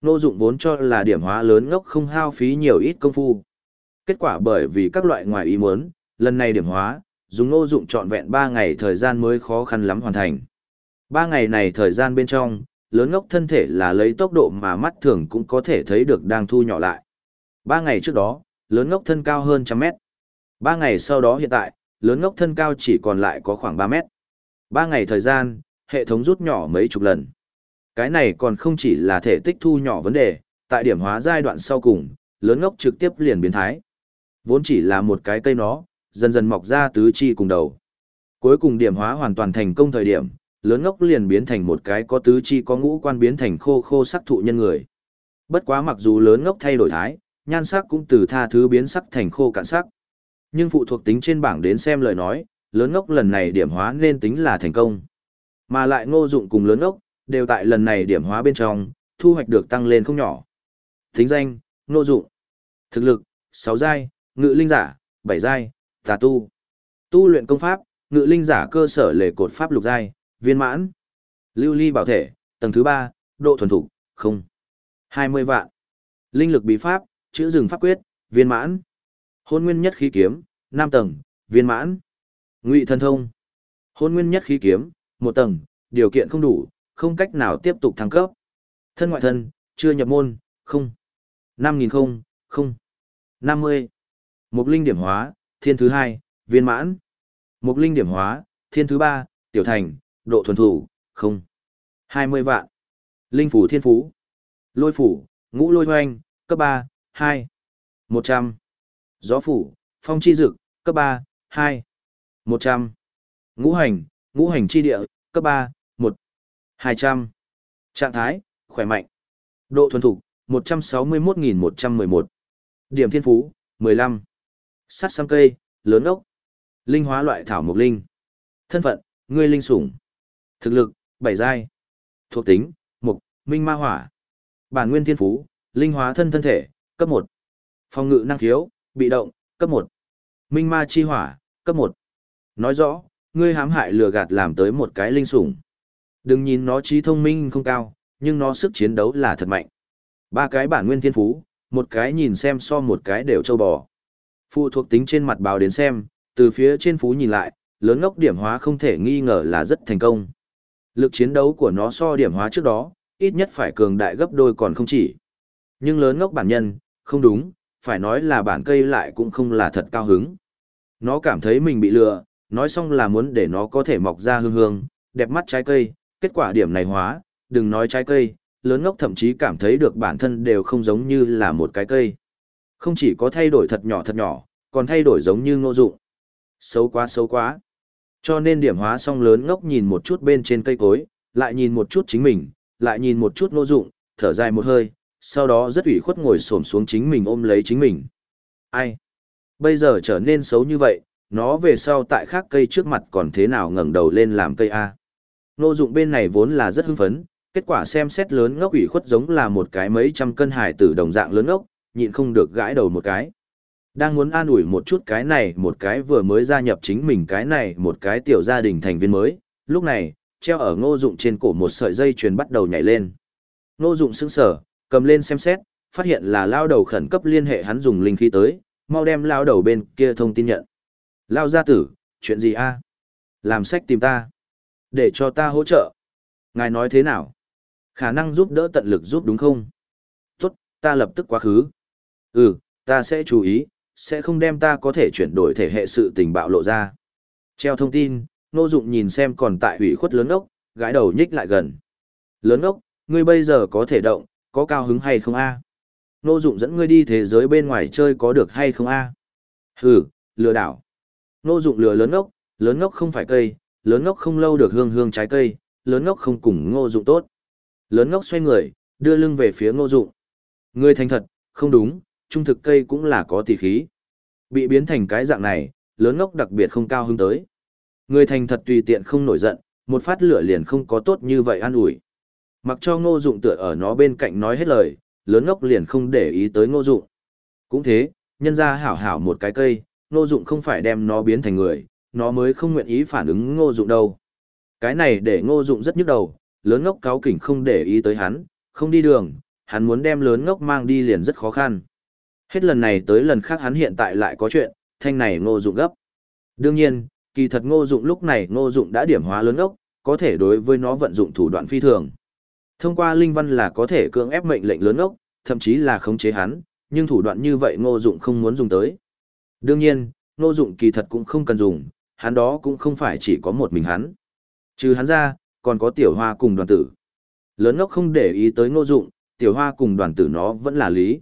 nô Dụng vốn cho là điểm hóa lớn ngốc không hao phí nhiều ít công phu. Kết quả bởi vì các loại ngoài ý muốn, lần này điểm hóa, dùng nô Dụng trọn vẹn 3 ngày thời gian mới khó khăn lắm hoàn thành. 3 ngày này thời gian bên trong, lớn ngốc thân thể là lấy tốc độ mà mắt thường cũng có thể thấy được đang thu nhỏ lại. 3 ngày trước đó, lớn ngốc thân cao hơn trăm mét. 3 ngày sau đó hiện tại, lớn ngốc thân cao chỉ còn lại có khoảng 3 mét. 3 ngày thời gian, hệ thống rút nhỏ mấy chục lần. Cái này còn không chỉ là thể tích thu nhỏ vấn đề, tại điểm hóa giai đoạn sau cùng, lớn ngốc trực tiếp liền biến thái. Vốn chỉ là một cái cây nó, dần dần mọc ra tứ chi cùng đầu. Cuối cùng điểm hóa hoàn toàn thành công thời điểm, lớn ngốc liền biến thành một cái có tứ chi có ngũ quan biến thành khô khô sắc thụ nhân người. Bất quá mặc dù lớn ngốc thay đổi thái, nhan sắc cũng từ tha thứ biến sắc thành khô cạn sắc. Nhưng phụ thuộc tính trên bảng đến xem lời nói, lớn ngốc lần này điểm hóa nên tính là thành công. Mà lại ngô dụng cùng lớn ốc đều tại lần này điểm hóa bên trong, thu hoạch được tăng lên không nhỏ. Thính danh, ngô dụng. Thực lực, 6 giai, ngự linh giả, 7 giai, tà tu. Tu luyện công pháp, ngự linh giả cơ sở lề cột pháp lục giai, viên mãn. Lưu ly bảo thể, tầng thứ 3, độ thuần thục, không. 20 vạn. Linh lực bí pháp, chữ rừng pháp quyết, viên mãn. Hôn nguyên nhất khí kiếm, 5 tầng, viên mãn. Ngụy thần thông. Hôn nguyên nhất khí kiếm, một tầng, điều kiện không đủ, không cách nào tiếp tục thăng cấp. Thân ngoại thân, chưa nhập môn, không. 5.000 không, không. 50. Mục linh điểm hóa, thiên thứ 2, viên mãn. Mục linh điểm hóa, thiên thứ 3, tiểu thành, độ thuần thủ, không. 20 vạn. Linh phủ thiên phú. Lôi phủ, ngũ lôi hoanh, cấp 3, 2. 100. Gió phủ, phong chi dực, cấp 3, 2. 100. Ngũ hành, ngũ hành chi địa, cấp 3, 1. 200. Trạng thái, khỏe mạnh. Độ thuần thục, 161.111. Điểm thiên phú, 15. Sắt xăm cây, lớn ốc. Linh hóa loại thảo mộc linh. Thân phận, ngươi linh sủng. Thực lực, bảy giai. Thuộc tính, mục, minh ma hỏa. Bản nguyên thiên phú, linh hóa thân thân thể, cấp 1. Phòng ngự năng khiếu, bị động, cấp 1. Minh ma chi hỏa, cấp 1. Nói rõ, ngươi hãm hại lừa gạt làm tới một cái linh sủng. Đừng nhìn nó trí thông minh không cao, nhưng nó sức chiến đấu là thật mạnh. Ba cái bản nguyên thiên phú, một cái nhìn xem so một cái đều châu bò. Phụ thuộc tính trên mặt báo đến xem, từ phía trên phú nhìn lại, lớn ngốc điểm hóa không thể nghi ngờ là rất thành công. Lực chiến đấu của nó so điểm hóa trước đó, ít nhất phải cường đại gấp đôi còn không chỉ. Nhưng lớn ngốc bản nhân, không đúng, phải nói là bản cây lại cũng không là thật cao hứng. Nó cảm thấy mình bị lừa, nói xong là muốn để nó có thể mọc ra hương hương, đẹp mắt trái cây, kết quả điểm này hóa, đừng nói trái cây, lớn ngốc thậm chí cảm thấy được bản thân đều không giống như là một cái cây. Không chỉ có thay đổi thật nhỏ thật nhỏ, còn thay đổi giống như ngô dụng. Xấu quá xấu quá. Cho nên điểm hóa xong lớn ngốc nhìn một chút bên trên cây cối, lại nhìn một chút chính mình, lại nhìn một chút ngô dụng, thở dài một hơi, sau đó rất ủy khuất ngồi xổm xuống chính mình ôm lấy chính mình. Ai? Bây giờ trở nên xấu như vậy, nó về sau tại khác cây trước mặt còn thế nào ngẩng đầu lên làm cây A. Nô dụng bên này vốn là rất hưng phấn, kết quả xem xét lớn ngốc ủy khuất giống là một cái mấy trăm cân hải tử đồng dạng lớn ngốc, nhịn không được gãi đầu một cái. Đang muốn an ủi một chút cái này một cái vừa mới gia nhập chính mình cái này một cái tiểu gia đình thành viên mới, lúc này, treo ở ngô dụng trên cổ một sợi dây chuyền bắt đầu nhảy lên. Ngô dụng sững sờ, cầm lên xem xét, phát hiện là lao đầu khẩn cấp liên hệ hắn dùng linh khí tới, mau đem lao đầu bên kia thông tin nhận. Lao gia tử, chuyện gì a? Làm sách tìm ta. Để cho ta hỗ trợ. Ngài nói thế nào? Khả năng giúp đỡ tận lực giúp đúng không? Tốt, ta lập tức quá khứ. Ừ, ta sẽ chú ý, sẽ không đem ta có thể chuyển đổi thể hệ sự tình bạo lộ ra. Treo thông tin, Nô Dụng nhìn xem còn tại hủy khuất lớn ốc, gái đầu nhích lại gần. Lớn ốc, ngươi bây giờ có thể động, có cao hứng hay không a? Nô Dụng dẫn ngươi đi thế giới bên ngoài chơi có được hay không a? Hừ, lừa đảo. Nô Dụng lừa lớn ngốc, lớn ngốc không phải cây, lớn ngốc không lâu được hương hương trái cây, lớn ngốc không cùng ngô dụng tốt. Lớn ngốc xoay người, đưa lưng về phía ngô dụng. Người thành thật, không đúng, trung thực cây cũng là có tỷ khí. Bị biến thành cái dạng này, lớn ngốc đặc biệt không cao hứng tới. Người thành thật tùy tiện không nổi giận, một phát lửa liền không có tốt như vậy an ủi. Mặc cho ngô dụng tựa ở nó bên cạnh nói hết lời, lớn ngốc liền không để ý tới ngô dụng. Cũng thế, nhân ra hảo hảo một cái cây, ngô dụng không phải đem nó biến thành người, nó mới không nguyện ý phản ứng ngô dụng đâu. Cái này để ngô dụng rất nhức đầu, lớn ngốc cáo kỉnh không để ý tới hắn, không đi đường, hắn muốn đem lớn ngốc mang đi liền rất khó khăn. Hết lần này tới lần khác hắn hiện tại lại có chuyện, thanh này ngô dụng gấp. Đương nhiên, kỳ thật ngô dụng lúc này ngô dụng đã điểm hóa lớn ngốc, có thể đối với nó vận dụng thủ đoạn phi thường. Thông qua linh văn là có thể cưỡng ép mệnh lệnh lớn ngốc, thậm chí là khống chế hắn, nhưng thủ đoạn như vậy ngô dụng không muốn dùng tới. Đương nhiên, ngô dụng kỳ thật cũng không cần dùng, hắn đó cũng không phải chỉ có một mình hắn. Trừ hắn ra, còn có tiểu hoa cùng đoàn tử. Lớn ngốc không để ý tới ngô dụng, tiểu hoa cùng đoàn tử nó vẫn là lý.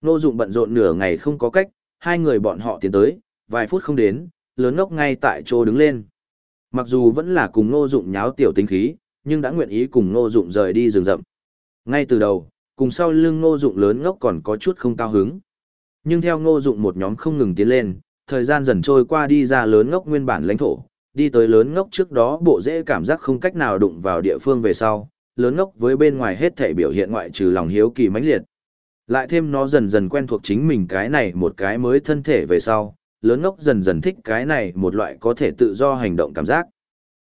Ngô dụng bận rộn nửa ngày không có cách, hai người bọn họ tiến tới, vài phút không đến, lớn ngốc ngay tại chỗ đứng lên. Mặc dù vẫn là cùng ngô dụng nháo tiểu tính khí, nhưng đã nguyện ý cùng ngô dụng rời đi rừng rậm. Ngay từ đầu, cùng sau lưng ngô dụng lớn ngốc còn có chút không cao hứng. Nhưng theo ngô dụng một nhóm không ngừng tiến lên, thời gian dần trôi qua đi ra lớn ngốc nguyên bản lãnh thổ, đi tới lớn ngốc trước đó bộ dễ cảm giác không cách nào đụng vào địa phương về sau, lớn ngốc với bên ngoài hết thể biểu hiện ngoại trừ lòng hiếu kỳ mãnh liệt. Lại thêm nó dần dần quen thuộc chính mình cái này một cái mới thân thể về sau, lớn ngốc dần dần thích cái này một loại có thể tự do hành động cảm giác.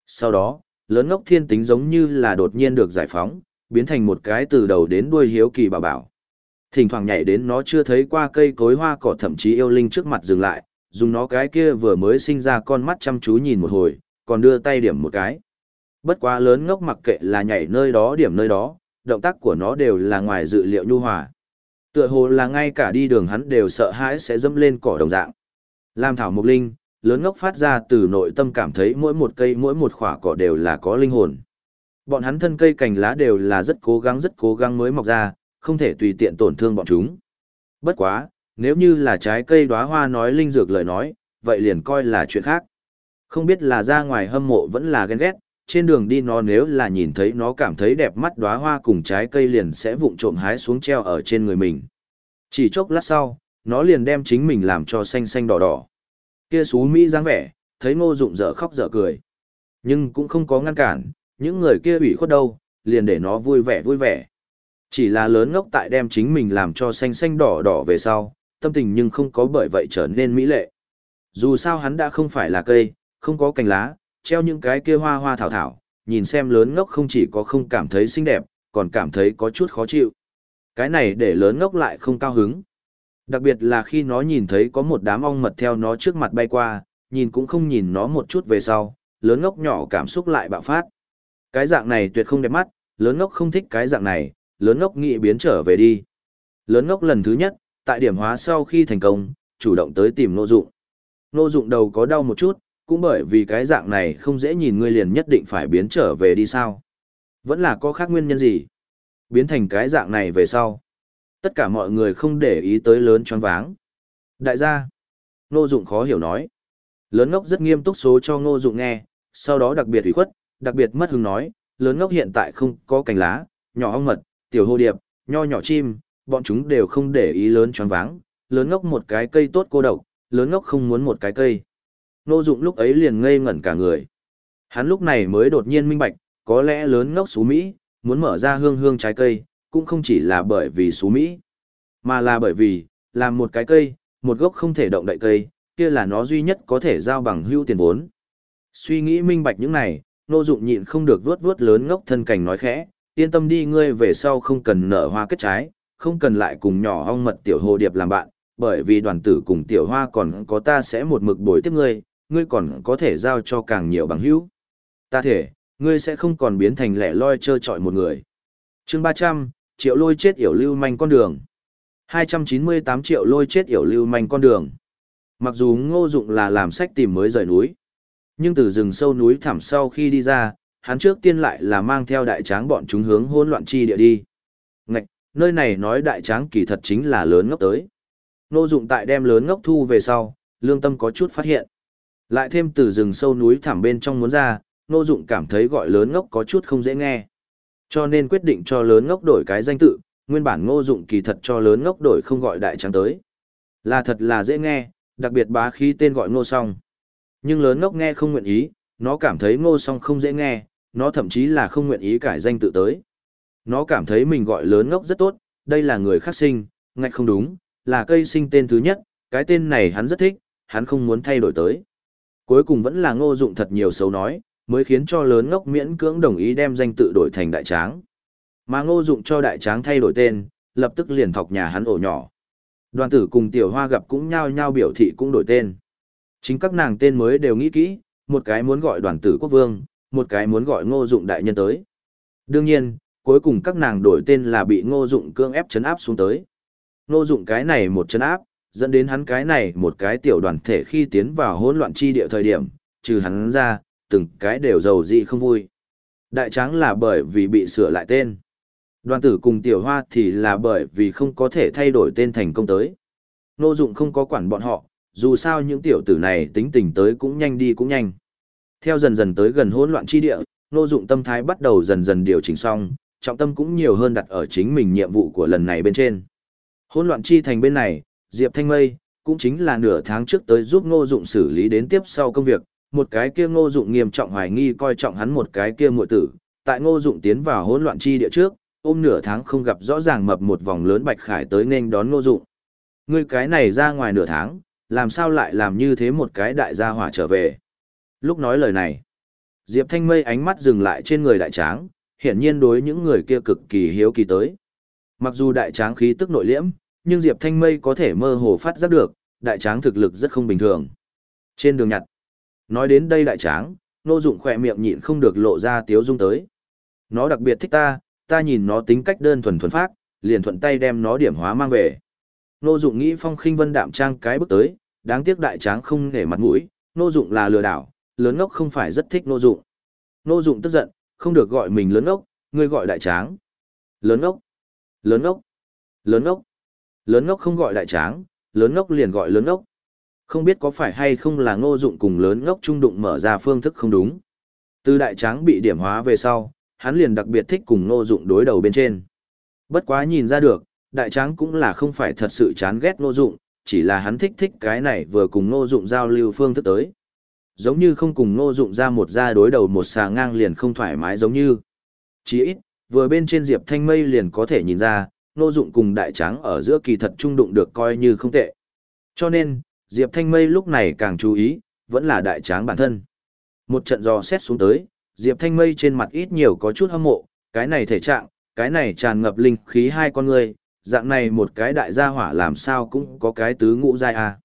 Sau đó, lớn ngốc thiên tính giống như là đột nhiên được giải phóng, biến thành một cái từ đầu đến đuôi hiếu kỳ bảo bảo. Thỉnh thoảng nhảy đến nó chưa thấy qua cây cối hoa cỏ thậm chí yêu linh trước mặt dừng lại, dùng nó cái kia vừa mới sinh ra con mắt chăm chú nhìn một hồi, còn đưa tay điểm một cái. Bất quá lớn ngốc mặc kệ là nhảy nơi đó điểm nơi đó, động tác của nó đều là ngoài dự liệu nhu hòa. Tựa hồ là ngay cả đi đường hắn đều sợ hãi sẽ dẫm lên cỏ đồng dạng. Lam thảo mục linh, lớn ngốc phát ra từ nội tâm cảm thấy mỗi một cây mỗi một khỏa cỏ đều là có linh hồn. Bọn hắn thân cây cành lá đều là rất cố gắng rất cố gắng mới mọc ra, không thể tùy tiện tổn thương bọn chúng. Bất quá, nếu như là trái cây đóa hoa nói linh dược lời nói, vậy liền coi là chuyện khác. Không biết là ra ngoài hâm mộ vẫn là ghen ghét, trên đường đi nó nếu là nhìn thấy nó cảm thấy đẹp mắt đóa hoa cùng trái cây liền sẽ vụng trộm hái xuống treo ở trên người mình. Chỉ chốc lát sau, nó liền đem chính mình làm cho xanh xanh đỏ đỏ. Kia xú Mỹ dáng vẻ, thấy ngô dụng dở khóc dở cười. Nhưng cũng không có ngăn cản, những người kia ủy khuất đâu, liền để nó vui vẻ vui vẻ. Chỉ là lớn ngốc tại đem chính mình làm cho xanh xanh đỏ đỏ về sau, tâm tình nhưng không có bởi vậy trở nên mỹ lệ. Dù sao hắn đã không phải là cây, không có cành lá, treo những cái kia hoa hoa thảo thảo, nhìn xem lớn ngốc không chỉ có không cảm thấy xinh đẹp, còn cảm thấy có chút khó chịu. Cái này để lớn ngốc lại không cao hứng. Đặc biệt là khi nó nhìn thấy có một đám ong mật theo nó trước mặt bay qua, nhìn cũng không nhìn nó một chút về sau, lớn ngốc nhỏ cảm xúc lại bạo phát. Cái dạng này tuyệt không đẹp mắt, lớn ngốc không thích cái dạng này, lớn ngốc nghị biến trở về đi. Lớn ngốc lần thứ nhất, tại điểm hóa sau khi thành công, chủ động tới tìm nô dụng. Nô dụng đầu có đau một chút, cũng bởi vì cái dạng này không dễ nhìn ngươi liền nhất định phải biến trở về đi sao. Vẫn là có khác nguyên nhân gì? Biến thành cái dạng này về sau. Tất cả mọi người không để ý tới lớn choáng váng. Đại gia. Nô dụng khó hiểu nói. Lớn ngốc rất nghiêm túc số cho ngô dụng nghe, sau đó đặc biệt ủy khuất, đặc biệt mất hứng nói, lớn ngốc hiện tại không có cành lá, nhỏ ong mật, tiểu hồ điệp, nho nhỏ chim, bọn chúng đều không để ý lớn choáng váng, lớn ngốc một cái cây tốt cô độc, lớn ngốc không muốn một cái cây. Nô dụng lúc ấy liền ngây ngẩn cả người. Hắn lúc này mới đột nhiên minh bạch, có lẽ lớn ngốc xú Mỹ, muốn mở ra hương hương trái cây, cũng không chỉ là bởi vì xú Mỹ, mà là bởi vì, làm một cái cây, một gốc không thể động đậy cây, kia là nó duy nhất có thể giao bằng hưu tiền vốn. Suy nghĩ minh bạch những này, nô dụng nhịn không được vuốt vuốt lớn ngốc thân cảnh nói khẽ, yên tâm đi ngươi về sau không cần nở hoa kết trái, không cần lại cùng nhỏ ong mật tiểu hồ điệp làm bạn, bởi vì đoàn tử cùng tiểu hoa còn có ta sẽ một mực bồi tiếp ngươi, ngươi còn có thể giao cho càng nhiều bằng hữu. Ta thể, ngươi sẽ không còn biến thành lẻ loi trơ trọi một người. chương 300, triệu lôi chết yểu lưu manh con đường. 298 triệu lôi chết yểu lưu manh con đường. Mặc dù ngô dụng là làm sách tìm mới rời núi, nhưng từ rừng sâu núi thẳm sau khi đi ra, hắn trước tiên lại là mang theo đại tráng bọn chúng hướng hỗn loạn chi địa đi. Ngạch, nơi này nói đại tráng kỳ thật chính là lớn ngốc tới. nô dụng tại đem lớn ngốc thu về sau, lương tâm có chút phát hiện. Lại thêm từ rừng sâu núi thẳm bên trong muốn ra, nô dụng cảm thấy gọi lớn ngốc có chút không dễ nghe. Cho nên quyết định cho lớn ngốc đổi cái danh tự, nguyên bản ngô dụng kỳ thật cho lớn ngốc đổi không gọi đại tráng tới. Là thật là dễ nghe, đặc biệt bá khí tên gọi ngô song. Nhưng lớn ngốc nghe không nguyện ý, nó cảm thấy ngô song không dễ nghe, nó thậm chí là không nguyện ý cải danh tự tới. Nó cảm thấy mình gọi lớn ngốc rất tốt, đây là người khác sinh, ngạch không đúng, là cây sinh tên thứ nhất, cái tên này hắn rất thích, hắn không muốn thay đổi tới. Cuối cùng vẫn là ngô dụng thật nhiều xấu nói, mới khiến cho lớn ngốc miễn cưỡng đồng ý đem danh tự đổi thành đại tráng. Mà ngô dụng cho đại tráng thay đổi tên, lập tức liền thọc nhà hắn ổ nhỏ. Đoàn tử cùng tiểu hoa gặp cũng nhao nhao biểu thị cũng đổi tên. Chính các nàng tên mới đều nghĩ kỹ, một cái muốn gọi đoàn tử quốc vương, một cái muốn gọi ngô dụng đại nhân tới. Đương nhiên, cuối cùng các nàng đổi tên là bị ngô dụng cương ép chấn áp xuống tới. Ngô dụng cái này một chấn áp, dẫn đến hắn cái này một cái tiểu đoàn thể khi tiến vào hỗn loạn chi địa thời điểm, trừ hắn ra, từng cái đều giàu dị không vui. Đại tráng là bởi vì bị sửa lại tên. Đoàn tử cùng tiểu hoa thì là bởi vì không có thể thay đổi tên thành công tới. Nô dụng không có quản bọn họ, dù sao những tiểu tử này tính tình tới cũng nhanh đi cũng nhanh. Theo dần dần tới gần hỗn loạn chi địa, nô dụng tâm thái bắt đầu dần dần điều chỉnh xong, trọng tâm cũng nhiều hơn đặt ở chính mình nhiệm vụ của lần này bên trên. Hỗn loạn chi thành bên này, Diệp Thanh Mây, cũng chính là nửa tháng trước tới giúp ngô dụng xử lý đến tiếp sau công việc, một cái kia ngô dụng nghiêm trọng hoài nghi coi trọng hắn một cái kia muội tử, tại ngô dụng tiến vào hỗn loạn chi địa trước, ôm nửa tháng không gặp rõ ràng mập một vòng lớn bạch khải tới nên đón ngô dụng. Ngươi cái này ra ngoài nửa tháng, làm sao lại làm như thế một cái đại gia hỏa trở về. Lúc nói lời này, Diệp Thanh Mây ánh mắt dừng lại trên người đại tráng, hiển nhiên đối những người kia cực kỳ hiếu kỳ tới. Mặc dù đại tráng khí tức nội liễm, nhưng Diệp Thanh Mây có thể mơ hồ phát giác được, đại tráng thực lực rất không bình thường. Trên đường nhặt, nói đến đây đại tráng, nô dụng khỏe miệng nhịn không được lộ ra tiếu dung tới. Nó đặc biệt thích ta, ta nhìn nó tính cách đơn thuần thuần phát, liền thuận tay đem nó điểm hóa mang về. Nô dụng nghĩ phong khinh vân đạm trang cái bước tới, đáng tiếc đại tráng không nể mặt mũi, nô dụng là lừa đảo, lớn ngốc không phải rất thích nô dụng. Nô dụng tức giận, không được gọi mình lớn ngốc, ngươi gọi đại tráng. Lớn ngốc, lớn ngốc, lớn ngốc. Lớn ngốc không gọi đại tráng, lớn ngốc liền gọi lớn ngốc. Không biết có phải hay không là ngô dụng cùng lớn ngốc trung đụng mở ra phương thức không đúng. Từ đại tráng bị điểm hóa về sau, hắn liền đặc biệt thích cùng ngô dụng đối đầu bên trên. Bất quá nhìn ra được, đại tráng cũng là không phải thật sự chán ghét ngô dụng, chỉ là hắn thích thích cái này vừa cùng ngô dụng giao lưu phương thức tới. Giống như không cùng ngô dụng ra một ra đối đầu một xà ngang liền không thoải mái giống như. Chỉ ít, vừa bên trên diệp thanh mây liền có thể nhìn ra, ngô dụng cùng đại tráng ở giữa kỳ thật trung đụng được coi như không tệ. Cho nên, diệp thanh mây lúc này càng chú ý, vẫn là đại tráng bản thân. Một trận dò xét xuống tới, diệp thanh mây trên mặt ít nhiều có chút hâm mộ, cái này thể trạng, cái này tràn ngập linh khí hai con người, dạng này một cái đại gia hỏa làm sao cũng có cái tứ ngũ giai à.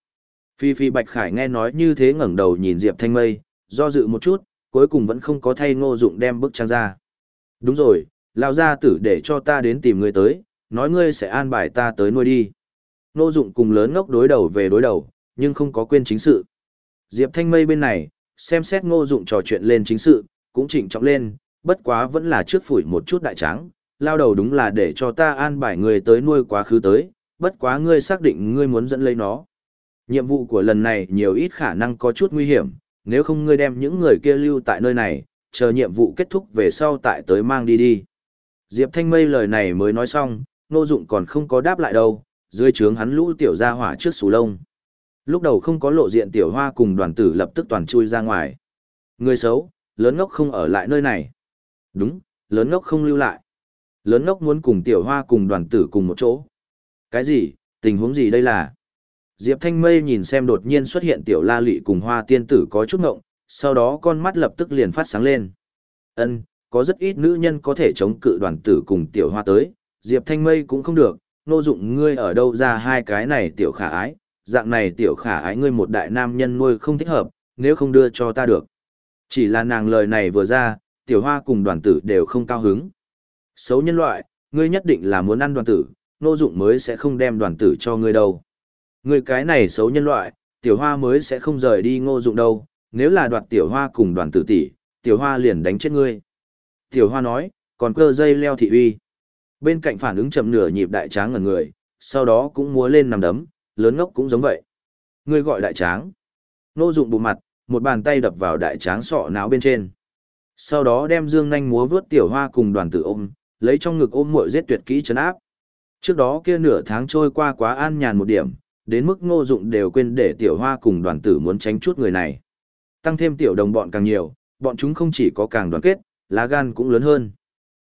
Phi Phi Bạch Khải nghe nói như thế ngẩng đầu nhìn Diệp Thanh Mây, do dự một chút, cuối cùng vẫn không có thay ngô dụng đem bức trang ra. Đúng rồi, lao gia tử để cho ta đến tìm ngươi tới, nói ngươi sẽ an bài ta tới nuôi đi. Ngô dụng cùng lớn ngốc đối đầu về đối đầu, nhưng không có quên chính sự. Diệp Thanh Mây bên này, xem xét ngô dụng trò chuyện lên chính sự, cũng chỉnh trọng lên, bất quá vẫn là trước phủi một chút đại tráng, lao đầu đúng là để cho ta an bài người tới nuôi quá khứ tới, bất quá ngươi xác định ngươi muốn dẫn lấy nó. Nhiệm vụ của lần này nhiều ít khả năng có chút nguy hiểm, nếu không ngươi đem những người kia lưu tại nơi này, chờ nhiệm vụ kết thúc về sau tại tới mang đi đi. Diệp Thanh Mây lời này mới nói xong, Nô Dụng còn không có đáp lại đâu, dưới trướng hắn lũ tiểu gia hỏa trước sù lông. Lúc đầu không có lộ diện tiểu hoa cùng đoàn tử lập tức toàn chui ra ngoài. Người xấu, lớn ngốc không ở lại nơi này. Đúng, lớn ngốc không lưu lại. Lớn ngốc muốn cùng tiểu hoa cùng đoàn tử cùng một chỗ. Cái gì, tình huống gì đây là? Diệp Thanh Mây nhìn xem đột nhiên xuất hiện tiểu la lị cùng hoa tiên tử có chút ngộng, sau đó con mắt lập tức liền phát sáng lên. Ân, có rất ít nữ nhân có thể chống cự đoàn tử cùng tiểu hoa tới, Diệp Thanh Mây cũng không được, nô dụng ngươi ở đâu ra hai cái này tiểu khả ái, dạng này tiểu khả ái ngươi một đại nam nhân nuôi không thích hợp, nếu không đưa cho ta được. Chỉ là nàng lời này vừa ra, tiểu hoa cùng đoàn tử đều không cao hứng. Xấu nhân loại, ngươi nhất định là muốn ăn đoàn tử, nô dụng mới sẽ không đem đoàn tử cho ngươi đâu. Người cái này xấu nhân loại, tiểu hoa mới sẽ không rời đi ngô dụng đâu, nếu là đoạt tiểu hoa cùng đoàn tử tỷ, tiểu hoa liền đánh chết ngươi. Tiểu hoa nói, còn cơ dây leo thị uy. Bên cạnh phản ứng chậm nửa nhịp đại tráng ngẩn người, sau đó cũng múa lên nằm đấm, lớn ngốc cũng giống vậy. Ngươi gọi đại tráng. Ngô dụng bụng mặt, một bàn tay đập vào đại tráng sọ não bên trên. Sau đó đem dương nhanh múa vướt tiểu hoa cùng đoàn tử ôm, lấy trong ngực ôm muội giết tuyệt kỹ chấn áp. Trước đó kia nửa tháng trôi qua quá an nhàn một điểm, đến mức ngô dụng đều quên để tiểu hoa cùng đoàn tử muốn tránh chút người này. Tăng thêm tiểu đồng bọn càng nhiều, bọn chúng không chỉ có càng đoàn kết, lá gan cũng lớn hơn.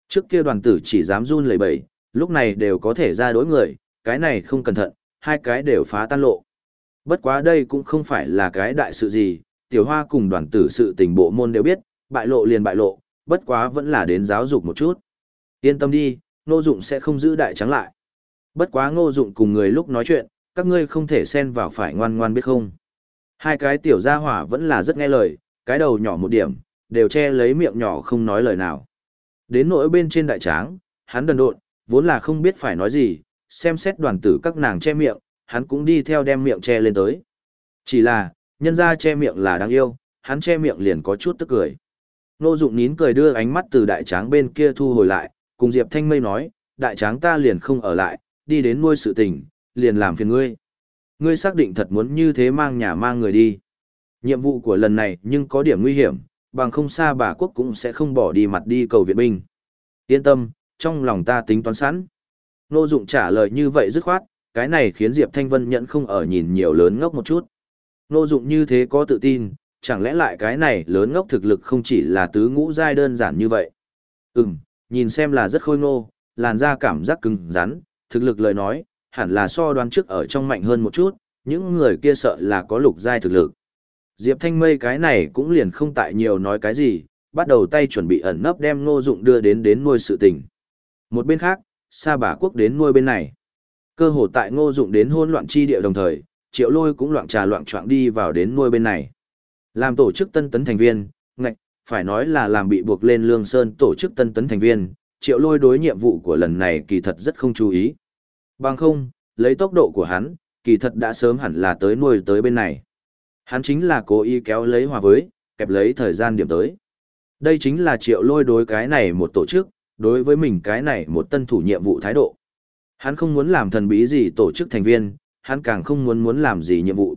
Trước kia đoàn tử chỉ dám run lẩy bẩy, lúc này đều có thể ra đối người, cái này không cẩn thận, hai cái đều phá tan lộ. Bất quá đây cũng không phải là cái đại sự gì, tiểu hoa cùng đoàn tử sự tình bộ môn đều biết, bại lộ liền bại lộ, bất quá vẫn là đến giáo dục một chút. Yên tâm đi, Ngô Dụng sẽ không giữ đại trắng lại. Bất quá Ngô Dụng cùng người lúc nói chuyện, các ngươi không thể xen vào phải ngoan ngoan biết không. Hai cái tiểu gia hỏa vẫn là rất nghe lời, cái đầu nhỏ một điểm, đều che lấy miệng nhỏ không nói lời nào. Đến nỗi bên trên đại tráng, hắn đần độn, vốn là không biết phải nói gì, xem xét đoàn tử các nàng che miệng, hắn cũng đi theo đem miệng che lên tới. Chỉ là, nhân ra che miệng là đáng yêu, hắn che miệng liền có chút tức cười. Nô dụng nín cười đưa ánh mắt từ đại tráng bên kia thu hồi lại, cùng Diệp Thanh Mây nói, đại tráng ta liền không ở lại, đi đến nuôi sự tình, liền làm phiền ngươi. Ngươi xác định thật muốn như thế mang nhà mang người đi. Nhiệm vụ của lần này nhưng có điểm nguy hiểm, bằng không xa bà quốc cũng sẽ không bỏ đi mặt đi cầu viện binh. Yên tâm, trong lòng ta tính toán sẵn. Nô dụng trả lời như vậy dứt khoát, cái này khiến Diệp Thanh Vân nhận không ở nhìn nhiều lớn ngốc một chút. Nô dụng như thế có tự tin, chẳng lẽ lại cái này lớn ngốc thực lực không chỉ là tứ ngũ giai đơn giản như vậy. Ừm, nhìn xem là rất khôi ngô, làn da cảm giác cứng rắn, thực lực lời nói, hẳn là so đoán trước ở trong mạnh hơn một chút, những người kia sợ là có lục giai thực lực. Diệp Thanh Mây cái này cũng liền không tại nhiều nói cái gì, bắt đầu tay chuẩn bị ẩn nấp đem ngô dụng đưa đến đến nuôi sự tình. Một bên khác, Sa Bà Quốc đến nuôi bên này. Cơ hồ tại ngô dụng đến hôn loạn chi địa đồng thời, triệu lôi cũng loạn trà loạn choạng đi vào đến nuôi bên này. Làm tổ chức tân tấn thành viên, ngạch, phải nói là làm bị buộc lên lương sơn tổ chức tân tấn thành viên, triệu lôi đối nhiệm vụ của lần này kỳ thật rất không chú ý. Bằng không, lấy tốc độ của hắn, kỳ thật đã sớm hẳn là tới nuôi tới bên này. Hắn chính là cố ý kéo lấy hòa với, kẹp lấy thời gian điểm tới. Đây chính là triệu lôi đối cái này một tổ chức, đối với mình cái này một tân thủ nhiệm vụ thái độ. Hắn không muốn làm thần bí gì tổ chức thành viên, hắn càng không muốn muốn làm gì nhiệm vụ.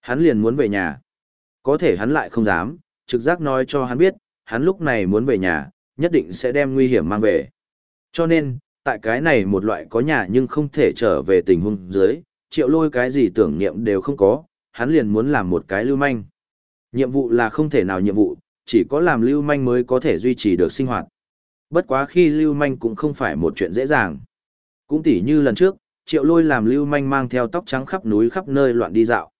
Hắn liền muốn về nhà. Có thể hắn lại không dám, trực giác nói cho hắn biết, hắn lúc này muốn về nhà, nhất định sẽ đem nguy hiểm mang về. Cho nên, tại cái này một loại có nhà nhưng không thể trở về tình huống dưới, triệu lôi cái gì tưởng niệm đều không có, hắn liền muốn làm một cái lưu manh. Nhiệm vụ là không thể nào nhiệm vụ, chỉ có làm lưu manh mới có thể duy trì được sinh hoạt. Bất quá khi lưu manh cũng không phải một chuyện dễ dàng. Cũng tỉ như lần trước, triệu lôi làm lưu manh mang theo tóc trắng khắp núi khắp nơi loạn đi dạo.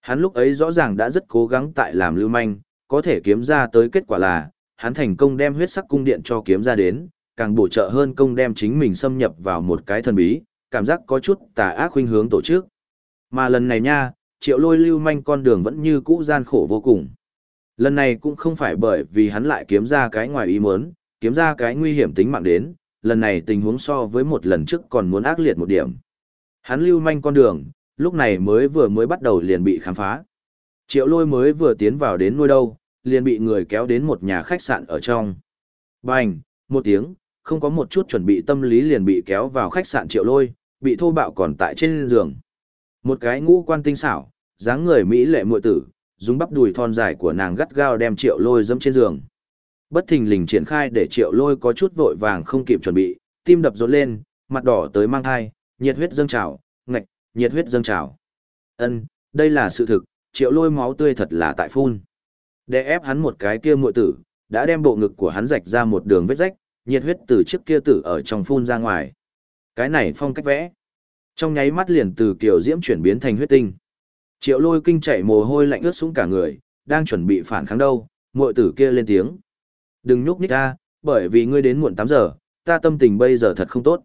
Hắn lúc ấy rõ ràng đã rất cố gắng tại làm lưu manh, có thể kiếm ra tới kết quả là, hắn thành công đem huyết sắc cung điện cho kiếm ra đến, càng bổ trợ hơn công đem chính mình xâm nhập vào một cái thần bí, cảm giác có chút tà ác khuynh hướng tổ chức. Mà lần này nha, triệu lôi lưu manh con đường vẫn như cũ gian khổ vô cùng. Lần này cũng không phải bởi vì hắn lại kiếm ra cái ngoài ý muốn, kiếm ra cái nguy hiểm tính mạng đến, lần này tình huống so với một lần trước còn muốn ác liệt một điểm. Hắn lưu manh con đường, lúc này mới vừa mới bắt đầu liền bị khám phá. Triệu lôi mới vừa tiến vào đến nuôi đâu, liền bị người kéo đến một nhà khách sạn ở trong. Bành, một tiếng, không có một chút chuẩn bị tâm lý liền bị kéo vào khách sạn triệu lôi, bị thô bạo còn tại trên giường. Một cái ngũ quan tinh xảo, dáng người mỹ lệ muội tử, dùng bắp đùi thon dài của nàng gắt gao đem triệu lôi dẫm trên giường. Bất thình lình triển khai để triệu lôi có chút vội vàng không kịp chuẩn bị, tim đập rộn lên, mặt đỏ tới mang thai, nhiệt huyết dâng trào, ngạch, nhiệt huyết dâng trào. Ân, đây là sự thực, triệu lôi máu tươi thật là tại phun. Để ép hắn một cái kia muội tử, đã đem bộ ngực của hắn rạch ra một đường vết rách, nhiệt huyết từ chiếc kia tử ở trong phun ra ngoài. Cái này phong cách vẽ. Trong nháy mắt liền từ kiểu diễm chuyển biến thành huyết tinh. Triệu lôi kinh chạy mồ hôi lạnh ướt xuống cả người, đang chuẩn bị phản kháng đâu, muội tử kia lên tiếng. Đừng nhúc nhích ta, bởi vì ngươi đến muộn 8 giờ, ta tâm tình bây giờ thật không tốt.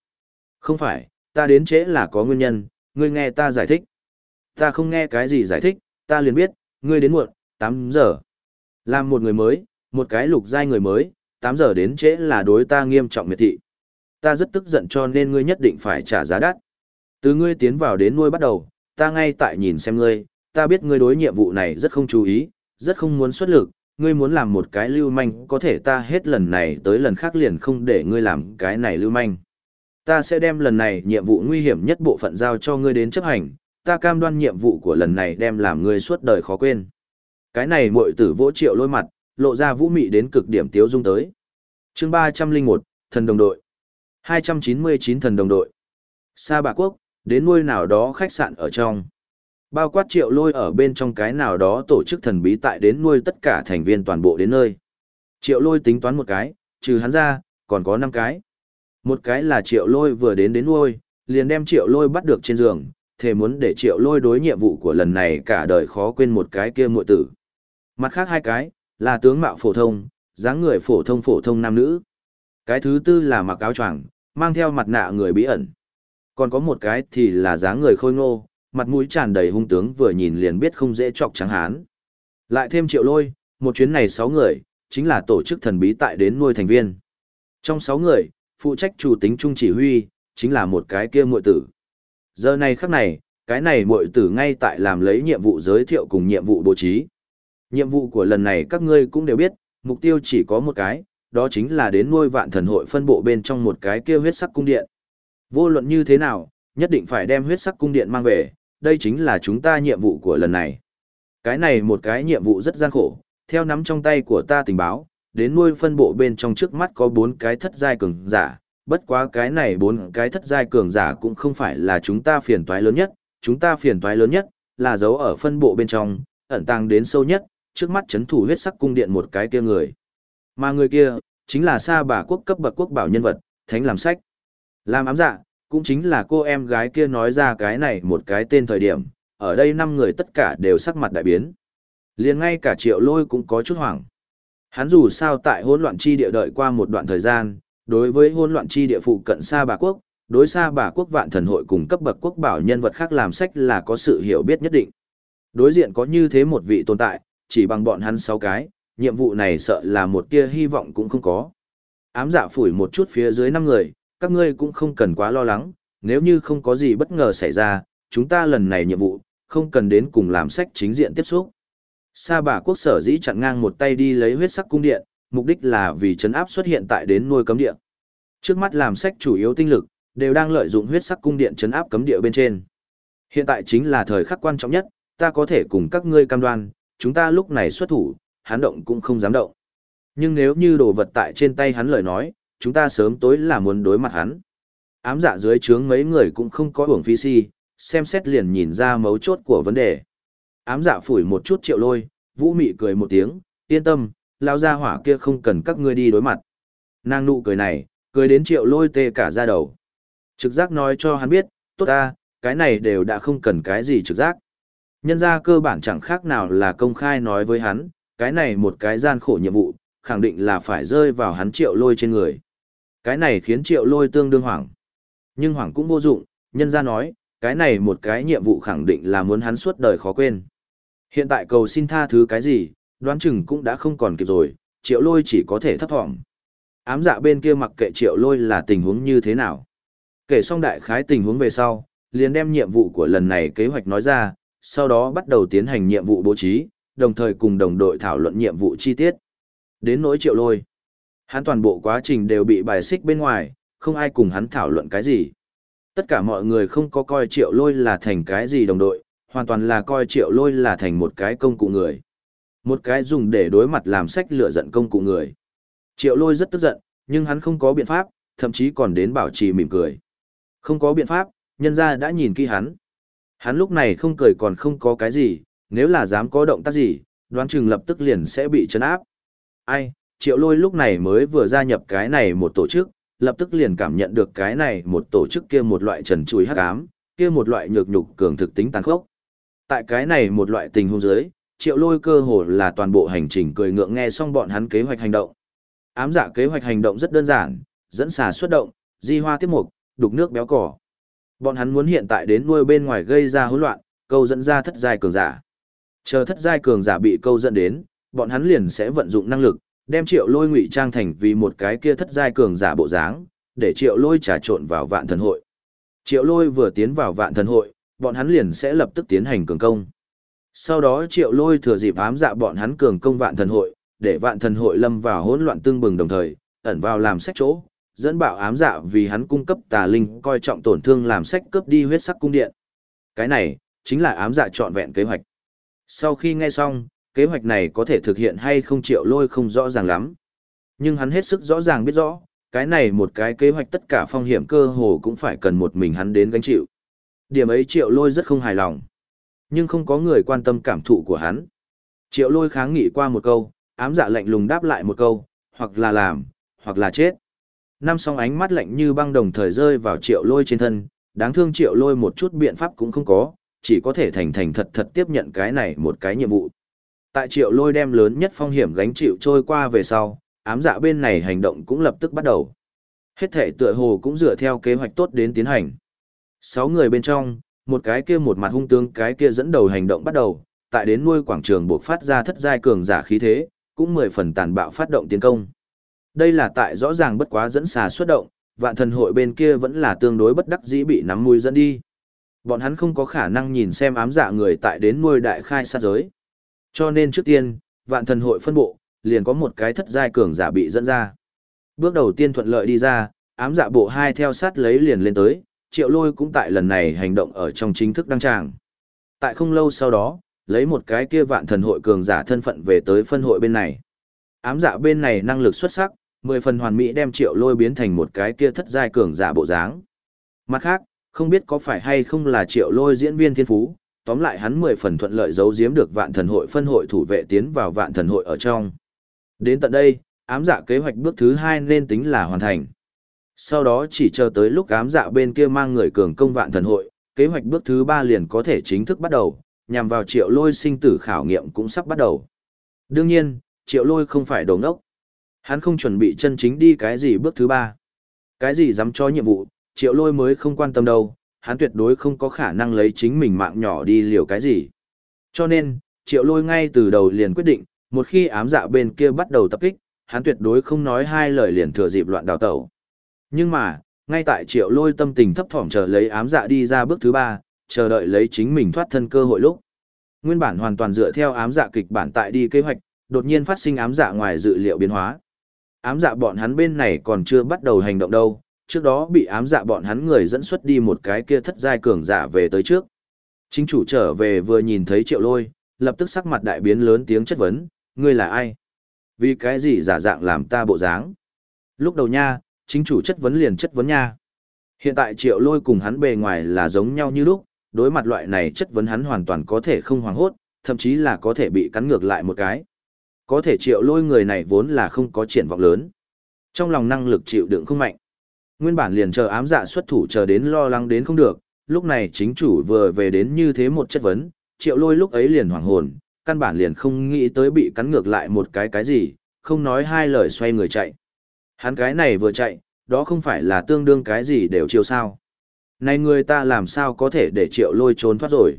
Không phải, ta đến trễ là có nguyên nhân, ngươi nghe ta giải thích. Ta không nghe cái gì giải thích, ta liền biết, ngươi đến muộn, 8 giờ. Làm một người mới, một cái lục giai người mới, 8 giờ đến trễ là đối ta nghiêm trọng miệt thị. Ta rất tức giận cho nên ngươi nhất định phải trả giá đắt. Từ ngươi tiến vào đến nuôi bắt đầu, ta ngay tại nhìn xem ngươi, ta biết ngươi đối nhiệm vụ này rất không chú ý, rất không muốn xuất lực, ngươi muốn làm một cái lưu manh có thể ta hết lần này tới lần khác liền không để ngươi làm cái này lưu manh. Ta sẽ đem lần này nhiệm vụ nguy hiểm nhất bộ phận giao cho ngươi đến chấp hành, ta cam đoan nhiệm vụ của lần này đem làm ngươi suốt đời khó quên. Cái này muội tử vỗ triệu lôi mặt, lộ ra vũ mị đến cực điểm tiếu dung tới. chương 301, thần đồng đội. 299 thần đồng đội. Sa bà quốc, đến nuôi nào đó khách sạn ở trong. Bao quát triệu lôi ở bên trong cái nào đó tổ chức thần bí tại đến nuôi tất cả thành viên toàn bộ đến nơi. Triệu lôi tính toán một cái, trừ hắn ra, còn có 5 cái. Một cái là triệu lôi vừa đến đến nuôi, liền đem triệu lôi bắt được trên giường, thề muốn để triệu lôi đối nhiệm vụ của lần này cả đời khó quên một cái kia muội tử. Mặt khác hai cái, là tướng mạo phổ thông, dáng người phổ thông phổ thông nam nữ. Cái thứ tư là mặc áo choàng, mang theo mặt nạ người bí ẩn. Còn có một cái thì là dáng người khôi ngô, mặt mũi tràn đầy hung tướng vừa nhìn liền biết không dễ chọc trắng hán. Lại thêm triệu lôi, một chuyến này sáu người, chính là tổ chức thần bí tại đến nuôi thành viên. Trong sáu người, phụ trách chủ tính trung chỉ huy, chính là một cái kia muội tử. Giờ này khắc này, cái này muội tử ngay tại làm lấy nhiệm vụ giới thiệu cùng nhiệm vụ bố trí. Nhiệm vụ của lần này các ngươi cũng đều biết, mục tiêu chỉ có một cái, đó chính là đến nuôi vạn thần hội phân bộ bên trong một cái kia huyết sắc cung điện. Vô luận như thế nào, nhất định phải đem huyết sắc cung điện mang về, đây chính là chúng ta nhiệm vụ của lần này. Cái này một cái nhiệm vụ rất gian khổ, theo nắm trong tay của ta tình báo, đến nuôi phân bộ bên trong trước mắt có bốn cái thất giai cường giả, bất quá cái này bốn cái thất giai cường giả cũng không phải là chúng ta phiền toái lớn nhất, chúng ta phiền toái lớn nhất là giấu ở phân bộ bên trong, ẩn tàng đến sâu nhất, trước mắt chấn thủ huyết sắc cung điện một cái kia người. Mà người kia, chính là sa bà quốc cấp bậc quốc bảo nhân vật, thánh làm sách. Làm ám dạ, cũng chính là cô em gái kia nói ra cái này một cái tên thời điểm, ở đây năm người tất cả đều sắc mặt đại biến. liền ngay cả triệu lôi cũng có chút hoảng. Hắn dù sao tại hỗn loạn chi địa đợi qua một đoạn thời gian, đối với hỗn loạn chi địa phụ cận xa bà quốc, đối xa bà quốc vạn thần hội cùng cấp bậc quốc bảo nhân vật khác làm sách là có sự hiểu biết nhất định. Đối diện có như thế một vị tồn tại, chỉ bằng bọn hắn sáu cái, nhiệm vụ này sợ là một tia hy vọng cũng không có. Ám dạ phủi một chút phía dưới năm người, các ngươi cũng không cần quá lo lắng, nếu như không có gì bất ngờ xảy ra, chúng ta lần này nhiệm vụ, không cần đến cùng làm sách chính diện tiếp xúc. Sa bà quốc sở dĩ chặn ngang một tay đi lấy huyết sắc cung điện, mục đích là vì chấn áp xuất hiện tại đến nuôi cấm địa. Trước mắt làm sách chủ yếu tinh lực, đều đang lợi dụng huyết sắc cung điện chấn áp cấm địa bên trên. Hiện tại chính là thời khắc quan trọng nhất, ta có thể cùng các ngươi cam đoan, chúng ta lúc này xuất thủ, hắn động cũng không dám động. Nhưng nếu như đồ vật tại trên tay hắn lời nói, chúng ta sớm tối là muốn đối mặt hắn. Ám dạ dưới trướng mấy người cũng không có hưởng phi si, xem xét liền nhìn ra mấu chốt của vấn đề. Ám dạ phủi một chút triệu lôi, vũ mị cười một tiếng, yên tâm, lao ra hỏa kia không cần các ngươi đi đối mặt. Nàng nụ cười này, cười đến triệu lôi tê cả ra đầu. Trực giác nói cho hắn biết, tốt ta, cái này đều đã không cần cái gì trực giác. Nhân ra cơ bản chẳng khác nào là công khai nói với hắn, cái này một cái gian khổ nhiệm vụ, khẳng định là phải rơi vào hắn triệu lôi trên người. Cái này khiến triệu lôi tương đương hoảng. Nhưng hoảng cũng vô dụng, nhân ra nói, cái này một cái nhiệm vụ khẳng định là muốn hắn suốt đời khó quên. Hiện tại cầu xin tha thứ cái gì, đoán chừng cũng đã không còn kịp rồi, triệu lôi chỉ có thể thấp thỏm. Ám dạ bên kia mặc kệ triệu lôi là tình huống như thế nào. Kể xong đại khái tình huống về sau, liền đem nhiệm vụ của lần này kế hoạch nói ra, sau đó bắt đầu tiến hành nhiệm vụ bố trí, đồng thời cùng đồng đội thảo luận nhiệm vụ chi tiết. Đến nỗi triệu lôi. Hắn toàn bộ quá trình đều bị bài xích bên ngoài, không ai cùng hắn thảo luận cái gì. Tất cả mọi người không có coi triệu lôi là thành cái gì đồng đội, hoàn toàn là coi triệu lôi là thành một cái công cụ người. Một cái dùng để đối mặt làm sách lựa giận công cụ người. Triệu lôi rất tức giận, nhưng hắn không có biện pháp, thậm chí còn đến bảo trì mỉm cười. Không có biện pháp, nhân ra đã nhìn kỹ hắn. Hắn lúc này không cười còn không có cái gì, nếu là dám có động tác gì, đoán chừng lập tức liền sẽ bị chấn áp. Ai, triệu lôi lúc này mới vừa gia nhập cái này một tổ chức, lập tức liền cảm nhận được cái này một tổ chức kia một loại trần trùi hắc ám, kia một loại nhược nhục cường thực tính tàn khốc. Tại cái này một loại tình huống dưới, triệu lôi cơ hồ là toàn bộ hành trình cười ngượng nghe xong bọn hắn kế hoạch hành động. Ám giả kế hoạch hành động rất đơn giản, dẫn xà xuất động, di hoa tiếp mục, đục nước béo cỏ. Bọn hắn muốn hiện tại đến nuôi bên ngoài gây ra hỗn loạn, câu dẫn ra thất giai cường giả. Chờ thất giai cường giả bị câu dẫn đến, bọn hắn liền sẽ vận dụng năng lực, đem triệu lôi ngụy trang thành vì một cái kia thất giai cường giả bộ dáng, để triệu lôi trà trộn vào vạn thần hội. Triệu lôi vừa tiến vào vạn thần hội, bọn hắn liền sẽ lập tức tiến hành cường công. Sau đó triệu lôi thừa dịp ám dạ bọn hắn cường công vạn thần hội, để vạn thần hội lâm vào hỗn loạn tương bừng đồng thời, ẩn vào làm sách chỗ, dẫn bạo ám dạ vì hắn cung cấp tà linh coi trọng tổn thương làm sách cướp đi huyết sắc cung điện. Cái này, chính là ám dạ trọn vẹn kế hoạch. Sau khi nghe xong, kế hoạch này có thể thực hiện hay không triệu lôi không rõ ràng lắm. Nhưng hắn hết sức rõ ràng biết rõ, cái này một cái kế hoạch tất cả phong hiểm cơ hồ cũng phải cần một mình hắn đến gánh chịu. Điểm ấy triệu lôi rất không hài lòng. Nhưng không có người quan tâm cảm thụ của hắn. Triệu lôi kháng nghị qua một câu, ám dạ lạnh lùng đáp lại một câu, hoặc là làm, hoặc là chết. Năm song ánh mắt lạnh như băng đồng thời rơi vào triệu lôi trên thân, đáng thương triệu lôi một chút biện pháp cũng không có, chỉ có thể thành thành thật thật tiếp nhận cái này một cái nhiệm vụ. Tại triệu lôi đem lớn nhất phong hiểm gánh chịu trôi qua về sau, ám dạ bên này hành động cũng lập tức bắt đầu. Hết thể tựa hồ cũng dựa theo kế hoạch tốt đến tiến hành. Sáu người bên trong, một cái kia một mặt hung tướng cái kia dẫn đầu hành động bắt đầu, tại đến nuôi quảng trường buộc phát ra thất giai cường giả khí thế, cũng mười phần tàn bạo phát động tiến công. Đây là tại rõ ràng bất quá dẫn xà xuất động, vạn thần hội bên kia vẫn là tương đối bất đắc dĩ bị nắm mũi dẫn đi. Bọn hắn không có khả năng nhìn xem ám dạ người tại đến nuôi đại khai sát giới. Cho nên trước tiên, vạn thần hội phân bộ, liền có một cái thất giai cường giả bị dẫn ra. Bước đầu tiên thuận lợi đi ra, ám dạ bộ hai theo sát lấy liền lên tới, triệu lôi cũng tại lần này hành động ở trong chính thức đăng tràng. Tại không lâu sau đó, lấy một cái kia vạn thần hội cường giả thân phận về tới phân hội bên này. Ám dạ bên này năng lực xuất sắc, mười phần hoàn mỹ đem triệu lôi biến thành một cái kia thất giai cường giả bộ dáng. Mặt khác, không biết có phải hay không là triệu lôi diễn viên thiên phú, tóm lại hắn mười phần thuận lợi giấu giếm được vạn thần hội phân hội thủ vệ tiến vào vạn thần hội ở trong. Đến tận đây, ám dạ kế hoạch bước thứ hai nên tính là hoàn thành. Sau đó chỉ chờ tới lúc ám dạ bên kia mang người cường công vạn thần hội, kế hoạch bước thứ ba liền có thể chính thức bắt đầu, nhằm vào triệu lôi sinh tử khảo nghiệm cũng sắp bắt đầu. Đương nhiên, triệu lôi không phải đồ ngốc. Hắn không chuẩn bị chân chính đi cái gì bước thứ ba. Cái gì dám cho nhiệm vụ, triệu lôi mới không quan tâm đâu, hắn tuyệt đối không có khả năng lấy chính mình mạng nhỏ đi liều cái gì. Cho nên, triệu lôi ngay từ đầu liền quyết định, một khi ám dạ bên kia bắt đầu tập kích, hắn tuyệt đối không nói hai lời liền thừa dịp loạn đào tẩu. Nhưng mà, ngay tại triệu lôi tâm tình thấp thỏm chờ lấy ám dạ đi ra bước thứ ba, chờ đợi lấy chính mình thoát thân cơ hội lúc. Nguyên bản hoàn toàn dựa theo ám dạ kịch bản tại đi kế hoạch, đột nhiên phát sinh ám dạ ngoài dự liệu biến hóa. Ám dạ bọn hắn bên này còn chưa bắt đầu hành động đâu, trước đó bị ám dạ bọn hắn người dẫn xuất đi một cái kia thất giai cường giả về tới trước. Chính chủ trở về vừa nhìn thấy triệu lôi, lập tức sắc mặt đại biến lớn tiếng chất vấn, ngươi là ai? Vì cái gì giả dạng làm ta bộ dáng? Lúc đầu nha, chính chủ chất vấn liền chất vấn nha. Hiện tại triệu lôi cùng hắn bề ngoài là giống nhau như lúc, đối mặt loại này chất vấn hắn hoàn toàn có thể không hoảng hốt, thậm chí là có thể bị cắn ngược lại một cái. Có thể triệu lôi người này vốn là không có triển vọng lớn. Trong lòng năng lực chịu đựng không mạnh. Nguyên bản liền chờ ám dạ xuất thủ chờ đến lo lắng đến không được, lúc này chính chủ vừa về đến như thế một chất vấn, triệu lôi lúc ấy liền hoảng hồn, căn bản liền không nghĩ tới bị cắn ngược lại một cái cái gì, không nói hai lời xoay người chạy. Hắn cái này vừa chạy, đó không phải là tương đương cái gì đều chiêu sao. Này người ta làm sao có thể để triệu lôi trốn thoát rồi.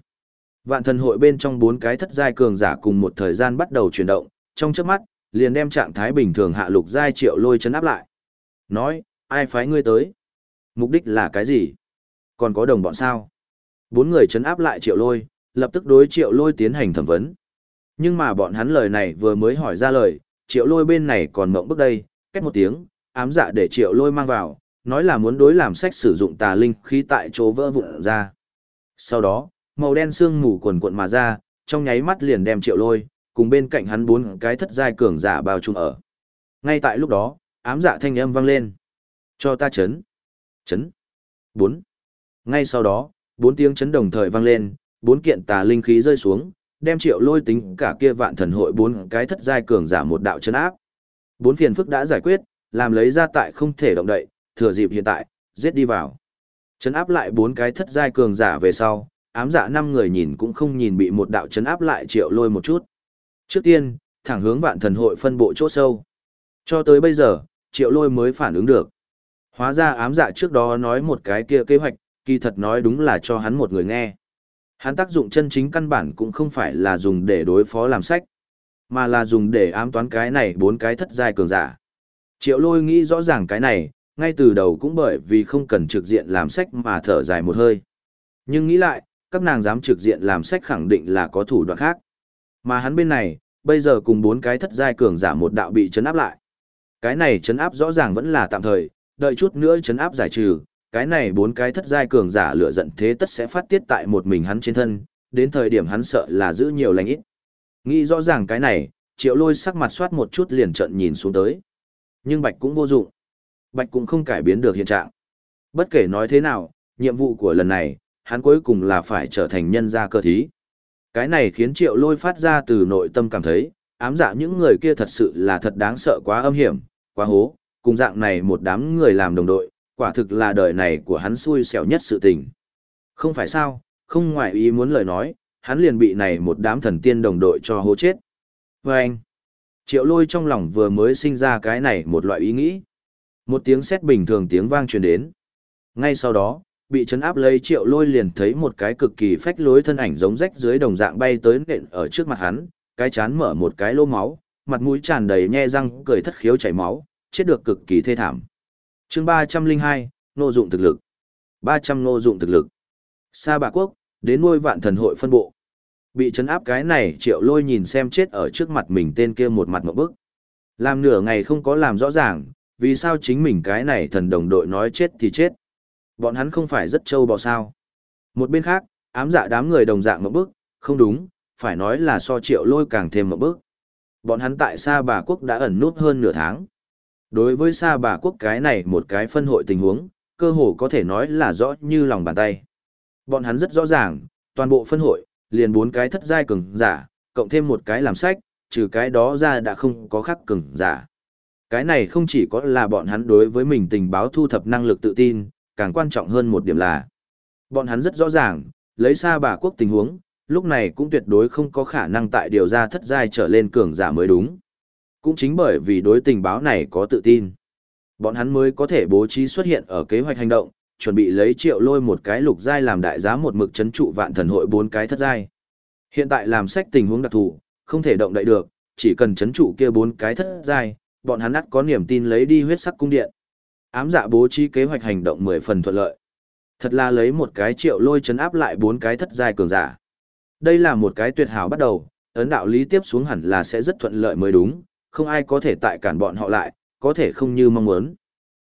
Vạn thần hội bên trong bốn cái thất giai cường giả cùng một thời gian bắt đầu chuyển động, trong chớp mắt, liền đem trạng thái bình thường hạ lục giai triệu lôi chấn áp lại. Nói, ai phái ngươi tới? Mục đích là cái gì? Còn có đồng bọn sao? Bốn người chấn áp lại triệu lôi, lập tức đối triệu lôi tiến hành thẩm vấn. Nhưng mà bọn hắn lời này vừa mới hỏi ra lời, triệu lôi bên này còn mộng bước đây, cách một tiếng, ám dạ để triệu lôi mang vào, nói là muốn đối làm sách sử dụng tà linh khí tại chỗ vỡ vụn ra. Sau đó, màu đen sương mù quần cuộn mà ra, trong nháy mắt liền đem triệu lôi, cùng bên cạnh hắn bốn cái thất giai cường giả bao trùm ở. Ngay tại lúc đó, ám dạ thanh âm vang lên. Cho ta chấn. Chấn. Bốn. Ngay sau đó, bốn tiếng chấn đồng thời vang lên, bốn kiện tà linh khí rơi xuống, đem triệu lôi tính cả kia vạn thần hội bốn cái thất giai cường giả một đạo chấn áp. Bốn phiền phức đã giải quyết, làm lấy ra tại không thể động đậy, thừa dịp hiện tại, giết đi vào. Chấn áp lại bốn cái thất giai cường giả về sau, ám dạ năm người nhìn cũng không nhìn bị một đạo chấn áp lại triệu lôi một chút. Trước tiên, thẳng hướng vạn thần hội phân bộ chỗ sâu. Cho tới bây giờ, triệu lôi mới phản ứng được. Hóa ra ám dạ trước đó nói một cái kia kế hoạch, kỳ thật nói đúng là cho hắn một người nghe. Hắn tác dụng chân chính căn bản cũng không phải là dùng để đối phó làm sách, mà là dùng để ám toán cái này bốn cái thất giai cường giả. Triệu lôi nghĩ rõ ràng cái này, ngay từ đầu cũng bởi vì không cần trực diện làm sách mà thở dài một hơi. Nhưng nghĩ lại, các nàng dám trực diện làm sách khẳng định là có thủ đoạn khác. Mà hắn bên này, bây giờ cùng bốn cái thất giai cường giả một đạo bị chấn áp lại. Cái này chấn áp rõ ràng vẫn là tạm thời, đợi chút nữa chấn áp giải trừ, cái này bốn cái thất giai cường giả lửa giận thế tất sẽ phát tiết tại một mình hắn trên thân, đến thời điểm hắn sợ là giữ nhiều lành ít. Nghĩ rõ ràng cái này, triệu lôi sắc mặt soát một chút liền trận nhìn xuống tới. Nhưng bạch cũng vô dụng. Bạch cũng không cải biến được hiện trạng. Bất kể nói thế nào, nhiệm vụ của lần này, hắn cuối cùng là phải trở thành nhân gia cơ thí. Cái này khiến triệu lôi phát ra từ nội tâm cảm thấy, ám dạ những người kia thật sự là thật đáng sợ quá âm hiểm, quá hố, cùng dạng này một đám người làm đồng đội, quả thực là đời này của hắn xui xẻo nhất sự tình. Không phải sao, không ngoại ý muốn lời nói, hắn liền bị này một đám thần tiên đồng đội cho hố chết. Và anh, triệu lôi trong lòng vừa mới sinh ra cái này một loại ý nghĩ. Một tiếng sét bình thường tiếng vang truyền đến. Ngay sau đó, bị chấn áp lấy triệu lôi liền thấy một cái cực kỳ phách lối thân ảnh giống rách dưới đồng dạng bay tới nện ở trước mặt hắn, cái chán mở một cái lô máu, mặt mũi tràn đầy nhe răng cười thất khiếu chảy máu, chết được cực kỳ thê thảm. chương ba trăm linh hai nô dụng thực lực. ba trăm nô dụng thực lực. Sa bà quốc, đến nuôi vạn thần hội phân bộ. Bị chấn áp cái này triệu lôi nhìn xem chết ở trước mặt mình tên kia một mặt một bức. Làm nửa ngày không có làm rõ ràng, vì sao chính mình cái này thần đồng đội nói chết thì chết. Bọn hắn không phải rất trâu bò sao. Một bên khác, ám dạ đám người đồng dạng một bước, không đúng, phải nói là so triệu lôi càng thêm một bước. Bọn hắn tại Sa Bà Quốc đã ẩn nút hơn nửa tháng. Đối với Sa Bà Quốc cái này một cái phân hội tình huống, cơ hồ có thể nói là rõ như lòng bàn tay. Bọn hắn rất rõ ràng, toàn bộ phân hội, liền bốn cái thất giai cường giả, cộng thêm một cái làm sách, trừ cái đó ra đã không có khác cường giả. Cái này không chỉ có là bọn hắn đối với mình tình báo thu thập năng lực tự tin, càng quan trọng hơn một điểm là bọn hắn rất rõ ràng, lấy xa bà quốc tình huống, lúc này cũng tuyệt đối không có khả năng tại điều ra thất giai trở lên cường giả mới đúng. Cũng chính bởi vì đối tình báo này có tự tin, bọn hắn mới có thể bố trí xuất hiện ở kế hoạch hành động, chuẩn bị lấy triệu lôi một cái lục giai làm đại giá một mực chấn trụ vạn thần hội bốn cái thất giai. Hiện tại làm sách tình huống đặc thù, không thể động đậy được, chỉ cần chấn trụ kia bốn cái thất giai, bọn hắn ắt có niềm tin lấy đi huyết sắc cung điện. Ám dạ bố trí kế hoạch hành động mười phần thuận lợi. Thật là lấy một cái triệu lôi chấn áp lại bốn cái thất giai cường giả. Đây là một cái tuyệt hảo bắt đầu, ấn đạo lý tiếp xuống hẳn là sẽ rất thuận lợi mới đúng, không ai có thể tại cản bọn họ lại, có thể không như mong muốn.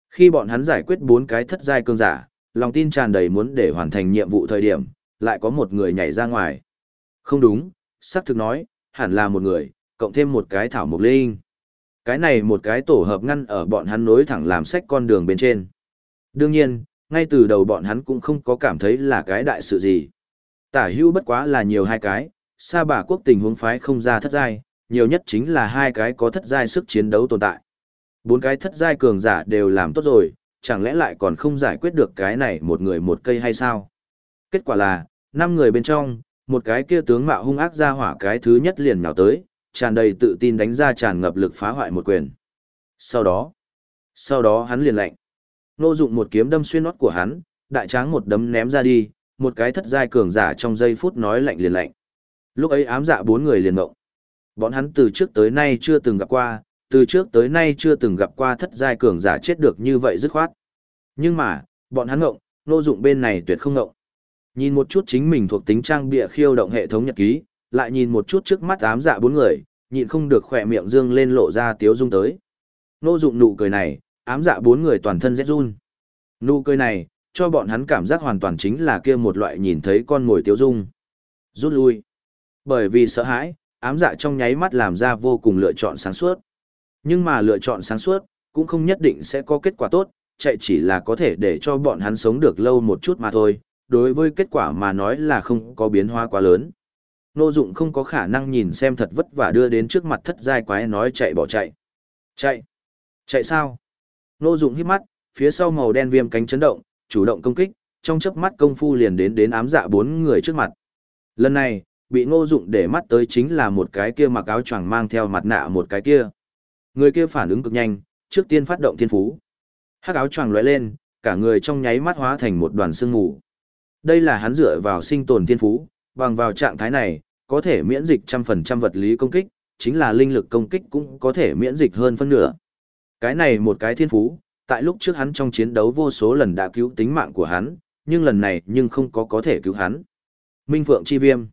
Khi bọn hắn giải quyết bốn cái thất giai cường giả, lòng tin tràn đầy muốn để hoàn thành nhiệm vụ thời điểm, lại có một người nhảy ra ngoài. Không đúng, xác thực nói, hẳn là một người, cộng thêm một cái thảo mục linh. Cái này một cái tổ hợp ngăn ở bọn hắn nối thẳng làm sách con đường bên trên. Đương nhiên, ngay từ đầu bọn hắn cũng không có cảm thấy là cái đại sự gì. Tả hưu bất quá là nhiều hai cái, sa bà quốc tình huống phái không ra thất giai, nhiều nhất chính là hai cái có thất giai sức chiến đấu tồn tại. Bốn cái thất giai cường giả đều làm tốt rồi, chẳng lẽ lại còn không giải quyết được cái này một người một cây hay sao? Kết quả là, năm người bên trong, một cái kia tướng mạo hung ác ra hỏa cái thứ nhất liền nhào tới, tràn đầy tự tin đánh ra tràn ngập lực phá hoại một quyền. Sau đó, sau đó hắn liền lạnh. Nô dụng một kiếm đâm xuyên nót của hắn, đại tráng một đấm ném ra đi, một cái thất giai cường giả trong giây phút nói lạnh liền lạnh. Lúc ấy ám dạ bốn người liền ngộng. Bọn hắn từ trước tới nay chưa từng gặp qua, từ trước tới nay chưa từng gặp qua thất giai cường giả chết được như vậy dứt khoát. Nhưng mà, bọn hắn ngộng, nô dụng bên này tuyệt không ngộng. Nhìn một chút chính mình thuộc tính trang bịa khiêu động hệ thống nhật ký, lại nhìn một chút trước mắt ám dạ bốn người, nhịn không được khỏe miệng dương lên lộ ra tiếu dung tới. Nô dụng nụ cười này, ám dạ bốn người toàn thân rét run. Nụ cười này, cho bọn hắn cảm giác hoàn toàn chính là kia một loại nhìn thấy con mồi tiếu dung. Rút lui. Bởi vì sợ hãi, ám dạ trong nháy mắt làm ra vô cùng lựa chọn sáng suốt. Nhưng mà lựa chọn sáng suốt, cũng không nhất định sẽ có kết quả tốt, chạy chỉ là có thể để cho bọn hắn sống được lâu một chút mà thôi, đối với kết quả mà nói là không có biến hóa quá lớn. Nô dụng không có khả năng nhìn xem thật vất vả đưa đến trước mặt thất giai quái nói chạy bỏ chạy. Chạy? Chạy sao? Nô dụng hít mắt, phía sau màu đen viêm cánh chấn động, chủ động công kích, trong chớp mắt công phu liền đến đến ám dạ bốn người trước mặt. Lần này, bị ngô dụng để mắt tới chính là một cái kia mặc áo choàng mang theo mặt nạ một cái kia. Người kia phản ứng cực nhanh, trước tiên phát động thiên phú. Hắc áo choàng lóe lên, cả người trong nháy mắt hóa thành một đoàn sương mù. Đây là hắn dựa vào sinh tồn thiên phú, bằng vào trạng thái này, có thể miễn dịch trăm phần trăm vật lý công kích, chính là linh lực công kích cũng có thể miễn dịch hơn phân nửa. Cái này một cái thiên phú, tại lúc trước hắn trong chiến đấu vô số lần đã cứu tính mạng của hắn, nhưng lần này nhưng không có có thể cứu hắn. Minh Phượng Chi Viêm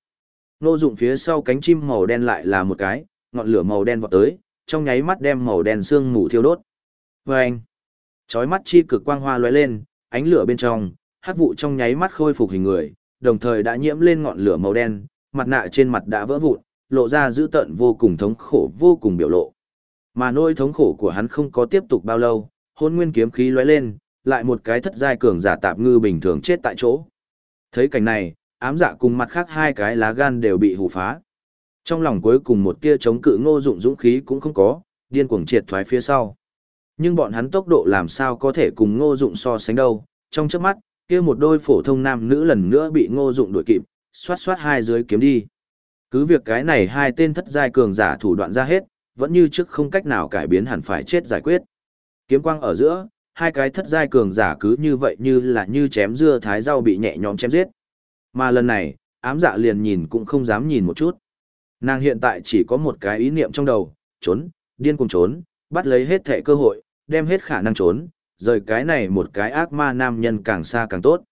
Nô dụng phía sau cánh chim màu đen lại là một cái, ngọn lửa màu đen vọt tới, trong nháy mắt đem màu đen xương mù thiêu đốt. Vâng! Chói mắt chi cực quang hoa lóe lên, ánh lửa bên trong, hắc vụ trong nháy mắt khôi phục hình người, đồng thời đã nhiễm lên ngọn lửa màu đen, mặt nạ trên mặt đã vỡ vụn, lộ ra dữ tợn vô cùng thống khổ vô cùng biểu lộ. Mà nỗi thống khổ của hắn không có tiếp tục bao lâu, hôn nguyên kiếm khí lóe lên, lại một cái thất giai cường giả tạp ngư bình thường chết tại chỗ. Thấy cảnh này, ám dạ cùng mặt khác hai cái lá gan đều bị hù phá. Trong lòng cuối cùng một tia chống cự ngô dụng dũng khí cũng không có, điên cuồng triệt thoái phía sau. Nhưng bọn hắn tốc độ làm sao có thể cùng ngô dụng so sánh đâu, trong chớp mắt, kia một đôi phổ thông nam nữ lần nữa bị ngô dụng đuổi kịp, xoát xoát hai dưới kiếm đi. Cứ việc cái này hai tên thất giai cường giả thủ đoạn ra hết, vẫn như trước không cách nào cải biến hẳn phải chết giải quyết. Kiếm quang ở giữa, hai cái thất giai cường giả cứ như vậy như là như chém dưa thái rau bị nhẹ nhõm chém giết. Mà lần này, ám dạ liền nhìn cũng không dám nhìn một chút. Nàng hiện tại chỉ có một cái ý niệm trong đầu, trốn, điên cùng trốn, bắt lấy hết thể cơ hội, đem hết khả năng trốn, rời cái này một cái ác ma nam nhân càng xa càng tốt.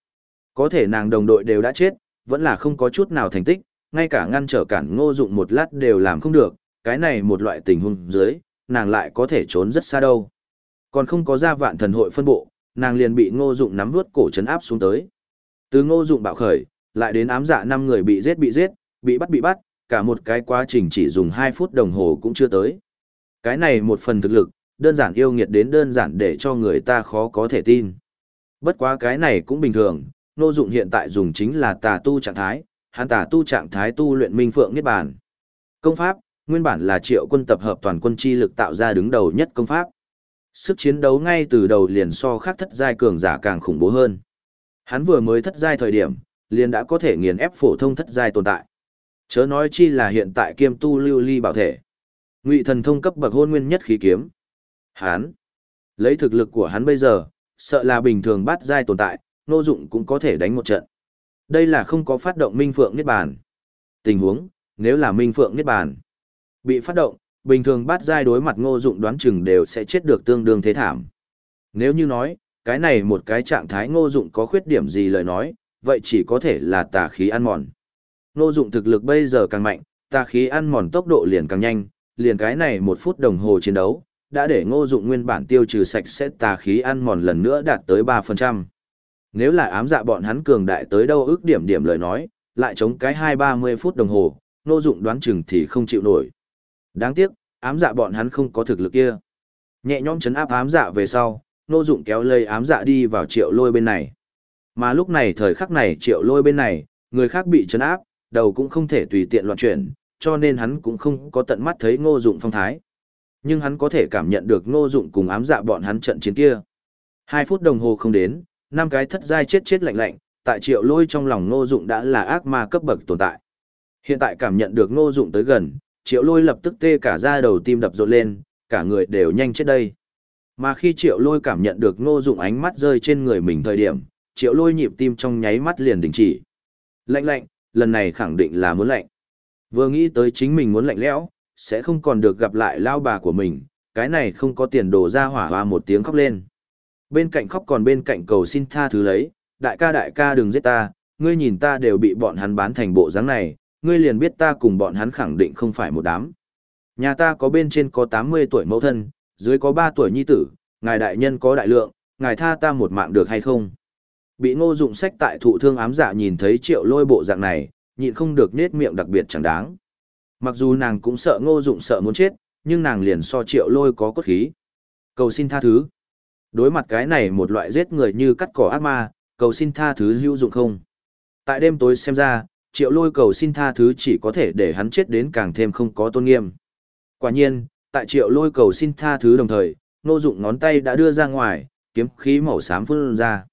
Có thể nàng đồng đội đều đã chết, vẫn là không có chút nào thành tích, ngay cả ngăn trở cản ngô dụng một lát đều làm không được, cái này một loại tình huống dưới, nàng lại có thể trốn rất xa đâu. Còn không có ra vạn thần hội phân bộ, nàng liền bị ngô dụng nắm vuốt cổ chấn áp xuống tới. Từ ngô dụng bạo khởi, lại đến ám dạ năm người bị giết bị giết, bị bắt bị bắt, cả một cái quá trình chỉ dùng 2 phút đồng hồ cũng chưa tới. Cái này một phần thực lực, đơn giản yêu nghiệt đến đơn giản để cho người ta khó có thể tin. Bất quá cái này cũng bình thường, Nô Dụng hiện tại dùng chính là tà tu trạng thái, hắn tà tu trạng thái tu luyện minh phượng niết bàn. Công pháp, nguyên bản là triệu quân tập hợp toàn quân chi lực tạo ra đứng đầu nhất công pháp. Sức chiến đấu ngay từ đầu liền so khác thất giai cường giả càng khủng bố hơn. Hắn vừa mới thất giai thời điểm, liền đã có thể nghiền ép phổ thông thất giai tồn tại. Chớ nói chi là hiện tại kiêm tu lưu ly bảo thể. Ngụy thần thông cấp bậc hôn nguyên nhất khí kiếm. Hắn, lấy thực lực của hắn bây giờ, sợ là bình thường bắt giai tồn tại, nô dụng cũng có thể đánh một trận. Đây là không có phát động minh phượng niết bàn. Tình huống, nếu là minh phượng niết bàn, bị phát động, bình thường bắt giai đối mặt ngô dụng đoán chừng đều sẽ chết được tương đương thế thảm. Nếu như nói, cái này một cái trạng thái ngô dụng có khuyết điểm gì lời nói, vậy chỉ có thể là tà khí ăn mòn. Ngô dụng thực lực bây giờ càng mạnh, tà khí ăn mòn tốc độ liền càng nhanh, liền cái này một phút đồng hồ chiến đấu, đã để ngô dụng nguyên bản tiêu trừ sạch sẽ tà khí ăn mòn lần nữa đạt tới 3%. Nếu là ám dạ bọn hắn cường đại tới đâu ước điểm điểm lời nói, lại chống cái 2-30 phút đồng hồ, ngô dụng đoán chừng thì không chịu nổi. Đáng tiếc, ám dạ bọn hắn không có thực lực kia. Nhẹ nhõm chấn áp ám dạ về sau, ngô dụng kéo lây ám dạ đi vào triệu lôi bên này. Mà lúc này thời khắc này triệu lôi bên này, người khác bị chấn áp, đầu cũng không thể tùy tiện loạn chuyển, cho nên hắn cũng không có tận mắt thấy ngô dụng phong thái. Nhưng hắn có thể cảm nhận được ngô dụng cùng ám dạ bọn hắn trận chiến kia. Hai phút đồng hồ không đến, năm cái thất giai chết chết lạnh lạnh, tại triệu lôi trong lòng ngô dụng đã là ác ma cấp bậc tồn tại. Hiện tại cảm nhận được ngô dụng tới gần, triệu lôi lập tức tê cả da đầu tim đập rộn lên, cả người đều nhanh chết đây. Mà khi triệu lôi cảm nhận được ngô dụng ánh mắt rơi trên người mình thời điểm, triệu lôi nhịp tim trong nháy mắt liền đình chỉ. Lạnh lạnh, lần này khẳng định là muốn lạnh. Vừa nghĩ tới chính mình muốn lạnh lẽo, sẽ không còn được gặp lại lao bà của mình, cái này không có tiền đồ ra hỏa hoa một tiếng khóc lên. Bên cạnh khóc còn bên cạnh cầu xin tha thứ lấy, đại ca đại ca đừng giết ta, ngươi nhìn ta đều bị bọn hắn bán thành bộ dáng này, ngươi liền biết ta cùng bọn hắn khẳng định không phải một đám. Nhà ta có bên trên có 80 tuổi mẫu thân, dưới có 3 tuổi nhi tử, ngài đại nhân có đại lượng, ngài tha ta một mạng được hay không? Bị ngô dụng sách tại thụ thương ám dạ nhìn thấy triệu lôi bộ dạng này, nhịn không được nết miệng đặc biệt chẳng đáng. Mặc dù nàng cũng sợ ngô dụng sợ muốn chết, nhưng nàng liền so triệu lôi có cốt khí. Cầu xin tha thứ. Đối mặt cái này một loại giết người như cắt cỏ ác ma, cầu xin tha thứ hữu dụng không? Tại đêm tối xem ra, triệu lôi cầu xin tha thứ chỉ có thể để hắn chết đến càng thêm không có tôn nghiêm. Quả nhiên, tại triệu lôi cầu xin tha thứ đồng thời, ngô dụng ngón tay đã đưa ra ngoài, kiếm khí màu xám phun ra.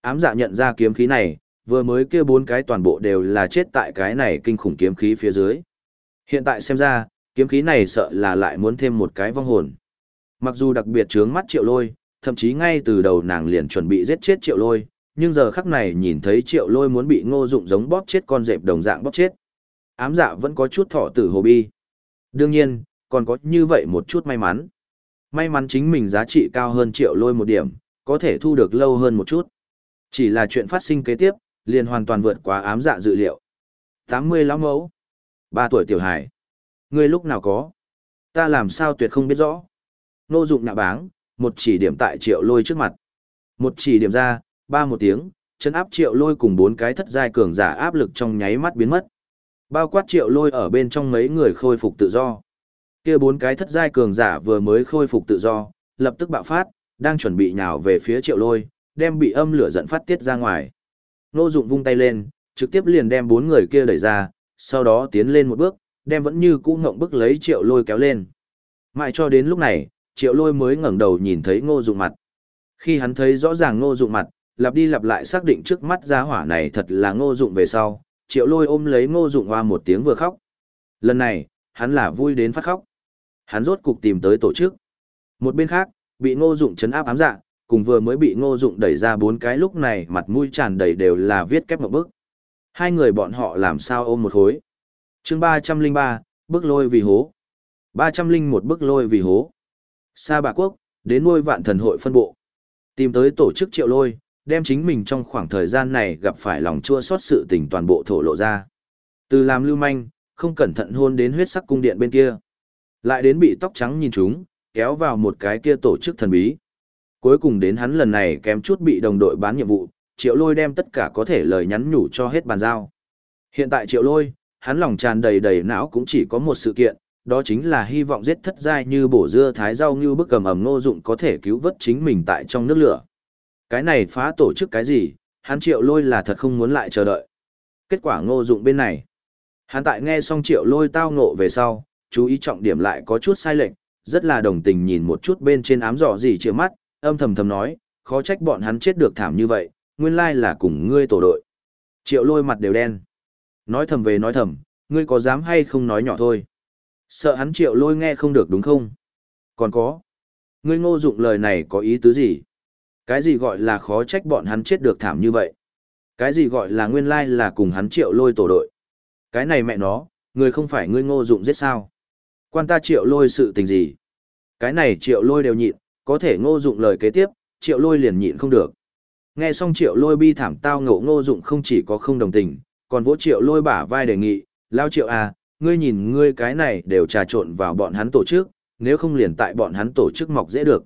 Ám dạ nhận ra kiếm khí này, vừa mới kia bốn cái toàn bộ đều là chết tại cái này kinh khủng kiếm khí phía dưới. Hiện tại xem ra, kiếm khí này sợ là lại muốn thêm một cái vong hồn. Mặc dù đặc biệt trướng mắt triệu lôi, thậm chí ngay từ đầu nàng liền chuẩn bị giết chết triệu lôi, nhưng giờ khắc này nhìn thấy triệu lôi muốn bị ngô dụng giống bóp chết con dẹp đồng dạng bóp chết. Ám dạ vẫn có chút thọ tử hồ bi. Đương nhiên, còn có như vậy một chút may mắn. May mắn chính mình giá trị cao hơn triệu lôi một điểm, có thể thu được lâu hơn một chút. Chỉ là chuyện phát sinh kế tiếp, liền hoàn toàn vượt quá ám dạ dự liệu. 80 lão mẫu ba tuổi tiểu hải. Ngươi lúc nào có? Ta làm sao tuyệt không biết rõ. Nô dụng nạ báng, một chỉ điểm tại triệu lôi trước mặt. Một chỉ điểm ra, ba một tiếng, chân áp triệu lôi cùng bốn cái thất giai cường giả áp lực trong nháy mắt biến mất. Bao quát triệu lôi ở bên trong mấy người khôi phục tự do. kia bốn cái thất giai cường giả vừa mới khôi phục tự do, lập tức bạo phát, đang chuẩn bị nhào về phía triệu lôi, đem bị âm lửa giận phát tiết ra ngoài. Nô dụng vung tay lên, trực tiếp liền đem bốn người kia đẩy ra, sau đó tiến lên một bước, đem vẫn như cũ ngộng bức lấy triệu lôi kéo lên. Mãi cho đến lúc này, triệu lôi mới ngẩng đầu nhìn thấy ngô dụng mặt. Khi hắn thấy rõ ràng ngô dụng mặt, lặp đi lặp lại xác định trước mắt gia hỏa này thật là ngô dụng về sau, triệu lôi ôm lấy ngô dụng hoa một tiếng vừa khóc. Lần này, hắn là vui đến phát khóc. Hắn rốt cục tìm tới tổ chức. Một bên khác, bị ngô dụng chấn áp ám dạ, cùng vừa mới bị ngô dụng đẩy ra bốn cái lúc này mặt mũi tràn đầy đều là viết kép một bức. Hai người bọn họ làm sao ôm một hối. chương ba trăm linh ba bước lôi vì hố. ba trăm linh một bước lôi vì hố. Sa bà quốc, đến nuôi vạn thần hội phân bộ. Tìm tới tổ chức triệu lôi, đem chính mình trong khoảng thời gian này gặp phải lòng chua xót sự tình toàn bộ thổ lộ ra. Từ làm lưu manh, không cẩn thận hôn đến huyết sắc cung điện bên kia. Lại đến bị tóc trắng nhìn chúng, kéo vào một cái kia tổ chức thần bí. Cuối cùng đến hắn lần này kém chút bị đồng đội bán nhiệm vụ, triệu lôi đem tất cả có thể lời nhắn nhủ cho hết bàn giao. Hiện tại triệu lôi, hắn lòng tràn đầy đầy não cũng chỉ có một sự kiện, đó chính là hy vọng giết thất giai như bổ dưa thái rau như bức cầm ẩm nô dụng có thể cứu vớt chính mình tại trong nước lửa. Cái này phá tổ chức cái gì, hắn triệu lôi là thật không muốn lại chờ đợi. Kết quả ngô dụng bên này. Hắn tại nghe xong triệu lôi tao ngộ về sau, chú ý trọng điểm lại có chút sai lệch, rất là đồng tình nhìn một chút bên trên ám dò gì triệu mắt, âm thầm thầm nói, khó trách bọn hắn chết được thảm như vậy, nguyên lai là cùng ngươi tổ đội. Triệu lôi mặt đều đen. Nói thầm về nói thầm, ngươi có dám hay không nói nhỏ thôi. Sợ hắn triệu lôi nghe không được đúng không? Còn có. Ngươi ngô dụng lời này có ý tứ gì? Cái gì gọi là khó trách bọn hắn chết được thảm như vậy? Cái gì gọi là nguyên lai là cùng hắn triệu lôi tổ đội? Cái này mẹ nó, người không phải ngươi ngô dụng giết sao? Quan ta triệu lôi sự tình gì? Cái này triệu lôi đều nhịn, có thể ngô dụng lời kế tiếp, triệu lôi liền nhịn không được. Nghe xong triệu lôi bi thảm tao ngộ ngô dụng không chỉ có không đồng tình, còn vỗ triệu lôi bả vai đề nghị, lao triệu à, ngươi nhìn ngươi cái này đều trà trộn vào bọn hắn tổ chức, nếu không liền tại bọn hắn tổ chức mọc dễ được.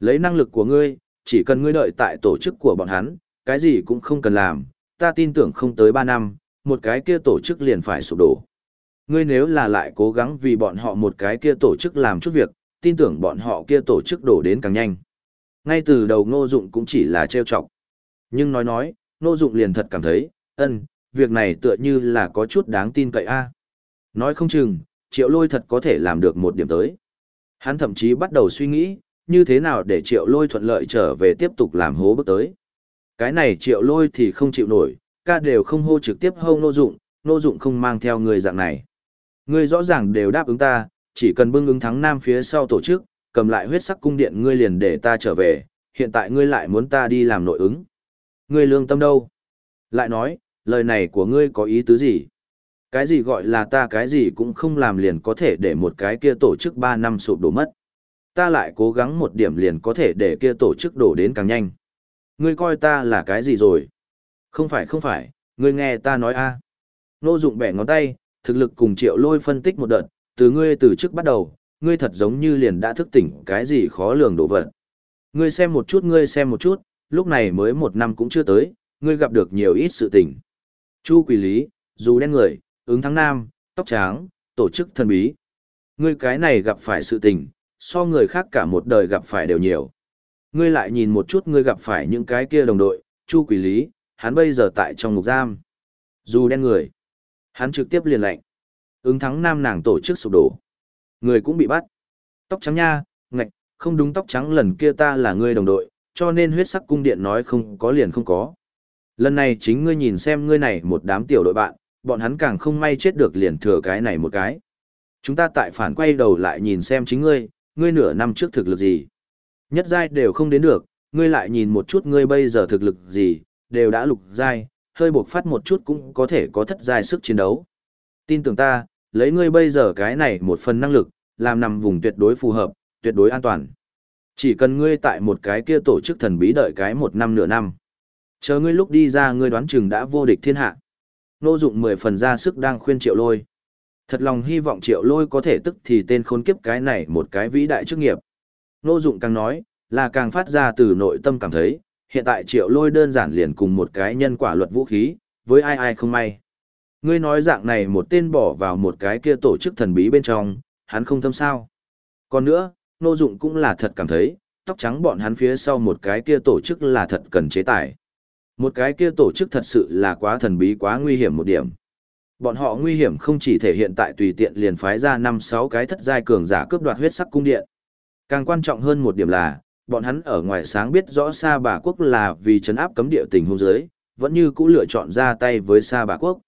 Lấy năng lực của ngươi, chỉ cần ngươi đợi tại tổ chức của bọn hắn, cái gì cũng không cần làm, ta tin tưởng không tới 3 năm, một cái kia tổ chức liền phải sụp đổ. Ngươi nếu là lại cố gắng vì bọn họ một cái kia tổ chức làm chút việc, tin tưởng bọn họ kia tổ chức đổ đến càng nhanh. Ngay từ đầu Ngô Dụng cũng chỉ là trêu chọc. Nhưng nói nói, Ngô Dụng liền thật cảm thấy, ân, việc này tựa như là có chút đáng tin cậy a. Nói không chừng, Triệu Lôi thật có thể làm được một điểm tới. Hắn thậm chí bắt đầu suy nghĩ, như thế nào để Triệu Lôi thuận lợi trở về tiếp tục làm hố bước tới. Cái này Triệu Lôi thì không chịu nổi, ca đều không hô trực tiếp hô Ngô Dụng, Ngô Dụng không mang theo người dạng này. Ngươi rõ ràng đều đáp ứng ta, chỉ cần bưng ứng thắng nam phía sau tổ chức, cầm lại huyết sắc cung điện ngươi liền để ta trở về, hiện tại ngươi lại muốn ta đi làm nội ứng. Ngươi lương tâm đâu? Lại nói, lời này của ngươi có ý tứ gì? Cái gì gọi là ta cái gì cũng không làm liền có thể để một cái kia tổ chức 3 năm sụp đổ mất. Ta lại cố gắng một điểm liền có thể để kia tổ chức đổ đến càng nhanh. Ngươi coi ta là cái gì rồi? Không phải không phải, ngươi nghe ta nói a. Nô dụng bẻ ngón tay, thực lực cùng triệu lôi phân tích một đợt, từ ngươi từ trước bắt đầu, ngươi thật giống như liền đã thức tỉnh cái gì khó lường đổ vật. Ngươi xem một chút ngươi xem một chút, lúc này mới một năm cũng chưa tới, ngươi gặp được nhiều ít sự tình. Chu quỷ lý, dù đen người, ứng thắng nam, tóc trắng, tổ chức thần bí. Ngươi cái này gặp phải sự tình, so người khác cả một đời gặp phải đều nhiều. Ngươi lại nhìn một chút ngươi gặp phải những cái kia đồng đội, chu quỷ lý, hắn bây giờ tại trong ngục giam. Dù đen người, hắn trực tiếp liền lệnh ứng thắng nam nàng tổ chức sụp đổ. Người cũng bị bắt. Tóc trắng nha, ngạch, không đúng tóc trắng lần kia ta là ngươi đồng đội, cho nên huyết sắc cung điện nói không có liền không có. Lần này chính ngươi nhìn xem ngươi này một đám tiểu đội bạn, bọn hắn càng không may chết được liền thừa cái này một cái. Chúng ta tại phản quay đầu lại nhìn xem chính ngươi, ngươi nửa năm trước thực lực gì. Nhất giai đều không đến được, ngươi lại nhìn một chút ngươi bây giờ thực lực gì, đều đã lục giai, hơi buộc phát một chút cũng có thể có thất giai sức chiến đấu. Tin tưởng ta, lấy ngươi bây giờ cái này một phần năng lực, làm nằm vùng tuyệt đối phù hợp, tuyệt đối an toàn. Chỉ cần ngươi tại một cái kia tổ chức thần bí đợi cái một năm nửa năm. Chờ ngươi lúc đi ra ngươi đoán chừng đã vô địch thiên hạ. Nô dụng mười phần ra sức đang khuyên triệu lôi. Thật lòng hy vọng triệu lôi có thể tức thì tên khốn kiếp cái này một cái vĩ đại chức nghiệp. Nô dụng càng nói, là càng phát ra từ nội tâm cảm thấy, hiện tại triệu lôi đơn giản liền cùng một cái nhân quả luật vũ khí, với ai ai không may. Ngươi nói dạng này một tên bỏ vào một cái kia tổ chức thần bí bên trong, hắn không thâm sao. Còn nữa, nô dụng cũng là thật cảm thấy, tóc trắng bọn hắn phía sau một cái kia tổ chức là thật cần chế tài. Một cái kia tổ chức thật sự là quá thần bí quá nguy hiểm một điểm. Bọn họ nguy hiểm không chỉ thể hiện tại tùy tiện liền phái ra năm sáu cái thất giai cường giả cướp đoạt huyết sắc cung điện. Càng quan trọng hơn một điểm là, bọn hắn ở ngoài sáng biết rõ Sa Bà Quốc là vì chấn áp cấm địa tình hôn giới, vẫn như cũ lựa chọn ra tay với Sa Bà Quốc.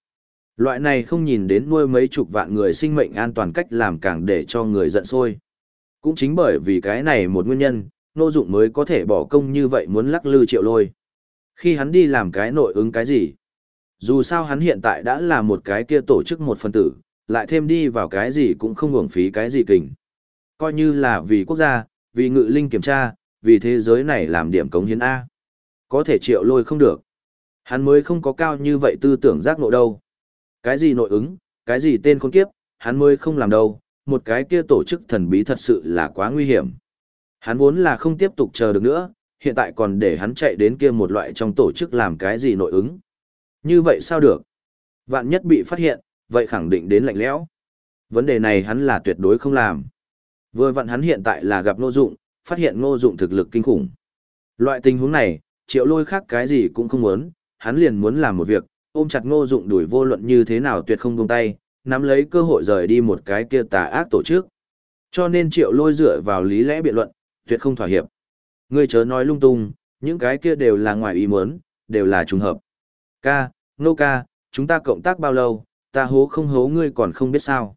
Loại này không nhìn đến nuôi mấy chục vạn người sinh mệnh an toàn cách làm càng để cho người giận sôi. Cũng chính bởi vì cái này một nguyên nhân, Ngô Dụng mới có thể bỏ công như vậy muốn lắc lư triệu lôi. Khi hắn đi làm cái nội ứng cái gì? Dù sao hắn hiện tại đã là một cái kia tổ chức một phần tử, lại thêm đi vào cái gì cũng không uổng phí cái gì kình. Coi như là vì quốc gia, vì ngự linh kiểm tra, vì thế giới này làm điểm cống hiến A. Có thể triệu lôi không được. Hắn mới không có cao như vậy tư tưởng giác ngộ đâu. Cái gì nội ứng, cái gì tên con kiếp, hắn mới không làm đâu, một cái kia tổ chức thần bí thật sự là quá nguy hiểm. Hắn vốn là không tiếp tục chờ được nữa, hiện tại còn để hắn chạy đến kia một loại trong tổ chức làm cái gì nội ứng. Như vậy sao được? Vạn nhất bị phát hiện, vậy khẳng định đến lạnh lẽo. Vấn đề này hắn là tuyệt đối không làm. Vừa vặn hắn hiện tại là gặp ngô dụng, phát hiện ngô dụng thực lực kinh khủng. Loại tình huống này, triệu lôi khác cái gì cũng không muốn, hắn liền muốn làm một việc, ôm chặt ngô dụng đuổi vô luận như thế nào tuyệt không buông tay, nắm lấy cơ hội rời đi một cái kia tà ác tổ chức. Cho nên triệu lôi dựa vào lý lẽ biện luận, tuyệt không thỏa hiệp. Ngươi chớ nói lung tung, những cái kia đều là ngoài ý muốn, đều là trùng hợp. Ca, nô ca, chúng ta cộng tác bao lâu, ta hố không hố ngươi còn không biết sao.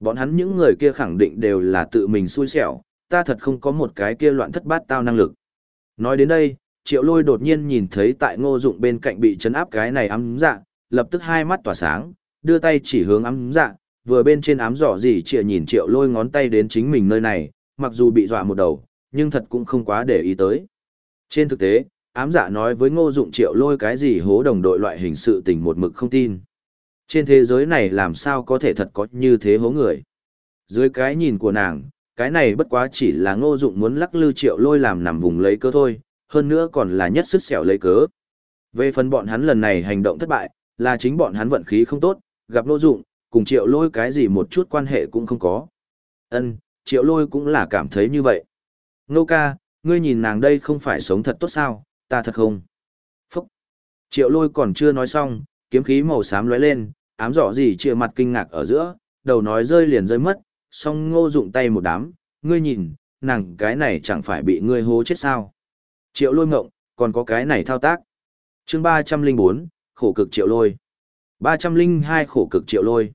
Bọn hắn những người kia khẳng định đều là tự mình xui xẻo, ta thật không có một cái kia loạn thất bát tao năng lực. Nói đến đây, triệu lôi đột nhiên nhìn thấy tại ngô dụng bên cạnh bị chấn áp cái này ấm dạ, lập tức hai mắt tỏa sáng, đưa tay chỉ hướng ám dạ, vừa bên trên ám dọ gì chịa nhìn triệu lôi ngón tay đến chính mình nơi này, mặc dù bị dọa một đầu, nhưng thật cũng không quá để ý tới. Trên thực tế, ám dạ nói với ngô dụng triệu lôi cái gì hố đồng đội loại hình sự tình một mực không tin. Trên thế giới này làm sao có thể thật có như thế hố người. Dưới cái nhìn của nàng, cái này bất quá chỉ là ngô dụng muốn lắc lư triệu lôi làm nằm vùng lấy cớ thôi, hơn nữa còn là nhất sức xẻo lấy cớ. Về phần bọn hắn lần này hành động thất bại, là chính bọn hắn vận khí không tốt, gặp nô dụng, cùng triệu lôi cái gì một chút quan hệ cũng không có. Ân, triệu lôi cũng là cảm thấy như vậy. nô ca, ngươi nhìn nàng đây không phải sống thật tốt sao, ta thật không? Phúc! Triệu lôi còn chưa nói xong, kiếm khí màu xám lóe lên, ám rõ gì chia mặt kinh ngạc ở giữa, đầu nói rơi liền rơi mất, song ngô dụng tay một đám, ngươi nhìn, nàng cái này chẳng phải bị ngươi hố chết sao. Triệu lôi ngộng, còn có cái này thao tác. chương ba trăm linh bốn khổ cực triệu lôi ba trăm linh hai khổ cực triệu lôi.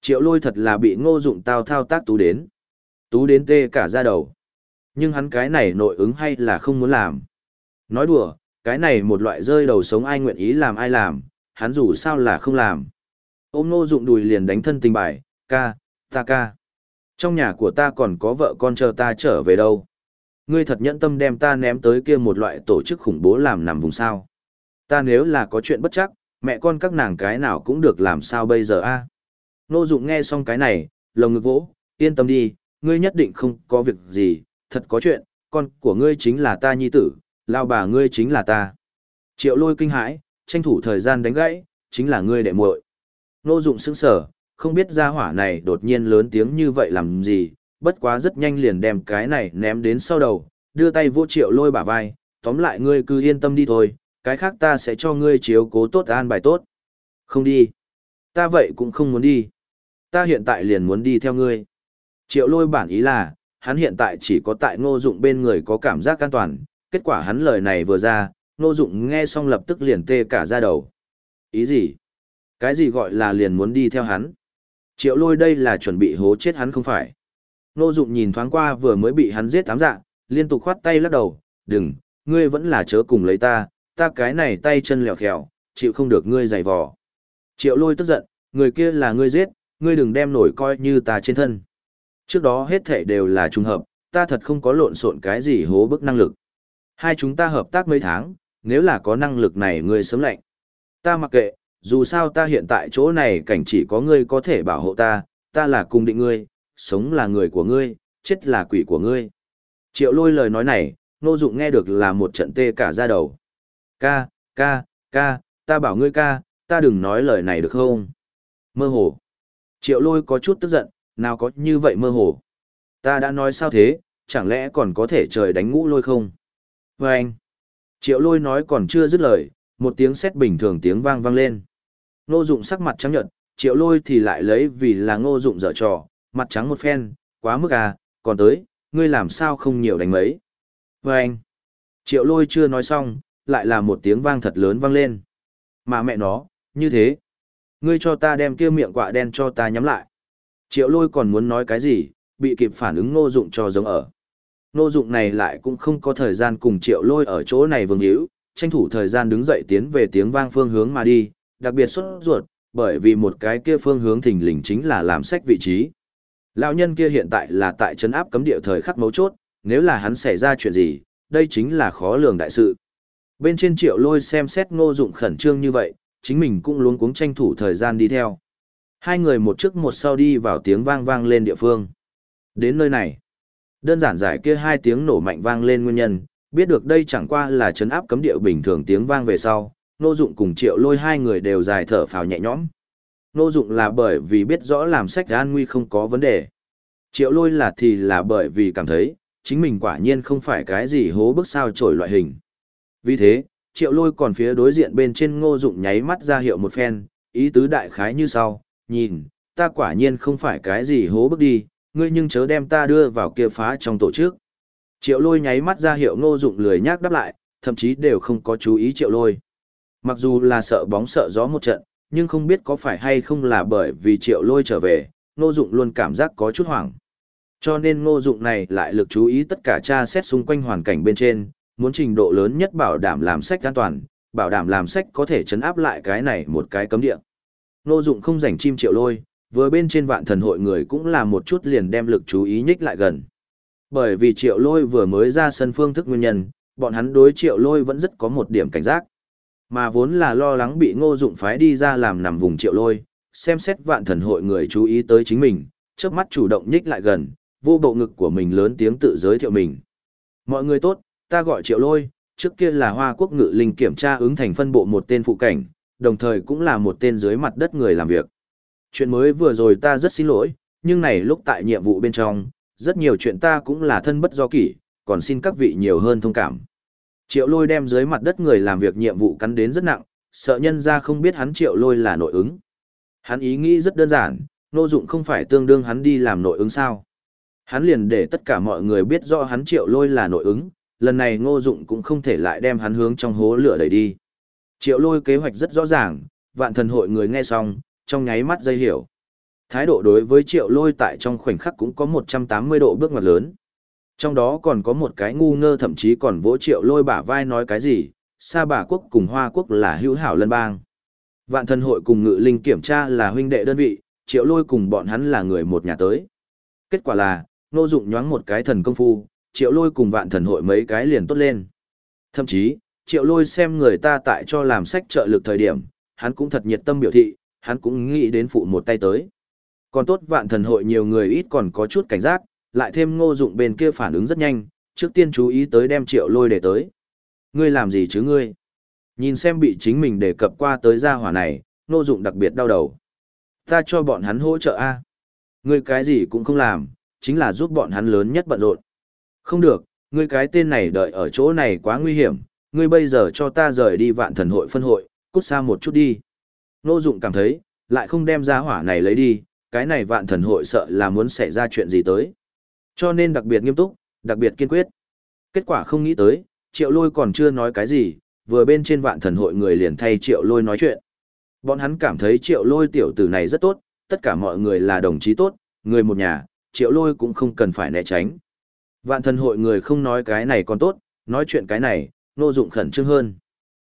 Triệu lôi thật là bị ngô dụng tao thao tác tú đến. Tú đến tê cả ra đầu. Nhưng hắn cái này nội ứng hay là không muốn làm. Nói đùa, cái này một loại rơi đầu sống ai nguyện ý làm ai làm, hắn dù sao là không làm. Ôm ngô dụng đùi liền đánh thân tình bài, ca, ta ca. Trong nhà của ta còn có vợ con chờ ta trở về đâu. Ngươi thật nhẫn tâm đem ta ném tới kia một loại tổ chức khủng bố làm nằm vùng sao. Ta nếu là có chuyện bất chắc, mẹ con các nàng cái nào cũng được làm sao bây giờ a? Nô dụng nghe xong cái này, lồng ngực vỗ, yên tâm đi, ngươi nhất định không có việc gì, thật có chuyện, con của ngươi chính là ta nhi tử, lao bà ngươi chính là ta. Triệu lôi kinh hãi, tranh thủ thời gian đánh gãy, chính là ngươi đệ muội. Nô dụng sững sở, không biết gia hỏa này đột nhiên lớn tiếng như vậy làm gì, bất quá rất nhanh liền đem cái này ném đến sau đầu, đưa tay vô triệu lôi bả vai, tóm lại ngươi cứ yên tâm đi thôi, cái khác ta sẽ cho ngươi chiếu cố tốt an bài tốt. Không đi. Ta vậy cũng không muốn đi. Ta hiện tại liền muốn đi theo ngươi. Triệu lôi bản ý là, hắn hiện tại chỉ có tại ngô dụng bên người có cảm giác an toàn, kết quả hắn lời này vừa ra, ngô dụng nghe xong lập tức liền tê cả ra đầu. Ý gì? Cái gì gọi là liền muốn đi theo hắn? Triệu lôi đây là chuẩn bị hố chết hắn không phải. Ngô dụng nhìn thoáng qua vừa mới bị hắn giết tám dạ, liên tục khoát tay lắc đầu, đừng, ngươi vẫn là chớ cùng lấy ta, ta cái này tay chân lèo khèo, chịu không được ngươi giày vò. Triệu lôi tức giận, người kia là ngươi giết, ngươi đừng đem nổi coi như ta trên thân. Trước đó hết thể đều là trùng hợp, ta thật không có lộn xộn cái gì hố bức năng lực. Hai chúng ta hợp tác mấy tháng, nếu là có năng lực này ngươi sớm lạnh. Ta mặc kệ, dù sao ta hiện tại chỗ này cảnh chỉ có ngươi có thể bảo hộ ta, ta là cùng định ngươi, sống là người của ngươi, chết là quỷ của ngươi. Triệu lôi lời nói này, nô dụng nghe được là một trận tê cả ra đầu. Ca, ca, ca, ta bảo ngươi ca, ta đừng nói lời này được không? Mơ hồ. Triệu lôi có chút tức giận, nào có như vậy mơ hồ. Ta đã nói sao thế, chẳng lẽ còn có thể trời đánh ngũ lôi không? Và anh. Triệu lôi nói còn chưa dứt lời, một tiếng sét bình thường tiếng vang vang lên. Ngô dụng sắc mặt trắng nhợt, triệu lôi thì lại lấy vì là ngô dụng dở trò, mặt trắng một phen, quá mức à, còn tới, ngươi làm sao không nhiều đánh mấy. Và anh. Triệu lôi chưa nói xong, lại là một tiếng vang thật lớn vang lên. Mà mẹ nó, như thế. Ngươi cho ta đem kia miệng quạ đen cho ta nhắm lại. Triệu lôi còn muốn nói cái gì, bị kịp phản ứng ngô dụng cho giống ở. Nô dụng này lại cũng không có thời gian cùng triệu lôi ở chỗ này vương hữu, tranh thủ thời gian đứng dậy tiến về tiếng vang phương hướng mà đi, đặc biệt xuất ruột, bởi vì một cái kia phương hướng thình lình chính là làm sách vị trí. Lão nhân kia hiện tại là tại trấn áp cấm địa thời khắc mấu chốt, nếu là hắn xảy ra chuyện gì, đây chính là khó lường đại sự. Bên trên triệu lôi xem xét ngô dụng khẩn trương như vậy, chính mình cũng luống cuống tranh thủ thời gian đi theo. Hai người một trước một sau đi vào tiếng vang vang lên địa phương. Đến nơi này, đơn giản giải kia hai tiếng nổ mạnh vang lên nguyên nhân, biết được đây chẳng qua là chấn áp cấm địa bình thường tiếng vang về sau, Ngô Dụng cùng Triệu Lôi hai người đều dài thở phào nhẹ nhõm. Ngô Dụng là bởi vì biết rõ làm sách an nguy không có vấn đề. Triệu Lôi là thì là bởi vì cảm thấy, chính mình quả nhiên không phải cái gì hố bức sao trổi loại hình. Vì thế, Triệu Lôi còn phía đối diện bên trên Ngô Dụng nháy mắt ra hiệu một phen, ý tứ đại khái như sau, nhìn, ta quả nhiên không phải cái gì hố bước đi, ngươi nhưng chớ đem ta đưa vào kia phá trong tổ chức. Triệu lôi nháy mắt ra hiệu ngô dụng lười nhác đáp lại, thậm chí đều không có chú ý triệu lôi. Mặc dù là sợ bóng sợ gió một trận, nhưng không biết có phải hay không là bởi vì triệu lôi trở về, ngô dụng luôn cảm giác có chút hoảng. Cho nên ngô dụng này lại lực chú ý tất cả tra xét xung quanh hoàn cảnh bên trên, muốn trình độ lớn nhất bảo đảm làm sách an toàn, bảo đảm làm sách có thể chấn áp lại cái này một cái cấm địa. Ngô dụng không rảnh chim triệu lôi, vừa bên trên vạn thần hội người cũng là một chút liền đem lực chú ý nhích lại gần. Bởi vì triệu lôi vừa mới ra sân phương thức nguyên nhân, bọn hắn đối triệu lôi vẫn rất có một điểm cảnh giác. Mà vốn là lo lắng bị ngô dụng phái đi ra làm nằm vùng triệu lôi, xem xét vạn thần hội người chú ý tới chính mình, trước mắt chủ động nhích lại gần, vô bộ ngực của mình lớn tiếng tự giới thiệu mình. Mọi người tốt, ta gọi triệu lôi, trước kia là Hoa Quốc ngự linh kiểm tra ứng thành phân bộ một tên phụ cảnh, đồng thời cũng là một tên dưới mặt đất người làm việc. Chuyện mới vừa rồi ta rất xin lỗi, nhưng này lúc tại nhiệm vụ bên trong, rất nhiều chuyện ta cũng là thân bất do kỷ, còn xin các vị nhiều hơn thông cảm. Triệu lôi đem dưới mặt đất người làm việc nhiệm vụ cắn đến rất nặng, sợ nhân ra không biết hắn triệu lôi là nội ứng. Hắn ý nghĩ rất đơn giản, nô dụng không phải tương đương hắn đi làm nội ứng sao. Hắn liền để tất cả mọi người biết rõ hắn triệu lôi là nội ứng, lần này ngô dụng cũng không thể lại đem hắn hướng trong hố lửa đẩy đi. Triệu lôi kế hoạch rất rõ ràng, vạn thần hội người nghe xong, trong nháy mắt dây hiểu. Thái độ đối với triệu lôi tại trong khoảnh khắc cũng có 180 độ bước ngoặt lớn. Trong đó còn có một cái ngu ngơ thậm chí còn vỗ triệu lôi bả vai nói cái gì, Sa bà quốc cùng Hoa quốc là hữu hảo lân bang. Vạn thần hội cùng ngự linh kiểm tra là huynh đệ đơn vị, triệu lôi cùng bọn hắn là người một nhà tới. Kết quả là, nô dụng nhoáng một cái thần công phu, triệu lôi cùng vạn thần hội mấy cái liền tốt lên. Thậm chí, triệu lôi xem người ta tại cho làm sách trợ lực thời điểm, hắn cũng thật nhiệt tâm biểu thị, hắn cũng nghĩ đến phụ một tay tới. Còn tốt vạn thần hội nhiều người ít còn có chút cảnh giác, lại thêm ngô dụng bên kia phản ứng rất nhanh, trước tiên chú ý tới đem triệu lôi để tới. Ngươi làm gì chứ ngươi? Nhìn xem bị chính mình đề cập qua tới gia hỏa này, ngô dụng đặc biệt đau đầu. Ta cho bọn hắn hỗ trợ a Ngươi cái gì cũng không làm, chính là giúp bọn hắn lớn nhất bận rộn. Không được, ngươi cái tên này đợi ở chỗ này quá nguy hiểm, ngươi bây giờ cho ta rời đi vạn thần hội phân hội, cút xa một chút đi. Nô Dụng cảm thấy, lại không đem ra hỏa này lấy đi, cái này vạn thần hội sợ là muốn xảy ra chuyện gì tới. Cho nên đặc biệt nghiêm túc, đặc biệt kiên quyết. Kết quả không nghĩ tới, triệu lôi còn chưa nói cái gì, vừa bên trên vạn thần hội người liền thay triệu lôi nói chuyện. Bọn hắn cảm thấy triệu lôi tiểu tử này rất tốt, tất cả mọi người là đồng chí tốt, người một nhà, triệu lôi cũng không cần phải né tránh. Vạn thần hội người không nói cái này còn tốt, nói chuyện cái này, nô dụng khẩn trương hơn.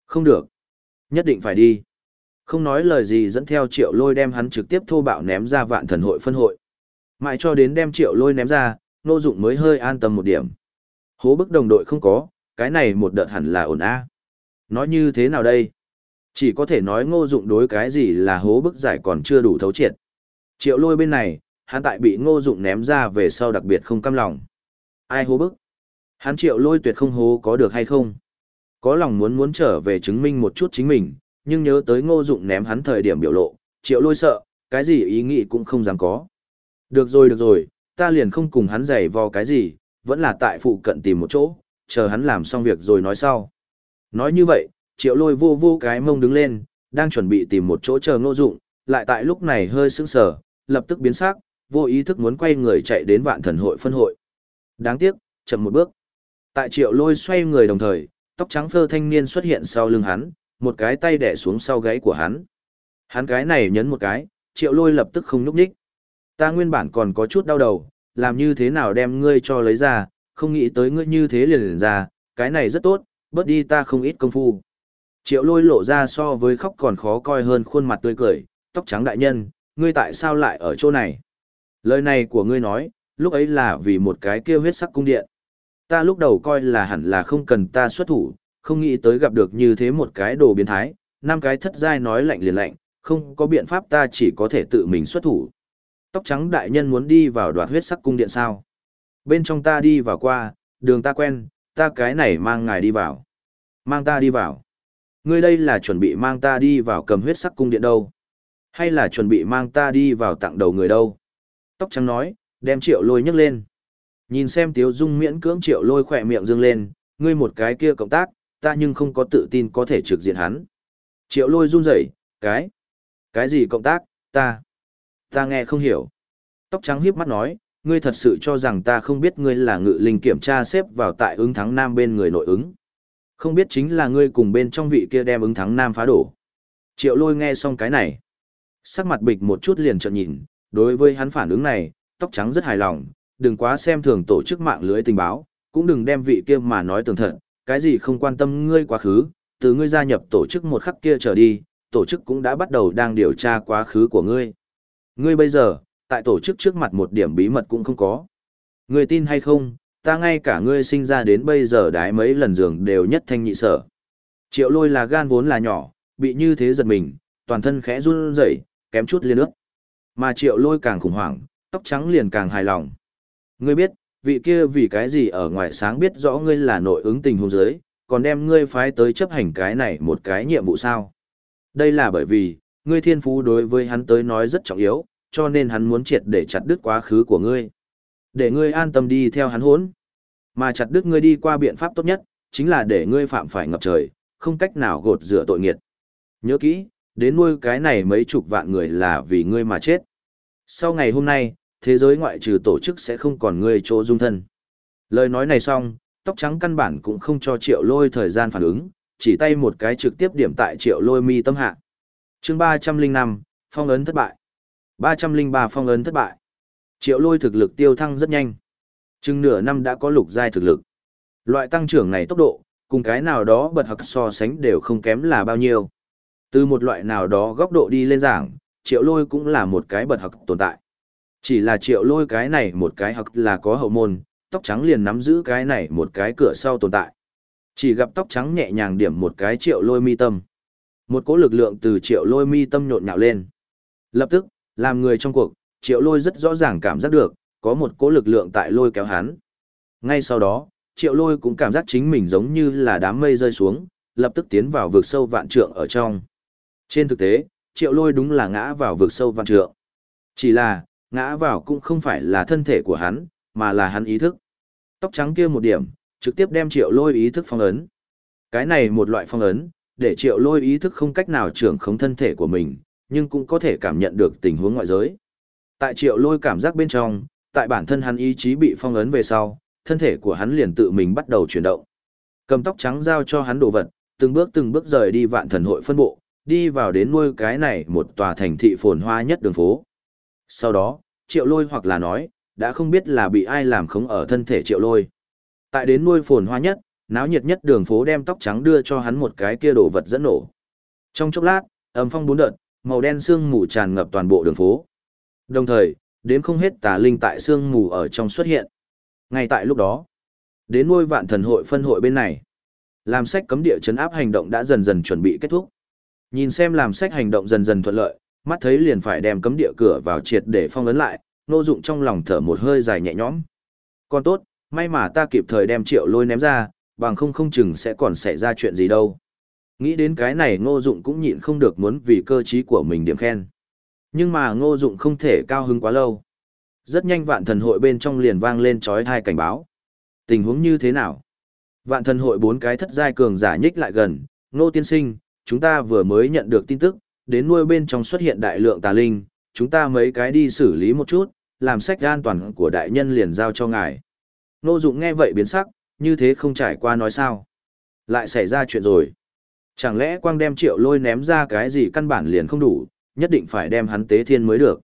Không được. Nhất định phải đi. Không nói lời gì dẫn theo triệu lôi đem hắn trực tiếp thô bạo ném ra vạn thần hội phân hội. Mãi cho đến đem triệu lôi ném ra, nô dụng mới hơi an tâm một điểm. Hố bức đồng đội không có, cái này một đợt hẳn là ổn a. Nói như thế nào đây? Chỉ có thể nói ngô dụng đối cái gì là hố bức giải còn chưa đủ thấu triệt. Triệu lôi bên này, hắn tại bị ngô dụng ném ra về sau đặc biệt không căm lòng. Ai hố bức? Hắn triệu lôi tuyệt không hố có được hay không? Có lòng muốn muốn trở về chứng minh một chút chính mình, nhưng nhớ tới ngô dụng ném hắn thời điểm biểu lộ, triệu lôi sợ, cái gì ý nghĩ cũng không dám có. Được rồi được rồi, ta liền không cùng hắn giày vò cái gì, vẫn là tại phụ cận tìm một chỗ, chờ hắn làm xong việc rồi nói sau. Nói như vậy, triệu lôi vô vô cái mông đứng lên, đang chuẩn bị tìm một chỗ chờ ngô dụng, lại tại lúc này hơi sững sờ, lập tức biến sắc, vô ý thức muốn quay người chạy đến vạn thần hội phân hội. Đáng tiếc, chậm một bước. Tại triệu lôi xoay người đồng thời, tóc trắng phơ thanh niên xuất hiện sau lưng hắn, một cái tay đẻ xuống sau gáy của hắn. Hắn cái này nhấn một cái, triệu lôi lập tức không nhúc ních. Ta nguyên bản còn có chút đau đầu, làm như thế nào đem ngươi cho lấy ra, không nghĩ tới ngươi như thế liền liền ra, cái này rất tốt, bớt đi ta không ít công phu. Triệu lôi lộ ra so với khóc còn khó coi hơn khuôn mặt tươi cười, tóc trắng đại nhân, ngươi tại sao lại ở chỗ này? Lời này của ngươi nói, lúc ấy là vì một cái kêu huyết sắc cung điện. Ta lúc đầu coi là hẳn là không cần ta xuất thủ, không nghĩ tới gặp được như thế một cái đồ biến thái, năm cái thất giai nói lạnh liền lạnh, không có biện pháp ta chỉ có thể tự mình xuất thủ. Tóc trắng đại nhân muốn đi vào đoạt huyết sắc cung điện sao? Bên trong ta đi vào qua, đường ta quen, ta cái này mang ngài đi vào. Mang ta đi vào. Ngươi đây là chuẩn bị mang ta đi vào cầm huyết sắc cung điện đâu? Hay là chuẩn bị mang ta đi vào tặng đầu người đâu? Tóc trắng nói, đem triệu lôi nhấc lên. Nhìn xem tiếu dung miễn cưỡng triệu lôi khỏe miệng dương lên, ngươi một cái kia cộng tác, ta nhưng không có tự tin có thể trực diện hắn. Triệu lôi run rẩy, cái, cái gì cộng tác, ta, ta nghe không hiểu. Tóc trắng hiếp mắt nói, ngươi thật sự cho rằng ta không biết ngươi là ngự linh kiểm tra xếp vào tại ứng thắng nam bên người nội ứng. Không biết chính là ngươi cùng bên trong vị kia đem ứng thắng nam phá đổ. Triệu lôi nghe xong cái này. Sắc mặt bịch một chút liền trợn nhìn, đối với hắn phản ứng này, tóc trắng rất hài lòng, đừng quá xem thường tổ chức mạng lưới tình báo, cũng đừng đem vị kia mà nói tường thật, cái gì không quan tâm ngươi quá khứ, từ ngươi gia nhập tổ chức một khắc kia trở đi, tổ chức cũng đã bắt đầu đang điều tra quá khứ của ngươi. Ngươi bây giờ, tại tổ chức trước mặt một điểm bí mật cũng không có. Ngươi tin hay không, ta ngay cả ngươi sinh ra đến bây giờ đái mấy lần giường đều nhất thanh nhị sở. Triệu lôi là gan vốn là nhỏ, bị như thế giật mình, toàn thân khẽ run rẩy, kém chút liên ước. Mà triệu lôi càng khủng hoảng, tóc trắng liền càng hài lòng. Ngươi biết, vị kia vì cái gì ở ngoài sáng biết rõ ngươi là nội ứng tình hôn giới, còn đem ngươi phái tới chấp hành cái này một cái nhiệm vụ sao. Đây là bởi vì, ngươi thiên phú đối với hắn tới nói rất trọng yếu, cho nên hắn muốn triệt để chặt đứt quá khứ của ngươi. Để ngươi an tâm đi theo hắn hốn. Mà chặt đứt ngươi đi qua biện pháp tốt nhất, chính là để ngươi phạm phải ngập trời, không cách nào gột rửa tội nghiệt. Nhớ kỹ, đến nuôi cái này mấy chục vạn người là vì ngươi mà chết. Sau ngày hôm nay, thế giới ngoại trừ tổ chức sẽ không còn ngươi chỗ dung thân. Lời nói này xong, tóc trắng căn bản cũng không cho triệu lôi thời gian phản ứng, chỉ tay một cái trực tiếp điểm tại triệu lôi mi tâm hạ. chương 305, phong ấn thất bại. 303 phong ấn thất bại. Triệu lôi thực lực tiêu thăng rất nhanh. Chừng nửa năm đã có lục giai thực lực. Loại tăng trưởng này tốc độ, cùng cái nào đó bật học so sánh đều không kém là bao nhiêu. Từ một loại nào đó góc độ đi lên giảng, triệu lôi cũng là một cái bật học tồn tại. Chỉ là triệu lôi cái này một cái hoặc là có hậu môn, tóc trắng liền nắm giữ cái này một cái cửa sau tồn tại. Chỉ gặp tóc trắng nhẹ nhàng điểm một cái triệu lôi mi tâm. Một cỗ lực lượng từ triệu lôi mi tâm nhộn nhạo lên. Lập tức, làm người trong cuộc, triệu lôi rất rõ ràng cảm giác được, có một cỗ lực lượng tại lôi kéo hắn. Ngay sau đó, triệu lôi cũng cảm giác chính mình giống như là đám mây rơi xuống, lập tức tiến vào vực sâu vạn trượng ở trong. Trên thực tế, triệu lôi đúng là ngã vào vực sâu vạn trượng. Chỉ là, ngã vào cũng không phải là thân thể của hắn, mà là hắn ý thức. Tóc trắng kia một điểm, trực tiếp đem triệu lôi ý thức phong ấn. Cái này một loại phong ấn, để triệu lôi ý thức không cách nào trưởng khống thân thể của mình, nhưng cũng có thể cảm nhận được tình huống ngoại giới. Tại triệu lôi cảm giác bên trong, tại bản thân hắn ý chí bị phong ấn về sau, thân thể của hắn liền tự mình bắt đầu chuyển động. Cầm tóc trắng giao cho hắn đồ vật, từng bước từng bước rời đi vạn thần hội phân bộ, đi vào đến nuôi cái này một tòa thành thị phồn hoa nhất đường phố. Sau đó, triệu lôi hoặc là nói, đã không biết là bị ai làm khống ở thân thể triệu lôi. Tại đến nuôi phồn hoa nhất, náo nhiệt nhất đường phố đem tóc trắng đưa cho hắn một cái kia đồ vật dẫn nổ. Trong chốc lát, âm phong bốn đợt, màu đen sương mù tràn ngập toàn bộ đường phố. Đồng thời, đến không hết tà linh tại sương mù ở trong xuất hiện. Ngay tại lúc đó, đến nuôi vạn thần hội phân hội bên này, làm sách cấm địa chấn áp hành động đã dần dần chuẩn bị kết thúc. Nhìn xem làm sách hành động dần dần thuận lợi, mắt thấy liền phải đem cấm địa cửa vào triệt để phong ấn lại, nô dụng trong lòng thở một hơi dài nhẹ nhõm. Còn tốt, may mà ta kịp thời đem triệu lôi ném ra, bằng không không chừng sẽ còn xảy ra chuyện gì đâu. Nghĩ đến cái này ngô dụng cũng nhịn không được muốn vì cơ trí của mình điểm khen. Nhưng mà ngô dụng không thể cao hứng quá lâu. Rất nhanh vạn thần hội bên trong liền vang lên chói hai cảnh báo. Tình huống như thế nào? Vạn thần hội bốn cái thất giai cường giả nhích lại gần, ngô tiên sinh, chúng ta vừa mới nhận được tin tức, đến nuôi bên trong xuất hiện đại lượng tà linh, chúng ta mấy cái đi xử lý một chút, làm sách an toàn của đại nhân liền giao cho ngài. nô dụng nghe vậy biến sắc, như thế không trải qua nói sao. Lại xảy ra chuyện rồi. Chẳng lẽ quang đem triệu lôi ném ra cái gì căn bản liền không đủ, nhất định phải đem hắn tế thiên mới được.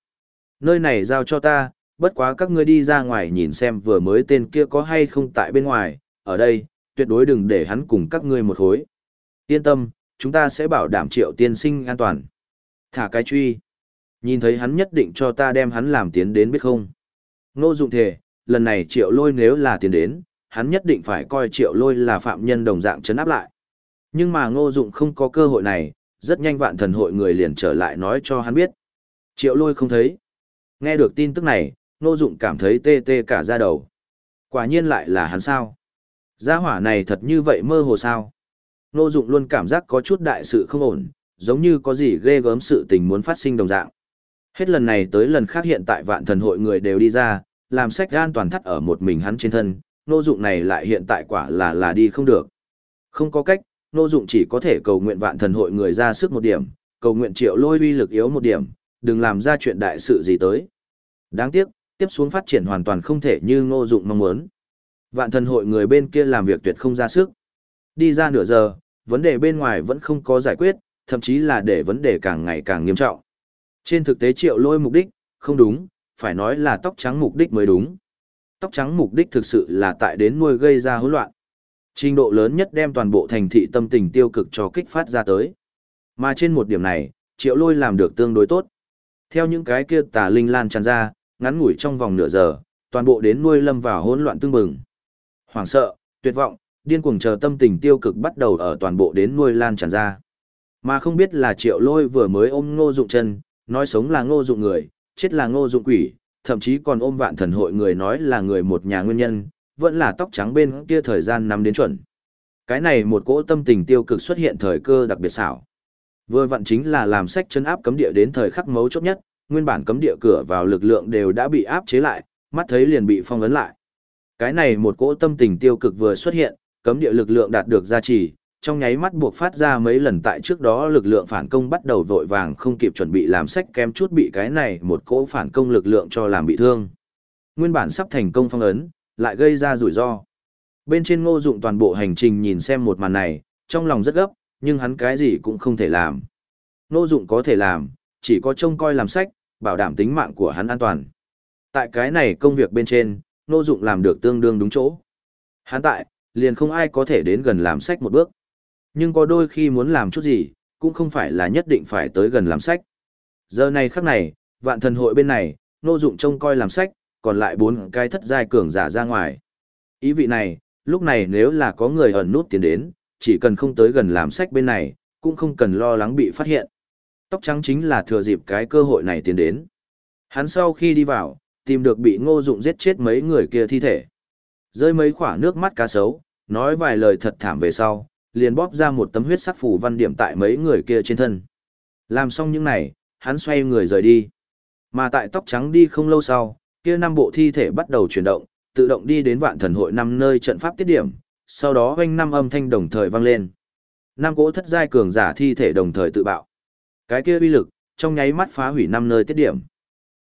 Nơi này giao cho ta, bất quá các ngươi đi ra ngoài nhìn xem vừa mới tên kia có hay không tại bên ngoài, ở đây, tuyệt đối đừng để hắn cùng các ngươi một hối. Yên tâm, chúng ta sẽ bảo đảm triệu tiên sinh an toàn. Thả cái truy. Nhìn thấy hắn nhất định cho ta đem hắn làm tiến đến biết không. Ngô dụng thể, lần này triệu lôi nếu là tiến đến, hắn nhất định phải coi triệu lôi là phạm nhân đồng dạng chấn áp lại. Nhưng mà ngô dụng không có cơ hội này, rất nhanh vạn thần hội người liền trở lại nói cho hắn biết. Triệu lôi không thấy. Nghe được tin tức này, ngô dụng cảm thấy tê tê cả da đầu. Quả nhiên lại là hắn sao. Gia hỏa này thật như vậy mơ hồ sao. Ngô dụng luôn cảm giác có chút đại sự không ổn, giống như có gì ghê gớm sự tình muốn phát sinh đồng dạng. Hết lần này tới lần khác hiện tại vạn thần hội người đều đi ra, làm sách an toàn thắt ở một mình hắn trên thân, nô dụng này lại hiện tại quả là là đi không được. Không có cách, nô dụng chỉ có thể cầu nguyện vạn thần hội người ra sức một điểm, cầu nguyện triệu lôi uy lực yếu một điểm, đừng làm ra chuyện đại sự gì tới. Đáng tiếc, tiếp xuống phát triển hoàn toàn không thể như ngô dụng mong muốn. Vạn thần hội người bên kia làm việc tuyệt không ra sức. Đi ra nửa giờ, vấn đề bên ngoài vẫn không có giải quyết, thậm chí là để vấn đề càng ngày càng nghiêm trọng. Trên thực tế triệu lôi mục đích, không đúng, phải nói là tóc trắng mục đích mới đúng. Tóc trắng mục đích thực sự là tại đến nuôi gây ra hỗn loạn. Trình độ lớn nhất đem toàn bộ thành thị tâm tình tiêu cực cho kích phát ra tới. Mà trên một điểm này, triệu lôi làm được tương đối tốt. Theo những cái kia tà linh lan tràn ra, ngắn ngủi trong vòng nửa giờ, toàn bộ đến nuôi lâm vào hỗn loạn tương bừng. Hoảng sợ, tuyệt vọng, điên cuồng chờ tâm tình tiêu cực bắt đầu ở toàn bộ đến nuôi lan tràn ra. Mà không biết là triệu lôi vừa mới ôm ngô dụng chân, nói sống là ngô dụng người, chết là ngô dụng quỷ, thậm chí còn ôm vạn thần hội người nói là người một nhà nguyên nhân, vẫn là tóc trắng bên kia thời gian nắm đến chuẩn. Cái này một cỗ tâm tình tiêu cực xuất hiện thời cơ đặc biệt xảo. Vừa vặn chính là làm sách chân áp cấm địa đến thời khắc mấu chốt nhất, nguyên bản cấm địa cửa vào lực lượng đều đã bị áp chế lại, mắt thấy liền bị phong ấn lại. Cái này một cỗ tâm tình tiêu cực vừa xuất hiện, cấm địa lực lượng đạt được gia trì, trong nháy mắt buộc phát ra mấy lần tại trước đó lực lượng phản công bắt đầu vội vàng không kịp chuẩn bị làm sách kém chút bị cái này một cỗ phản công lực lượng cho làm bị thương. Nguyên bản sắp thành công phong ấn, lại gây ra rủi ro. Bên trên ngô dụng toàn bộ hành trình nhìn xem một màn này, trong lòng rất gấp, nhưng hắn cái gì cũng không thể làm. Ngô dụng có thể làm, chỉ có trông coi làm sách, bảo đảm tính mạng của hắn an toàn. Tại cái này công việc bên trên, ngô dụng làm được tương đương đúng chỗ. Hắn tại, liền không ai có thể đến gần làm sách một bước. Nhưng có đôi khi muốn làm chút gì, cũng không phải là nhất định phải tới gần làm sách. Giờ này khắc này, vạn thần hội bên này, nô dụng trông coi làm sách, còn lại bốn cái thất giai cường giả ra ngoài. Ý vị này, lúc này nếu là có người ẩn nút tiến đến, chỉ cần không tới gần làm sách bên này, cũng không cần lo lắng bị phát hiện. Tóc trắng chính là thừa dịp cái cơ hội này tiến đến. Hắn sau khi đi vào, tìm được bị ngô dụng giết chết mấy người kia thi thể. Rơi mấy khỏa nước mắt cá sấu, nói vài lời thật thảm về sau, liền bóp ra một tấm huyết sắc phủ văn điểm tại mấy người kia trên thân. Làm xong những này, hắn xoay người rời đi. Mà tại tóc trắng đi không lâu sau, kia năm bộ thi thể bắt đầu chuyển động, tự động đi đến vạn thần hội năm nơi trận pháp tiết điểm, sau đó hoanh năm âm thanh đồng thời vang lên. Năm cỗ thất giai cường giả thi thể đồng thời tự bạo. Cái kia uy lực, trong nháy mắt phá hủy năm nơi tiết điểm.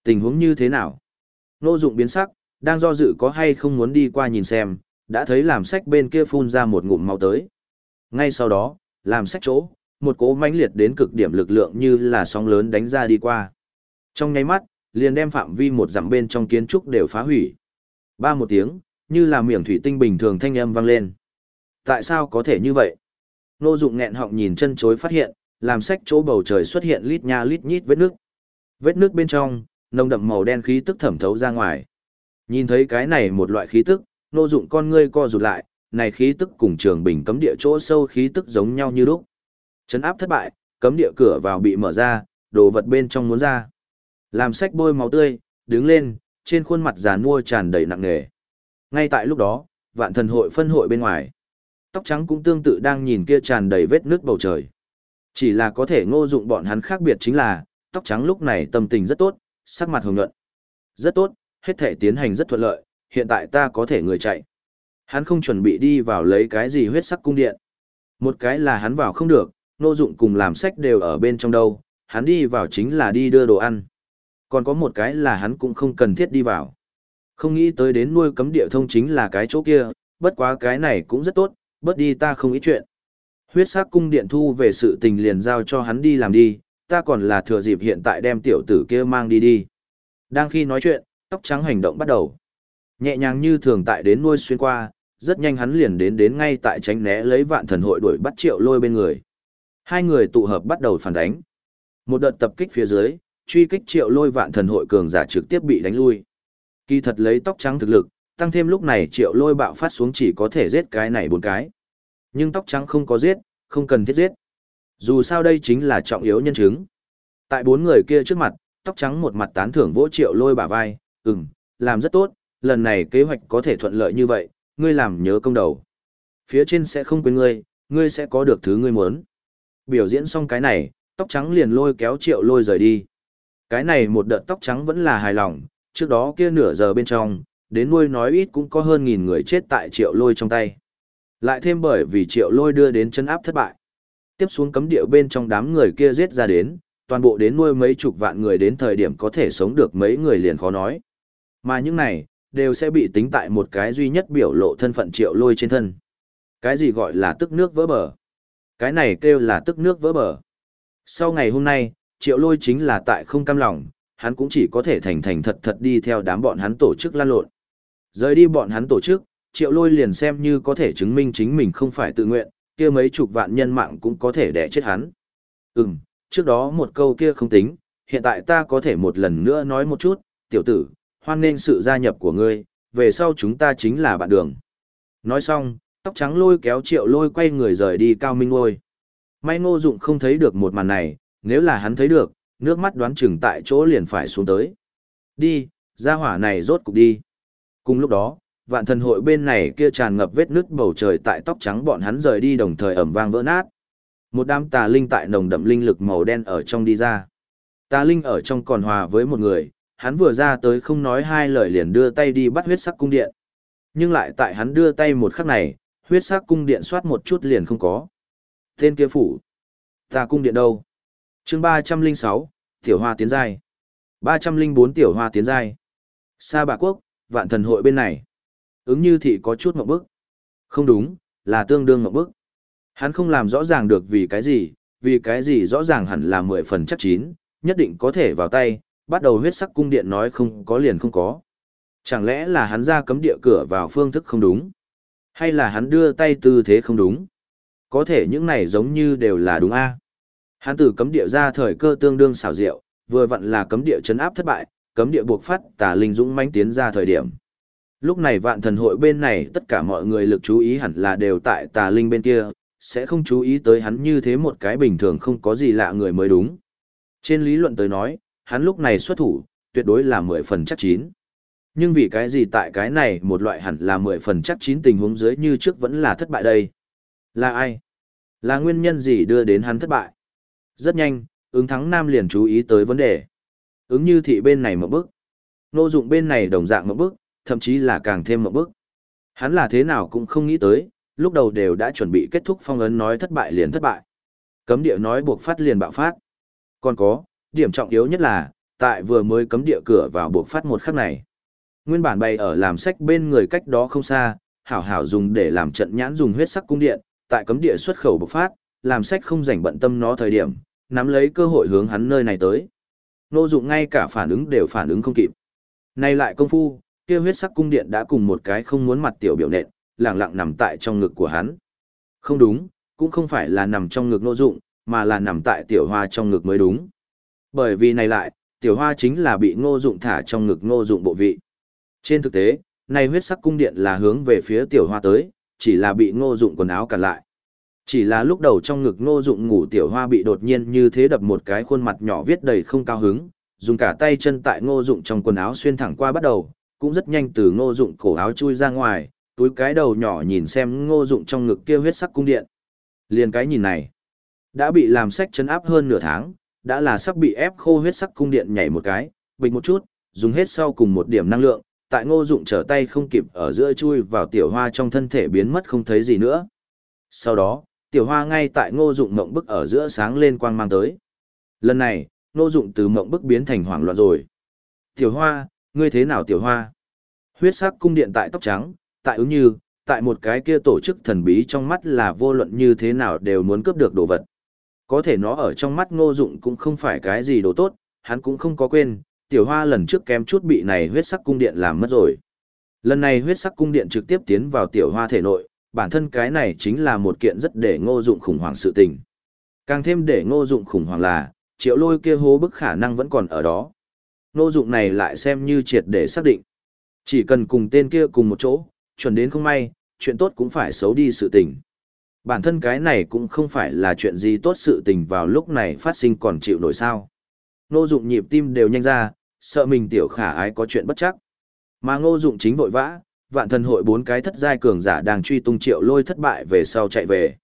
Tình huống như thế nào? Nô dụng biến sắc, đang do dự có hay không muốn đi qua nhìn xem, đã thấy làm sách bên kia phun ra một ngụm máu tới. Ngay sau đó, làm sách chỗ, một cỗ mãnh liệt đến cực điểm lực lượng như là sóng lớn đánh ra đi qua. Trong nháy mắt, liền đem phạm vi một dặm bên trong kiến trúc đều phá hủy. Ba một tiếng, như là miệng thủy tinh bình thường thanh âm vang lên. Tại sao có thể như vậy? Nô dụng nghẹn họng nhìn chân chối phát hiện, làm sách chỗ bầu trời xuất hiện lít nha lít nhít vết nước. Vết nước bên trong, nồng đậm màu đen khí tức thẩm thấu ra ngoài. Nhìn thấy cái này một loại khí tức, nô dụng con ngươi co rụt lại, này khí tức cùng trường bình cấm địa chỗ sâu khí tức giống nhau như lúc. Chấn áp thất bại, cấm địa cửa vào bị mở ra, đồ vật bên trong muốn ra. Làm sách bôi máu tươi, đứng lên, trên khuôn mặt già nua tràn đầy nặng nề. Ngay tại lúc đó, vạn thần hội phân hội bên ngoài. Tóc trắng cũng tương tự đang nhìn kia tràn đầy vết nước bầu trời. Chỉ là có thể ngô dụng bọn hắn khác biệt chính là, tóc trắng lúc này tâm tình rất tốt, sắc mặt hồng nhuận. Rất tốt, hết thể tiến hành rất thuận lợi, hiện tại ta có thể người chạy. Hắn không chuẩn bị đi vào lấy cái gì huyết sắc cung điện. Một cái là hắn vào không được, nô dụng cùng làm sách đều ở bên trong đâu, hắn đi vào chính là đi đưa đồ ăn. Còn có một cái là hắn cũng không cần thiết đi vào. Không nghĩ tới đến nuôi cấm địa thông chính là cái chỗ kia, bất quá cái này cũng rất tốt, bớt đi ta không ý chuyện. Huyết sắc cung điện thu về sự tình liền giao cho hắn đi làm đi, ta còn là thừa dịp hiện tại đem tiểu tử kia mang đi đi. Đang khi nói chuyện, Tóc trắng hành động bắt đầu. Nhẹ nhàng như thường tại đến nuôi xuyên qua, rất nhanh hắn liền đến đến ngay tại tránh né lấy vạn thần hội đuổi bắt triệu lôi bên người. Hai người tụ hợp bắt đầu phản đánh. Một đợt tập kích phía dưới, truy kích triệu lôi vạn thần hội cường giả trực tiếp bị đánh lui. Kỳ thật lấy tóc trắng thực lực, tăng thêm lúc này triệu lôi bạo phát xuống chỉ có thể giết cái này bốn cái. Nhưng tóc trắng không có giết, không cần thiết giết. Dù sao đây chính là trọng yếu nhân chứng. Tại bốn người kia trước mặt, tóc trắng một mặt tán thưởng vỗ triệu lôi bả vai, ừm, làm rất tốt, lần này kế hoạch có thể thuận lợi như vậy, ngươi làm nhớ công đầu. Phía trên sẽ không quên ngươi, ngươi sẽ có được thứ ngươi muốn. Biểu diễn xong cái này, tóc trắng liền lôi kéo triệu lôi rời đi. Cái này một đợt tóc trắng vẫn là hài lòng, trước đó kia nửa giờ bên trong, đến nuôi nói ít cũng có hơn nghìn người chết tại triệu lôi trong tay. Lại thêm bởi vì triệu lôi đưa đến chân áp thất bại. Tiếp xuống cấm địa bên trong đám người kia giết ra đến, toàn bộ đến nuôi mấy chục vạn người đến thời điểm có thể sống được mấy người liền khó nói. Mà những này, đều sẽ bị tính tại một cái duy nhất biểu lộ thân phận triệu lôi trên thân. Cái gì gọi là tức nước vỡ bờ? Cái này kêu là tức nước vỡ bờ. Sau ngày hôm nay, triệu lôi chính là tại không cam lòng, hắn cũng chỉ có thể thành thành thật thật đi theo đám bọn hắn tổ chức lan lộn. Rời đi bọn hắn tổ chức, triệu lôi liền xem như có thể chứng minh chính mình không phải tự nguyện, kia mấy chục vạn nhân mạng cũng có thể đẻ chết hắn. Ừm, trước đó một câu kia không tính, hiện tại ta có thể một lần nữa nói một chút, tiểu tử, hoan nghênh sự gia nhập của ngươi, về sau chúng ta chính là bạn đường. Nói xong, tóc trắng lôi kéo triệu lôi quay người rời đi cao minh ngôi. May ngô dụng không thấy được một màn này, nếu là hắn thấy được, nước mắt đoán chừng tại chỗ liền phải xuống tới. Đi, ra hỏa này rốt cục đi. Cùng lúc đó, vạn thần hội bên này kia tràn ngập vết nước bầu trời tại tóc trắng bọn hắn rời đi đồng thời ẩm vang vỡ nát. Một đám tà linh tại nồng đậm linh lực màu đen ở trong đi ra. Tà linh ở trong còn hòa với một người, hắn vừa ra tới không nói hai lời liền đưa tay đi bắt huyết sắc cung điện. Nhưng lại tại hắn đưa tay một khắc này, huyết sắc cung điện soát một chút liền không có. Tên kia phủ. Ta cung điện đâu? chương ba trăm linh sáu Tiểu Hoa tiến giai. ba trăm linh bốn Tiểu Hoa tiến giai. Sa Bà Quốc, vạn thần hội bên này. Ứng như thị có chút mộng bức. Không đúng, là tương đương mộng bức. Hắn không làm rõ ràng được vì cái gì, vì cái gì rõ ràng hẳn là mười phần chắc chín, nhất định có thể vào tay, bắt đầu huyết sắc cung điện nói không có liền không có. Chẳng lẽ là hắn ra cấm địa cửa vào phương thức không đúng? Hay là hắn đưa tay tư thế không đúng? Có thể những này giống như đều là đúng a. Hắn từ cấm địa ra thời cơ tương đương xảo diệu, vừa vặn là cấm địa chấn áp thất bại, cấm địa buộc phát tà linh dũng mãnh tiến ra thời điểm. Lúc này vạn thần hội bên này tất cả mọi người lực chú ý hẳn là đều tại tà linh bên kia, sẽ không chú ý tới hắn như thế một cái bình thường không có gì lạ người mới đúng. Trên lý luận tới nói, hắn lúc này xuất thủ, tuyệt đối là mười phần chắc chín. Nhưng vì cái gì tại cái này một loại hẳn là mười phần chắc chín tình huống dưới như trước vẫn là thất bại đây? Là ai? Là nguyên nhân gì đưa đến hắn thất bại? Rất nhanh, ứng thắng nam liền chú ý tới vấn đề. Ứng như thị bên này một bước, Nô dụng bên này đồng dạng một bước, thậm chí là càng thêm một bước. Hắn là thế nào cũng không nghĩ tới, lúc đầu đều đã chuẩn bị kết thúc phong ấn nói thất bại liền thất bại. Cấm địa nói buộc phát liền bạo phát. Còn có, điểm trọng yếu nhất là, tại vừa mới cấm địa cửa vào buộc phát một khắc này. Nguyên bản bày ở làm sách bên người cách đó không xa, hảo hảo dùng để làm trận nhãn dùng huyết sắc cung điện, tại cấm địa xuất khẩu bộc phát, làm sách không rảnh bận tâm nó thời điểm, nắm lấy cơ hội hướng hắn nơi này tới. Nô dụng ngay cả phản ứng đều phản ứng không kịp. Nay lại công phu, kia huyết sắc cung điện đã cùng một cái không muốn mặt tiểu biểu nện, lẳng lặng nằm tại trong ngực của hắn. Không đúng, cũng không phải là nằm trong ngực nô dụng, mà là nằm tại tiểu hoa trong ngực mới đúng. Bởi vì này lại, tiểu hoa chính là bị ngô dụng thả trong ngực ngô dụng bộ vị. Trên thực tế, này huyết sắc cung điện là hướng về phía tiểu hoa tới, chỉ là bị ngô dụng quần áo cản lại. Chỉ là lúc đầu trong ngực ngô dụng ngủ tiểu hoa bị đột nhiên như thế đập một cái khuôn mặt nhỏ viết đầy không cao hứng, dùng cả tay chân tại ngô dụng trong quần áo xuyên thẳng qua bắt đầu, cũng rất nhanh từ ngô dụng cổ áo chui ra ngoài, túi cái đầu nhỏ nhìn xem ngô dụng trong ngực kia huyết sắc cung điện. Liền cái nhìn này, đã bị làm sách chân áp hơn nửa tháng, đã là sắp bị ép khô huyết sắc cung điện nhảy một cái, bình một chút, dùng hết sau cùng một điểm năng lượng, tại ngô dụng trở tay không kịp ở giữa chui vào tiểu hoa trong thân thể biến mất không thấy gì nữa. Sau đó, tiểu hoa ngay tại ngô dụng mộng bức ở giữa sáng lên quang mang tới. Lần này, ngô dụng từ mộng bức biến thành hoảng loạn rồi. Tiểu hoa, ngươi thế nào tiểu hoa? Huyết sắc cung điện tại tóc trắng, tại ứng như, tại một cái kia tổ chức thần bí trong mắt là vô luận như thế nào đều muốn cướp được đồ vật. Có thể nó ở trong mắt ngô dụng cũng không phải cái gì đồ tốt, hắn cũng không có quên, Tiểu hoa lần trước kém chút bị này huyết sắc cung điện làm mất rồi. Lần này huyết sắc cung điện trực tiếp tiến vào tiểu hoa thể nội, bản thân cái này chính là một kiện rất để ngô dụng khủng hoảng sự tình. Càng thêm để ngô dụng khủng hoảng là, triệu lôi kia hố bức khả năng vẫn còn ở đó. Ngô dụng này lại xem như triệt để xác định. Chỉ cần cùng tên kia cùng một chỗ, chuẩn đến không may, chuyện tốt cũng phải xấu đi sự tình. Bản thân cái này cũng không phải là chuyện gì tốt sự tình vào lúc này phát sinh còn chịu nổi sao. Ngô dụng nhịp tim đều nhanh ra, sợ mình tiểu khả ái có chuyện bất chắc. Mà ngô dụng chính vội vã, vạn thần hội bốn cái thất giai cường giả đang truy tung triệu lôi thất bại về sau chạy về.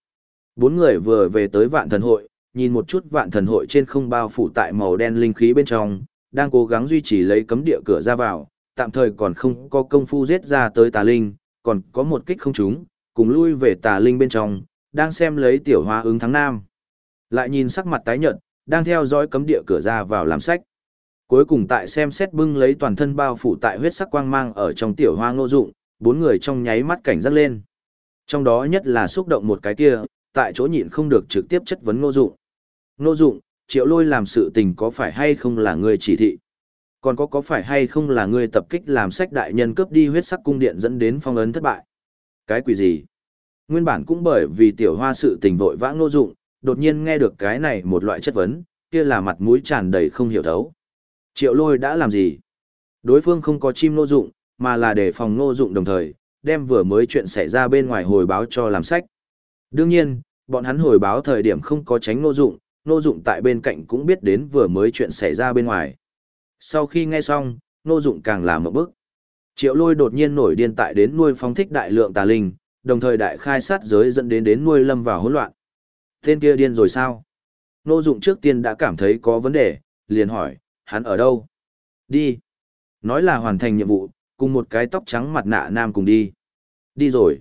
Bốn người vừa về tới vạn thần hội, nhìn một chút vạn thần hội trên không bao phủ tại màu đen linh khí bên trong, đang cố gắng duy trì lấy cấm địa cửa ra vào, tạm thời còn không có công phu giết ra tới tà linh, còn có một kích không trúng, cùng lui về tà linh bên trong, đang xem lấy tiểu hoa ứng thắng nam. Lại nhìn sắc mặt tái nhợt, đang theo dõi cấm địa cửa ra vào làm sách. Cuối cùng tại xem xét bưng lấy toàn thân bao phủ tại huyết sắc quang mang ở trong tiểu hoa ngô dụng, bốn người trong nháy mắt cảnh giác lên. Trong đó nhất là xúc động một cái kia, tại chỗ nhịn không được trực tiếp chất vấn ngô dụng. Ngô dụng, triệu lôi làm sự tình có phải hay không là người chỉ thị? Còn có có phải hay không là người tập kích làm sách đại nhân cướp đi huyết sắc cung điện dẫn đến phong ấn thất bại? Cái quỷ gì? Nguyên bản cũng bởi vì tiểu hoa sự tình vội vã ngô dụng, đột nhiên nghe được cái này một loại chất vấn, kia là mặt mũi tràn đầy không hiểu thấu. Triệu lôi đã làm gì? Đối phương không có chim nô dụng, mà là để phòng nô dụng đồng thời, đem vừa mới chuyện xảy ra bên ngoài hồi báo cho làm sách. Đương nhiên, bọn hắn hồi báo thời điểm không có tránh nô dụng, nô dụng tại bên cạnh cũng biết đến vừa mới chuyện xảy ra bên ngoài. Sau khi nghe xong, nô dụng càng làm một bước. Triệu lôi đột nhiên nổi điên tại đến nuôi phóng thích đại lượng tà linh, đồng thời đại khai sát giới dẫn đến đến nuôi lâm vào hỗn loạn. Tên kia điên rồi sao? Nô dụng trước tiên đã cảm thấy có vấn đề, liền hỏi, hắn ở đâu? Đi. Nói là hoàn thành nhiệm vụ, cùng một cái tóc trắng mặt nạ nam cùng đi. Đi rồi.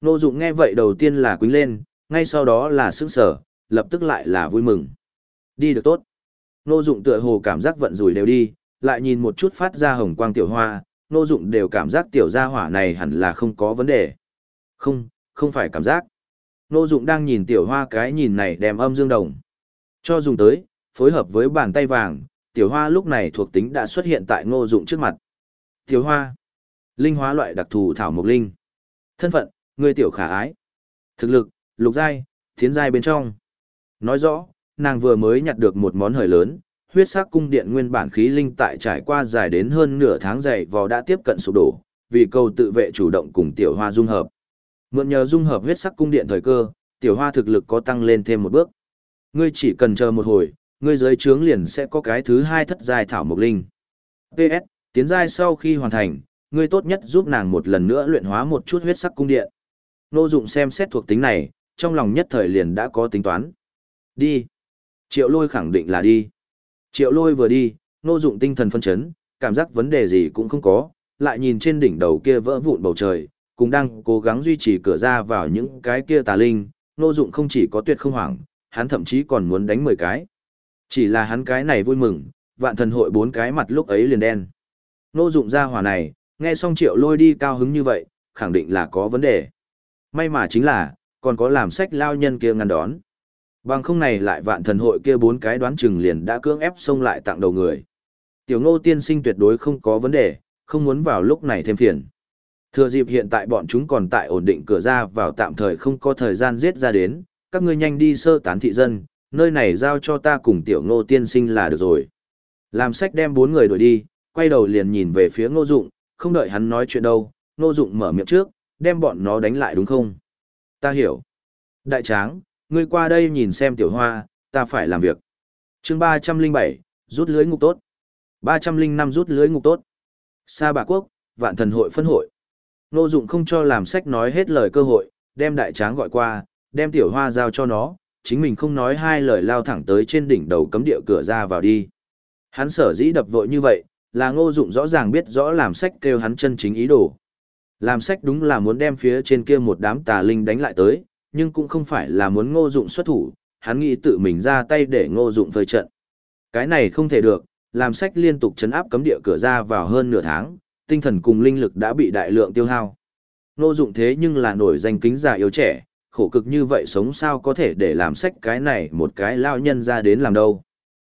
Nô dụng nghe vậy đầu tiên là quính lên, ngay sau đó là sững sở, lập tức lại là vui mừng. Đi được tốt. Nô dụng tựa hồ cảm giác vận rủi đều đi, lại nhìn một chút phát ra hồng quang tiểu hoa, nô dụng đều cảm giác tiểu gia hỏa này hẳn là không có vấn đề. Không, không phải cảm giác. Nô dụng đang nhìn tiểu hoa cái nhìn này đem âm dương đồng. Cho dùng tới, phối hợp với bàn tay vàng, tiểu hoa lúc này thuộc tính đã xuất hiện tại ngô dụng trước mặt. Tiểu hoa, linh hóa loại đặc thù thảo mộc linh. Thân phận, người tiểu khả ái. Thực lực, lục giai, thiến giai bên trong. Nói rõ, nàng vừa mới nhặt được một món hời lớn, huyết sắc cung điện nguyên bản khí linh tại trải qua dài đến hơn nửa tháng dày vò đã tiếp cận sụp đổ, vì cầu tự vệ chủ động cùng tiểu hoa dung hợp. Mượn nhờ dung hợp huyết sắc cung điện thời cơ, tiểu hoa thực lực có tăng lên thêm một bước. Ngươi chỉ cần chờ một hồi, ngươi dưới trướng liền sẽ có cái thứ hai thất giai thảo mộc linh. PS, tiến giai sau khi hoàn thành, ngươi tốt nhất giúp nàng một lần nữa luyện hóa một chút huyết sắc cung điện. Nô dụng xem xét thuộc tính này, trong lòng nhất thời liền đã có tính toán. Đi. Triệu lôi khẳng định là đi. Triệu lôi vừa đi, nô dụng tinh thần phân chấn, cảm giác vấn đề gì cũng không có, lại nhìn trên đỉnh đầu kia vỡ vụn bầu trời, cũng đang cố gắng duy trì cửa ra vào những cái kia tà linh, nô dụng không chỉ có tuyệt không hoảng, hắn thậm chí còn muốn đánh 10 cái. Chỉ là hắn cái này vui mừng, vạn thần hội bốn cái mặt lúc ấy liền đen. Nô dụng ra hỏa này, nghe xong triệu lôi đi cao hứng như vậy, khẳng định là có vấn đề. May mà chính là, còn có làm sách lao nhân kia ngăn đón. Bằng không này lại vạn thần hội kia bốn cái đoán chừng liền đã cưỡng ép xông lại tặng đầu người. Tiểu ngô tiên sinh tuyệt đối không có vấn đề, không muốn vào lúc này thêm phiền. Thừa dịp hiện tại bọn chúng còn tại ổn định cửa ra vào tạm thời không có thời gian giết ra đến, các ngươi nhanh đi sơ tán thị dân, nơi này giao cho ta cùng tiểu ngô tiên sinh là được rồi. Làm sách đem bốn người đuổi đi, quay đầu liền nhìn về phía ngô dụng, không đợi hắn nói chuyện đâu, ngô dụng mở miệng trước, đem bọn nó đánh lại đúng không? Ta hiểu. Đại tráng, ngươi qua đây nhìn xem tiểu hoa, ta phải làm việc. chương ba trăm linh bảy rút lưới ngục tốt. ba trăm linh năm rút lưới ngục tốt. Sa bà quốc, vạn thần hội phân hội. Ngô dụng không cho làm sách nói hết lời cơ hội, đem đại tráng gọi qua, đem tiểu hoa giao cho nó, chính mình không nói hai lời lao thẳng tới trên đỉnh đầu cấm địa cửa ra vào đi. Hắn sở dĩ đập vội như vậy, là ngô dụng rõ ràng biết rõ làm sách kêu hắn chân chính ý đồ. Làm sách đúng là muốn đem phía trên kia một đám tà linh đánh lại tới, nhưng cũng không phải là muốn ngô dụng xuất thủ, hắn nghĩ tự mình ra tay để ngô dụng phơi trận. Cái này không thể được, làm sách liên tục chấn áp cấm địa cửa ra vào hơn nửa tháng, tinh thần cùng linh lực đã bị đại lượng tiêu hao. Ngô dụng thế nhưng là nổi danh kính già yếu trẻ, khổ cực như vậy sống sao có thể để làm sách cái này một cái lao nhân ra đến làm đâu.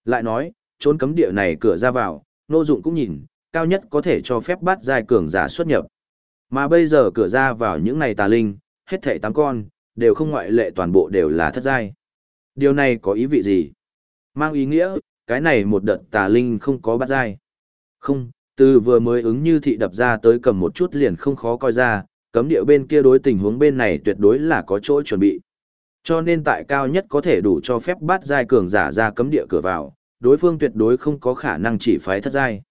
Lại nói, trốn cấm địa này cửa ra vào, Ngô Dụng cũng nhìn, cao nhất có thể cho phép bắt giai cường giả xuất nhập. Mà bây giờ cửa ra vào những này tà linh, hết thảy tám con, đều không ngoại lệ toàn bộ đều là thất giai. Điều này có ý vị gì? Mang ý nghĩa, cái này một đợt tà linh không có bắt giai. Không, từ vừa mới ứng như thị đập ra tới cầm một chút liền không khó coi ra, cấm địa bên kia đối tình huống bên này tuyệt đối là có chỗ chuẩn bị. Cho nên tại cao nhất có thể đủ cho phép bắt giai cường giả ra cấm địa cửa vào, đối phương tuyệt đối không có khả năng chỉ phái thất giai.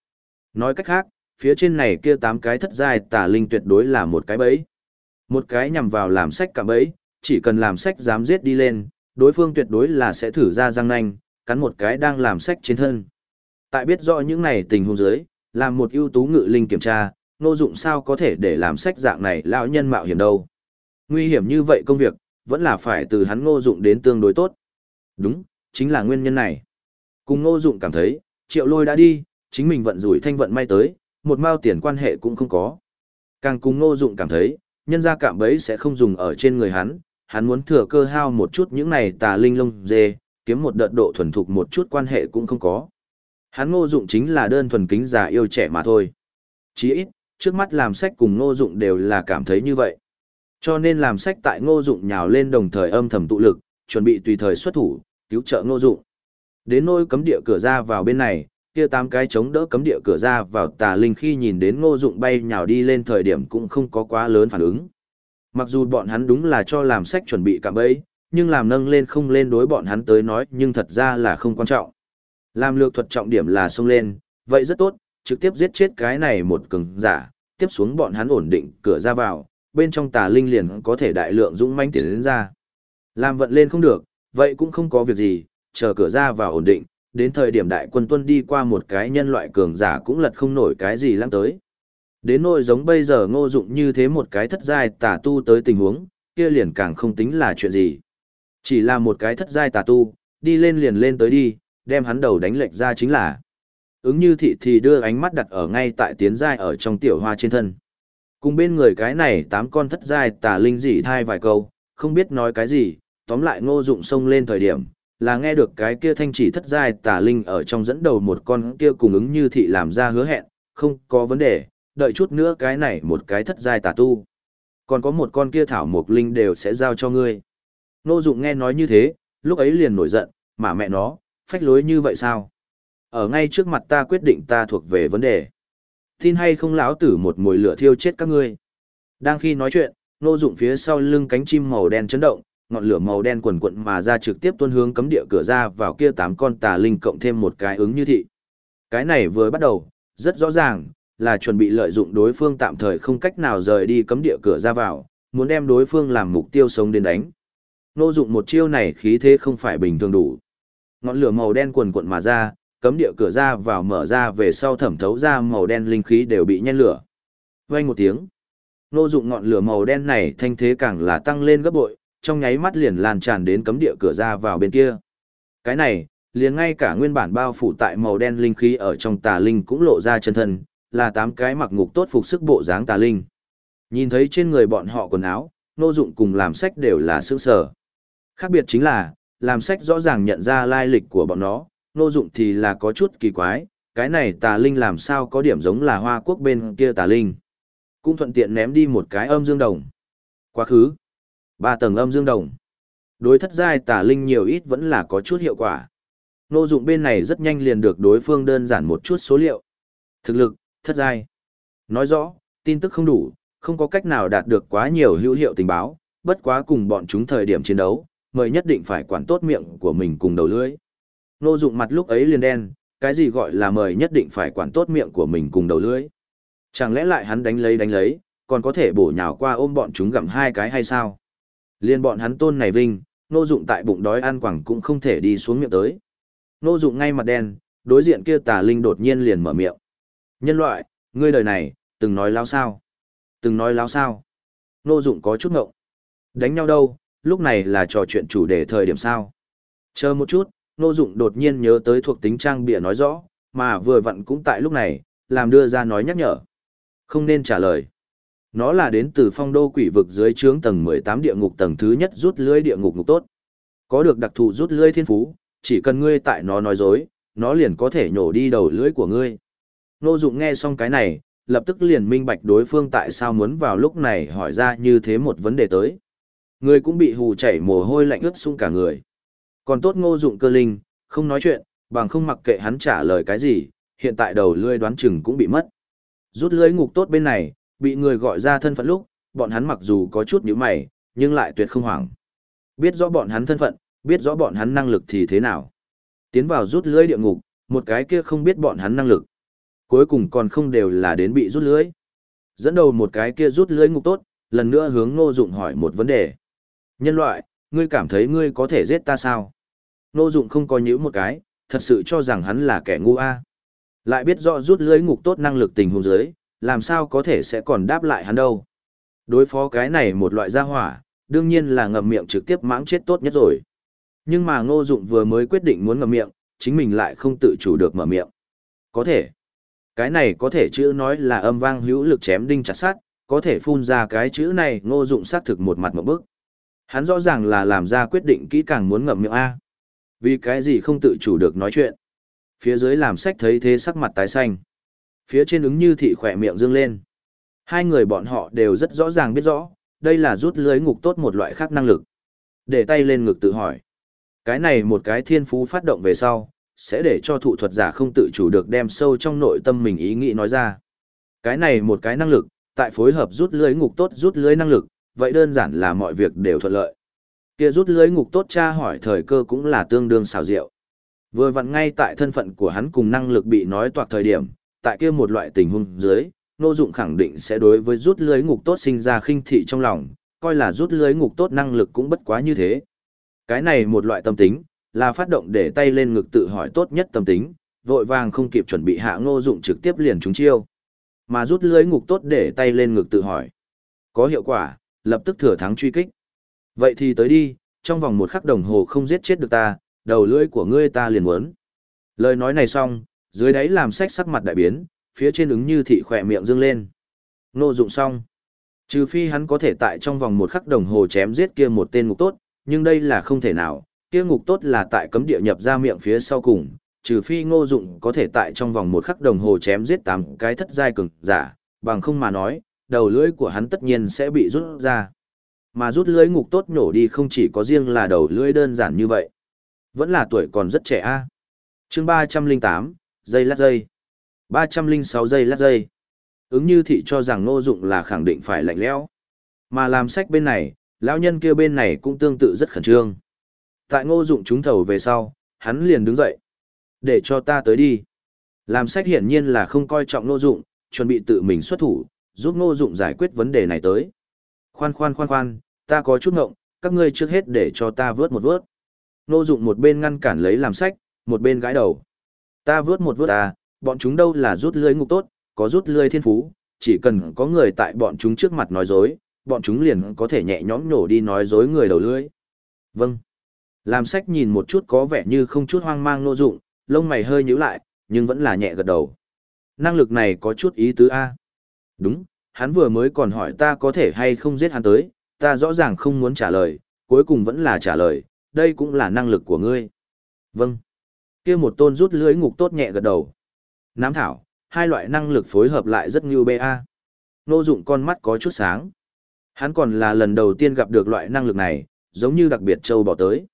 Nói cách khác, phía trên này kia tám cái thất giai tà linh tuyệt đối là một cái bẫy. Một cái nhằm vào làm sách cả bẫy, chỉ cần làm sách dám giết đi lên, đối phương tuyệt đối là sẽ thử ra răng nanh, cắn một cái đang làm sách trên thân. Tại biết rõ những này tình huống dưới, làm một ưu tú ngự linh kiểm tra, nô dụng sao có thể để làm sách dạng này lão nhân mạo hiểm đâu. Nguy hiểm như vậy công việc, vẫn là phải từ hắn ngô dụng đến tương đối tốt. Đúng, chính là nguyên nhân này. Cùng ngô dụng cảm thấy, triệu lôi đã đi, chính mình vận rủi thanh vận may tới, một mao tiền quan hệ cũng không có. Càng cùng ngô dụng cảm thấy, nhân gia cảm bấy sẽ không dùng ở trên người hắn, hắn muốn thừa cơ hao một chút những này tà linh lông dê, kiếm một đợt độ thuần thục một chút quan hệ cũng không có. Hắn ngô dụng chính là đơn thuần kính già yêu trẻ mà thôi. Chỉ ít, trước mắt làm sách cùng ngô dụng đều là cảm thấy như vậy. Cho nên làm sách tại ngô dụng nhào lên đồng thời âm thầm tụ lực, chuẩn bị tùy thời xuất thủ, cứu trợ ngô dụng. Đến nôi cấm địa cửa ra vào bên này, kia tám cái chống đỡ cấm địa cửa ra vào tà linh khi nhìn đến ngô dụng bay nhào đi lên thời điểm cũng không có quá lớn phản ứng. Mặc dù bọn hắn đúng là cho làm sách chuẩn bị cạm bẫy, nhưng làm nâng lên không lên đối bọn hắn tới nói nhưng thật ra là không quan trọng. Làm lược thuật trọng điểm là xông lên, vậy rất tốt, trực tiếp giết chết cái này một cường giả, tiếp xuống bọn hắn ổn định cửa ra vào, bên trong tà linh liền có thể đại lượng dũng manh tiến đến ra. Làm vận lên không được, vậy cũng không có việc gì, chờ cửa ra vào ổn định, đến thời điểm đại quân tuân đi qua một cái nhân loại cường giả cũng lật không nổi cái gì lắm tới. Đến nỗi giống bây giờ ngô dụng như thế một cái thất giai tà tu tới tình huống, kia liền càng không tính là chuyện gì. Chỉ là một cái thất giai tà tu, đi lên liền lên tới đi, đem hắn đầu đánh lệch ra chính là. Ứng như thị thì đưa ánh mắt đặt ở ngay tại tiến giai ở trong tiểu hoa trên thân. Cùng bên người cái này tám con thất giai tà linh dị thai vài câu, không biết nói cái gì, tóm lại ngô dụng xông lên thời điểm, là nghe được cái kia thanh chỉ thất giai tà linh ở trong dẫn đầu một con kia cùng ứng như thị làm ra hứa hẹn, không có vấn đề, đợi chút nữa cái này một cái thất giai tà tu. Còn có một con kia thảo mục linh đều sẽ giao cho ngươi. nô dụng nghe nói như thế, lúc ấy liền nổi giận, mà mẹ nó, phách lối như vậy sao? Ở ngay trước mặt ta quyết định ta thuộc về vấn đề. Tin hay không lão tử một mồi lửa thiêu chết các ngươi. Đang khi nói chuyện, nô dụng phía sau lưng cánh chim màu đen chấn động, ngọn lửa màu đen quần quận mà ra trực tiếp tuôn hướng cấm địa cửa ra vào kia tám con tà linh cộng thêm một cái ứng như thị. Cái này vừa bắt đầu, rất rõ ràng, là chuẩn bị lợi dụng đối phương tạm thời không cách nào rời đi cấm địa cửa ra vào, muốn đem đối phương làm mục tiêu sống đến đánh. Nô dụng một chiêu này khí thế không phải bình thường đủ. Ngọn lửa màu đen quần quận mà ra, cấm địa cửa ra vào mở ra về sau thẩm thấu ra màu đen linh khí đều bị nhen lửa. Vang một tiếng. Nô dụng ngọn lửa màu đen này thanh thế càng là tăng lên gấp bội, trong nháy mắt liền lan tràn đến cấm địa cửa ra vào bên kia. Cái này, liền ngay cả nguyên bản bao phủ tại màu đen linh khí ở trong tà linh cũng lộ ra chân thân, là tám cái mặc ngục tốt phục sức bộ dáng tà linh. Nhìn thấy trên người bọn họ quần áo, nô dụng cùng làm sách đều là sướng sở. Khác biệt chính là, làm sách rõ ràng nhận ra lai lịch của bọn nó, nô dụng thì là có chút kỳ quái, cái này tà linh làm sao có điểm giống là hoa quốc bên kia tà linh. Cũng thuận tiện ném đi một cái âm dương đồng. Quá khứ. Ba tầng âm dương đồng. Đối thất giai tà linh nhiều ít vẫn là có chút hiệu quả. Nô dụng bên này rất nhanh liền được đối phương đơn giản một chút số liệu. Thực lực, thất giai. Nói rõ, tin tức không đủ, không có cách nào đạt được quá nhiều hữu hiệu tình báo, bất quá cùng bọn chúng thời điểm chiến đấu, mời nhất định phải quản tốt miệng của mình cùng đầu lưỡi. Nô dụng mặt lúc ấy liền đen, cái gì gọi là mời nhất định phải quản tốt miệng của mình cùng đầu lưỡi. Chẳng lẽ lại hắn đánh lấy đánh lấy, còn có thể bổ nhào qua ôm bọn chúng gặm hai cái hay sao? Liên bọn hắn tôn này vinh, nô dụng tại bụng đói ăn quẳng cũng không thể đi xuống miệng tới. Nô dụng ngay mặt đen, đối diện kia tà linh đột nhiên liền mở miệng. Nhân loại, ngươi đời này, từng nói láo sao? Từng nói láo sao? Nô dụng có chút ngộng. Đánh nhau đâu, lúc này là trò chuyện chủ đề thời điểm sao? Chờ một chút, Nô Dụng đột nhiên nhớ tới thuộc tính trang bìa nói rõ, mà vừa vặn cũng tại lúc này, làm đưa ra nói nhắc nhở. Không nên trả lời. Nó là đến từ phong đô quỷ vực dưới trướng tầng 18 địa ngục tầng thứ nhất rút lưới địa ngục ngục tốt. Có được đặc thù rút lưới thiên phú, chỉ cần ngươi tại nó nói dối, nó liền có thể nhổ đi đầu lưới của ngươi. Ngô Dụng nghe xong cái này, lập tức liền minh bạch đối phương tại sao muốn vào lúc này hỏi ra như thế một vấn đề tới. Người cũng bị hù chảy mồ hôi lạnh ướt sũng cả người. Còn tốt Ngô Dụng cơ linh, không nói chuyện, bằng không mặc kệ hắn trả lời cái gì, hiện tại đầu lưỡi đoán chừng cũng bị mất. Rút lưới ngục tốt bên này, bị người gọi ra thân phận lúc, bọn hắn mặc dù có chút nhíu mày, nhưng lại tuyệt không hoảng. Biết rõ bọn hắn thân phận, biết rõ bọn hắn năng lực thì thế nào. Tiến vào rút lưới địa ngục, một cái kia không biết bọn hắn năng lực. Cuối cùng còn không đều là đến bị rút lưới. Dẫn đầu một cái kia rút lưới ngục tốt, lần nữa hướng Ngô Dụng hỏi một vấn đề. Nhân loại, ngươi cảm thấy ngươi có thể giết ta sao? Ngô Dụng không có nhíu một cái, thật sự cho rằng hắn là kẻ ngu a. Lại biết rõ rút lưới ngục tốt năng lực tình huống dưới, làm sao có thể sẽ còn đáp lại hắn đâu. Đối phó cái này một loại gia hỏa, đương nhiên là ngậm miệng trực tiếp mãng chết tốt nhất rồi. Nhưng mà ngô dụng vừa mới quyết định muốn ngậm miệng, chính mình lại không tự chủ được mở miệng. Có thể. Cái này có thể chữ nói là âm vang hữu lực chém đinh chặt sát, có thể phun ra cái chữ này ngô dụng xác thực một mặt một bước. Hắn rõ ràng là làm ra quyết định kỹ càng muốn ngậm miệng A. Vì cái gì không tự chủ được nói chuyện. Phía dưới làm sách thấy thế sắc mặt tái xanh. Phía trên ứng như thị khỏe miệng dương lên. Hai người bọn họ đều rất rõ ràng biết rõ, đây là rút lưới ngục tốt một loại khác năng lực. Để tay lên ngực tự hỏi. Cái này một cái thiên phú phát động về sau, sẽ để cho thụ thuật giả không tự chủ được đem sâu trong nội tâm mình ý nghĩ nói ra. Cái này một cái năng lực, tại phối hợp rút lưới ngục tốt rút lưới năng lực, vậy đơn giản là mọi việc đều thuận lợi. Kia rút lưới ngục tốt tra hỏi thời cơ cũng là tương đương xảo diệu. Vừa vặn ngay tại thân phận của hắn cùng năng lực bị nói toạc thời điểm, tại kia một loại tình huống dưới, Nô Dụng khẳng định sẽ đối với rút lưới ngục tốt sinh ra khinh thị trong lòng, coi là rút lưới ngục tốt năng lực cũng bất quá như thế. Cái này một loại tâm tính, là phát động để tay lên ngực tự hỏi tốt nhất tâm tính, vội vàng không kịp chuẩn bị hạ Ngô Dụng trực tiếp liền trúng chiêu. Mà rút lưới ngục tốt để tay lên ngực tự hỏi. Có hiệu quả, lập tức thừa thắng truy kích. Vậy thì tới đi, trong vòng một khắc đồng hồ không giết chết được ta, đầu lưỡi của ngươi ta liền muốn. Lời nói này xong, dưới đáy làm sách sắc mặt đại biến, phía trên ứng như thị khỏe miệng dương lên. Ngô dụng xong. Trừ phi hắn có thể tại trong vòng một khắc đồng hồ chém giết kia một tên ngục tốt, nhưng đây là không thể nào, kia ngục tốt là tại cấm địa nhập ra miệng phía sau cùng, trừ phi ngô dụng có thể tại trong vòng một khắc đồng hồ chém giết tám cái thất giai cường giả, bằng không mà nói, đầu lưỡi của hắn tất nhiên sẽ bị rút ra. Mà rút lưỡi ngục tốt nhổ đi không chỉ có riêng là đầu lưỡi đơn giản như vậy. Vẫn là tuổi còn rất trẻ a. Chương 308, giây lát giây. 306 giây lát giây. Ứng như thị cho rằng Ngô dụng là khẳng định phải lạnh lẽo. Mà làm sách bên này, lão nhân kia bên này cũng tương tự rất khẩn trương. Tại ngô dụng trúng thầu về sau, hắn liền đứng dậy. Để cho ta tới đi. Làm sách hiển nhiên là không coi trọng ngô dụng, chuẩn bị tự mình xuất thủ, giúp ngô dụng giải quyết vấn đề này tới. Khoan khoan khoan khoan, ta có chút ngộng, các ngươi trước hết để cho ta vớt một vớt. Ngô dụng một bên ngăn cản lấy làm sách, một bên gãi đầu. Ta vớt một vớt à, bọn chúng đâu là rút lưới ngục tốt, có rút lưới thiên phú, chỉ cần có người tại bọn chúng trước mặt nói dối, bọn chúng liền có thể nhẹ nhõm nổ đi nói dối người đầu lưới. Vâng. Làm sách nhìn một chút có vẻ như không chút hoang mang nô dụng, lông mày hơi nhíu lại, nhưng vẫn là nhẹ gật đầu. Năng lực này có chút ý tứ A. Đúng, hắn vừa mới còn hỏi ta có thể hay không giết hắn tới, ta rõ ràng không muốn trả lời, cuối cùng vẫn là trả lời, đây cũng là năng lực của ngươi. Vâng. kia một tôn rút lưới ngục tốt nhẹ gật đầu. Nám thảo, hai loại năng lực phối hợp lại rất như BA. Nô dụng con mắt có chút sáng. Hắn còn là lần đầu tiên gặp được loại năng lực này, giống như đặc biệt châu bỏ tới.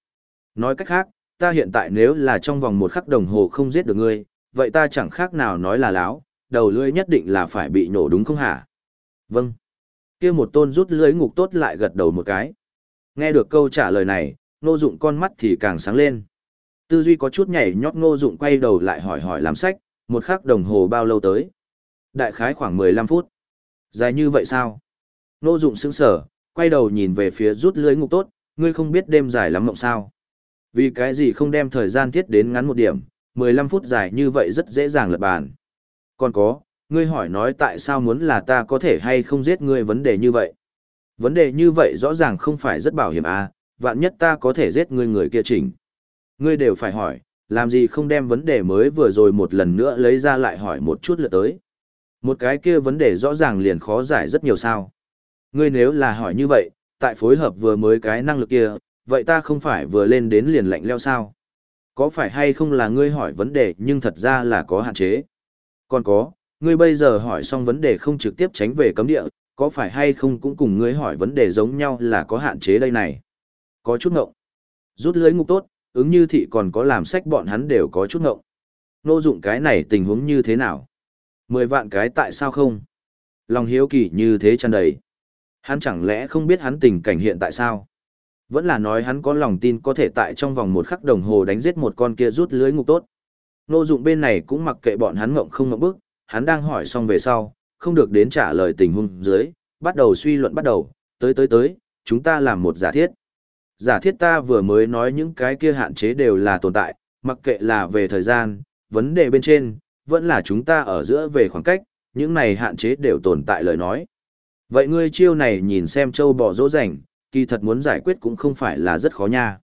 Nói cách khác, ta hiện tại nếu là trong vòng một khắc đồng hồ không giết được ngươi, vậy ta chẳng khác nào nói là láo, đầu lưỡi nhất định là phải bị nổ đúng không hả? Vâng. kia một tôn rút lưỡi ngục tốt lại gật đầu một cái. Nghe được câu trả lời này, nô dụng con mắt thì càng sáng lên. Tư duy có chút nhảy nhót ngô dụng quay đầu lại hỏi hỏi làm sách, một khắc đồng hồ bao lâu tới? Đại khái khoảng 15 phút. Dài như vậy sao? Nô dụng sững sở, quay đầu nhìn về phía rút lưỡi ngục tốt, ngươi không biết đêm dài lắm mộng sao? Vì cái gì không đem thời gian thiết đến ngắn một điểm, 15 phút dài như vậy rất dễ dàng lật bàn. Còn có, ngươi hỏi nói tại sao muốn là ta có thể hay không giết ngươi vấn đề như vậy. Vấn đề như vậy rõ ràng không phải rất bảo hiểm à, vạn nhất ta có thể giết ngươi người kia chỉnh. Ngươi đều phải hỏi, làm gì không đem vấn đề mới vừa rồi một lần nữa lấy ra lại hỏi một chút lượt tới. Một cái kia vấn đề rõ ràng liền khó giải rất nhiều sao. Ngươi nếu là hỏi như vậy, tại phối hợp vừa mới cái năng lực kia, vậy ta không phải vừa lên đến liền lạnh leo sao? Có phải hay không là ngươi hỏi vấn đề nhưng thật ra là có hạn chế? Còn có, ngươi bây giờ hỏi xong vấn đề không trực tiếp tránh về cấm địa, có phải hay không cũng cùng ngươi hỏi vấn đề giống nhau là có hạn chế đây này. Có chút ngộng. Rút lưới ngục tốt, ứng như thị còn có làm sách bọn hắn đều có chút ngộng. Nô dụng cái này tình huống như thế nào? Mười vạn cái tại sao không? Lòng hiếu kỳ như thế tràn đầy. Hắn chẳng lẽ không biết hắn tình cảnh hiện tại sao? Vẫn là nói hắn có lòng tin có thể tại trong vòng một khắc đồng hồ đánh giết một con kia rút lưới ngục tốt. Nô dụng bên này cũng mặc kệ bọn hắn ngộng không ngộng bức, hắn đang hỏi xong về sau, không được đến trả lời tình huống dưới, bắt đầu suy luận bắt đầu, tới tới tới, chúng ta làm một giả thiết. Giả thiết ta vừa mới nói những cái kia hạn chế đều là tồn tại, mặc kệ là về thời gian, vấn đề bên trên, vẫn là chúng ta ở giữa về khoảng cách, những này hạn chế đều tồn tại lời nói. Vậy ngươi chiêu này nhìn xem châu bò dỗ rảnh, kỳ thật muốn giải quyết cũng không phải là rất khó nha.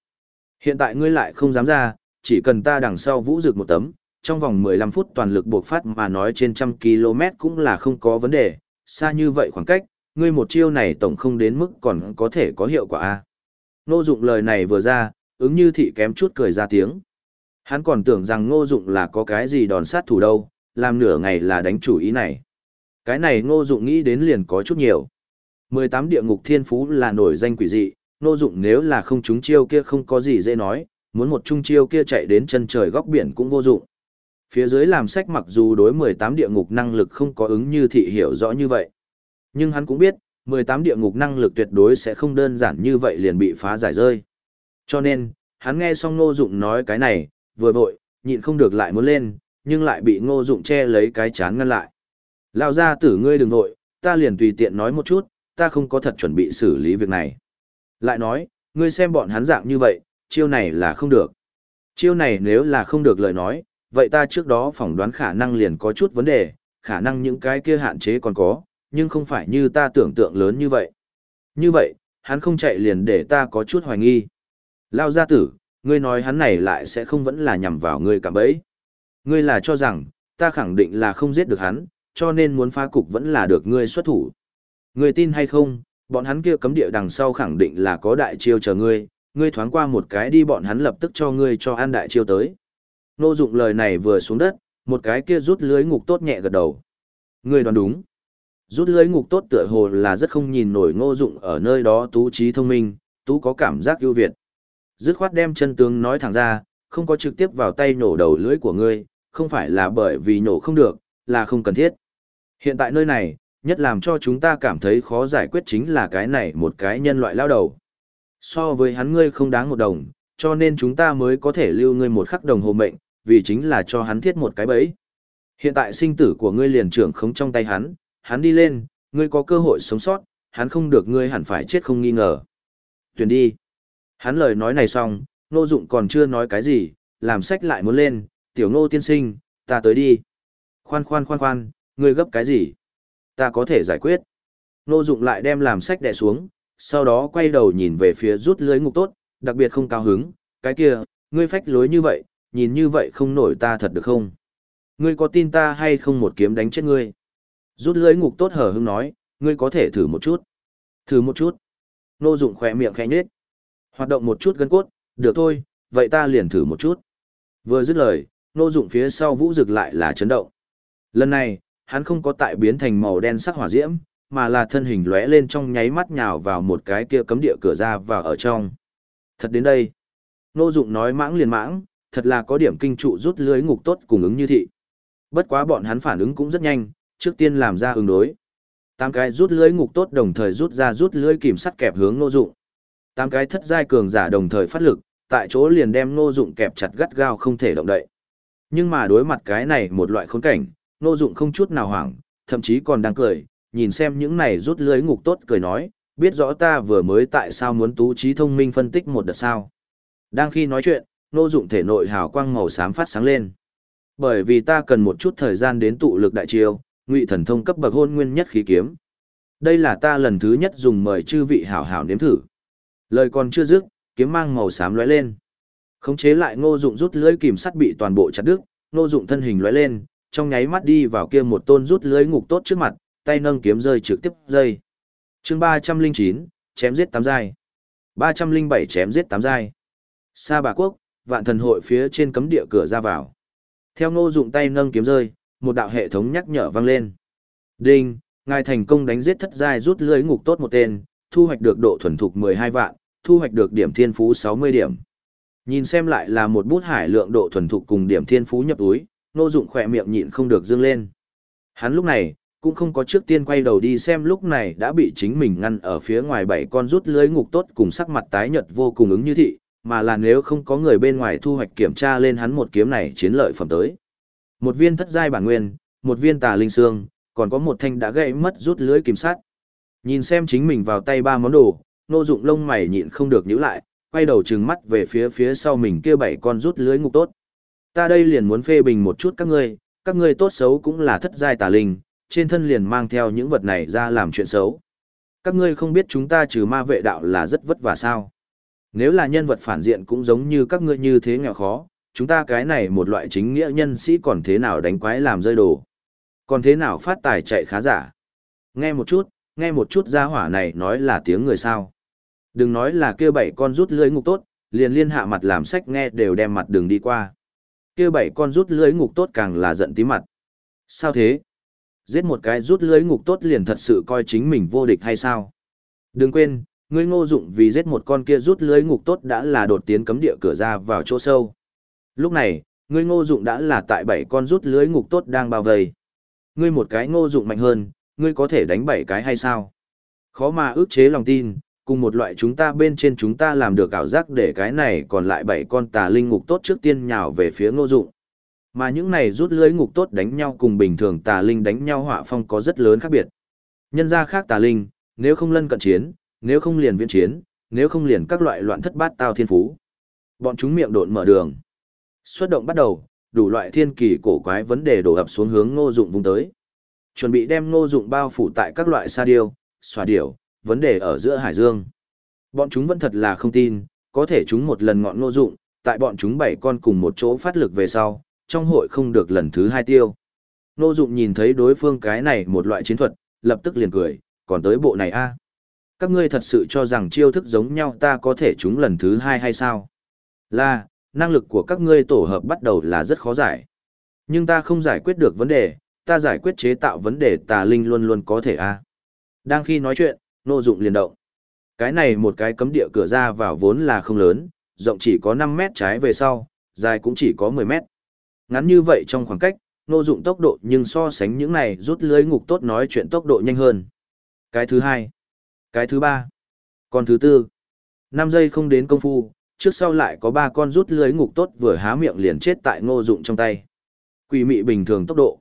Hiện tại ngươi lại không dám ra, chỉ cần ta đằng sau vũ rực một tấm, trong vòng 15 phút toàn lực buộc phát mà nói trên trăm km cũng là không có vấn đề, xa như vậy khoảng cách, ngươi một chiêu này tổng không đến mức còn có thể có hiệu quả a. Ngô Dụng lời này vừa ra, ứng như thị kém chút cười ra tiếng. Hắn còn tưởng rằng Ngô Dụng là có cái gì đòn sát thủ đâu, làm nửa ngày là đánh chủ ý này. Cái này Ngô Dụng nghĩ đến liền có chút nhiều. 18 địa ngục thiên phú là nổi danh quỷ dị, Ngô Dụng nếu là không trúng chiêu kia không có gì dễ nói, muốn một trung chiêu kia chạy đến chân trời góc biển cũng vô dụng. Phía dưới làm sách mặc dù đối 18 địa ngục năng lực không có ứng như thị hiểu rõ như vậy. Nhưng hắn cũng biết, 18 địa ngục năng lực tuyệt đối sẽ không đơn giản như vậy liền bị phá giải rơi. Cho nên, hắn nghe xong Ngô Dụng nói cái này, vừa vội, nhịn không được lại muốn lên, nhưng lại bị Ngô Dụng che lấy cái chán ngăn lại. Lao ra tử ngươi đừng vội, ta liền tùy tiện nói một chút, ta không có thật chuẩn bị xử lý việc này. Lại nói, ngươi xem bọn hắn dạng như vậy, chiêu này là không được. Chiêu này nếu là không được lời nói, vậy ta trước đó phỏng đoán khả năng liền có chút vấn đề, khả năng những cái kia hạn chế còn có, nhưng không phải như ta tưởng tượng lớn như vậy. Như vậy, hắn không chạy liền để ta có chút hoài nghi. Lao gia tử, ngươi nói hắn này lại sẽ không vẫn là nhằm vào ngươi cả bấy. Ngươi là cho rằng, ta khẳng định là không giết được hắn, cho nên muốn phá cục vẫn là được ngươi xuất thủ. Người tin hay không, bọn hắn kia cấm địa đằng sau khẳng định là có đại chiêu chờ ngươi, ngươi thoáng qua một cái đi bọn hắn lập tức cho ngươi cho ăn đại chiêu tới. Nô dụng lời này vừa xuống đất, một cái kia rút lưới ngục tốt nhẹ gật đầu. Ngươi đoán đúng. Rút lưới ngục tốt tựa hồ là rất không nhìn nổi ngô dụng ở nơi đó tú trí thông minh, tú có cảm giác ưu việt. Dứt khoát đem chân tướng nói thẳng ra, không có trực tiếp vào tay nổ đầu lưới của ngươi, không phải là bởi vì nổ không được, là không cần thiết. Hiện tại nơi này, nhất làm cho chúng ta cảm thấy khó giải quyết chính là cái này một cái nhân loại lao đầu. So với hắn ngươi không đáng một đồng, cho nên chúng ta mới có thể lưu ngươi một khắc đồng hồ mệnh, vì chính là cho hắn thiết một cái bẫy. Hiện tại sinh tử của ngươi liền trưởng không trong tay hắn, hắn đi lên, ngươi có cơ hội sống sót, hắn không được ngươi hẳn phải chết không nghi ngờ. Tuyển đi. Hắn lời nói này xong, Nô Dụng còn chưa nói cái gì, làm sách lại muốn lên, tiểu Nô tiên sinh, ta tới đi. Khoan khoan khoan khoan, ngươi gấp cái gì? Ta có thể giải quyết. Nô Dụng lại đem làm sách đè xuống, sau đó quay đầu nhìn về phía rút lưới ngục tốt, đặc biệt không cao hứng, cái kia, ngươi phách lối như vậy, nhìn như vậy không nổi ta thật được không? Ngươi có tin ta hay không một kiếm đánh chết ngươi? Rút lưới ngục tốt hở hững nói, ngươi có thể thử một chút. Thử một chút. Nô dụng khỏe miệng khẽ nhếch. Hoạt động một chút gân cốt, được thôi, vậy ta liền thử một chút. Vừa dứt lời, nô dụng phía sau vũ rực lại là chấn động. Lần này, hắn không có tại biến thành màu đen sắc hỏa diễm, mà là thân hình lóe lên trong nháy mắt nhào vào một cái kia cấm địa cửa ra vào ở trong. Thật đến đây. Nô dụng nói mãng liền mãng, thật là có điểm kinh trụ rút lưới ngục tốt cùng ứng như thị. Bất quá bọn hắn phản ứng cũng rất nhanh, trước tiên làm ra ứng đối. Tám cái rút lưới ngục tốt đồng thời rút ra rút lưới kìm sắt kẹp hướng nô dụng. Tám cái thất giai cường giả đồng thời phát lực, tại chỗ liền đem nô dụng kẹp chặt gắt gao không thể động đậy. Nhưng mà đối mặt cái này một loại khốn cảnh, nô dụng không chút nào hoảng, thậm chí còn đang cười, nhìn xem những này rút lưới ngục tốt cười nói, biết rõ ta vừa mới tại sao muốn tú trí thông minh phân tích một đợt sao. Đang khi nói chuyện, nô dụng thể nội hào quang màu xám phát sáng lên. Bởi vì ta cần một chút thời gian đến tụ lực đại chiêu, ngụy thần thông cấp bậc hôn nguyên nhất khí kiếm. Đây là ta lần thứ nhất dùng mời chư vị hảo hảo nếm thử. Lời còn chưa dứt, kiếm mang màu xám lóe lên. Khống chế lại Ngô Dụng rút lưỡi kìm sắt bị toàn bộ chặt đứt, Ngô Dụng thân hình lóe lên, trong nháy mắt đi vào kia một tôn rút lưới ngục tốt trước mặt, tay nâng kiếm rơi trực tiếp dây. Chương ba trăm linh chín chém giết tám giai. ba trăm linh bảy chém giết tám giai. Sa Bà Quốc, Vạn Thần hội phía trên cấm địa cửa ra vào. Theo Ngô Dụng tay nâng kiếm rơi, một đạo hệ thống nhắc nhở vang lên. Đinh, ngài thành công đánh giết thất giai rút lưới ngục tốt một tên, thu hoạch được độ thuần thục 12 vạn, thu hoạch được điểm thiên phú 60 điểm. Nhìn xem lại là một bút hải lượng độ thuần thục cùng điểm thiên phú nhập túi, Ngô Dụng khỏe miệng nhịn không được dương lên. Hắn lúc này, cũng không có trước tiên quay đầu đi xem lúc này đã bị chính mình ngăn ở phía ngoài bảy con rút lưới ngục tốt cùng sắc mặt tái nhợt vô cùng ứng như thị, mà là nếu không có người bên ngoài thu hoạch kiểm tra lên hắn một kiếm này chiến lợi phẩm tới. Một viên thất giai bản nguyên, một viên tà linh xương, còn có một thanh đã gãy mất rút lưới kiểm sắt. Nhìn xem chính mình vào tay ba món đồ, nô dụng lông mày nhịn không được nhíu lại, quay đầu trừng mắt về phía phía sau mình kia bảy con rút lưới ngục tốt. Ta đây liền muốn phê bình một chút các ngươi, các ngươi tốt xấu cũng là thất giai tà linh, trên thân liền mang theo những vật này ra làm chuyện xấu. Các ngươi không biết chúng ta trừ ma vệ đạo là rất vất vả sao. Nếu là nhân vật phản diện cũng giống như các ngươi như thế nghèo khó, chúng ta cái này một loại chính nghĩa nhân sĩ còn thế nào đánh quái làm rơi đồ. Còn thế nào phát tài chạy khá giả. Nghe một chút, nghe một chút gia hỏa này nói là tiếng người sao. Đừng nói là kia bảy con rút lưới ngục tốt, liền liên hạ mặt làm sách nghe đều đem mặt đường đi qua. Kia bảy con rút lưới ngục tốt càng là giận tí mặt. Sao thế? Giết một cái rút lưới ngục tốt liền thật sự coi chính mình vô địch hay sao? Đừng quên, ngươi ngô dụng vì giết một con kia rút lưới ngục tốt đã là đột tiến cấm địa cửa ra vào chỗ sâu. Lúc này, ngươi ngô dụng đã là tại bảy con rút lưới ngục tốt đang bao vây. Ngươi một cái ngô dụng mạnh hơn, ngươi có thể đánh bảy cái hay sao? Khó mà ước chế lòng tin, cùng một loại chúng ta bên trên chúng ta làm được ảo giác để cái này còn lại bảy con tà linh ngục tốt trước tiên nhào về phía ngô dụng. Mà những này rút lưới ngục tốt đánh nhau cùng bình thường tà linh đánh nhau họa phong có rất lớn khác biệt. Nhân ra khác tà linh, nếu không lân cận chiến, nếu không liền viễn chiến, nếu không liền các loại loạn thất bát tao thiên phú. Bọn chúng miệng độn mở đường. Xuất động bắt đầu, đủ loại thiên kỳ cổ quái vấn đề đổ ập xuống hướng ngô dụng vùng tới. Chuẩn bị đem ngô dụng bao phủ tại các loại sa điêu, xòa điểu, vấn đề ở giữa hải dương. Bọn chúng vẫn thật là không tin, có thể chúng một lần ngọn ngô dụng, tại bọn chúng bảy con cùng một chỗ phát lực về sau, trong hội không được lần thứ hai tiêu. Ngô dụng nhìn thấy đối phương cái này một loại chiến thuật, lập tức liền cười, còn tới bộ này a Các ngươi thật sự cho rằng chiêu thức giống nhau ta có thể chúng lần thứ hai hay sao? Là, năng lực của các ngươi tổ hợp bắt đầu là rất khó giải. Nhưng ta không giải quyết được vấn đề, ta giải quyết chế tạo vấn đề tà linh luôn luôn có thể a Đang khi nói chuyện, nô dụng liền động. Cái này một cái cấm địa cửa ra vào vốn là không lớn, rộng chỉ có 5 mét trái về sau, dài cũng chỉ có 10 mét. Ngắn như vậy trong khoảng cách, nô dụng tốc độ nhưng so sánh những này rút lưới ngục tốt nói chuyện tốc độ nhanh hơn. Cái thứ hai, cái thứ ba, còn thứ tư. 5 giây không đến công phu, trước sau lại có ba con rút lưới ngục tốt vừa há miệng liền chết tại ngô dụng trong tay. Quỷ mị bình thường tốc độ.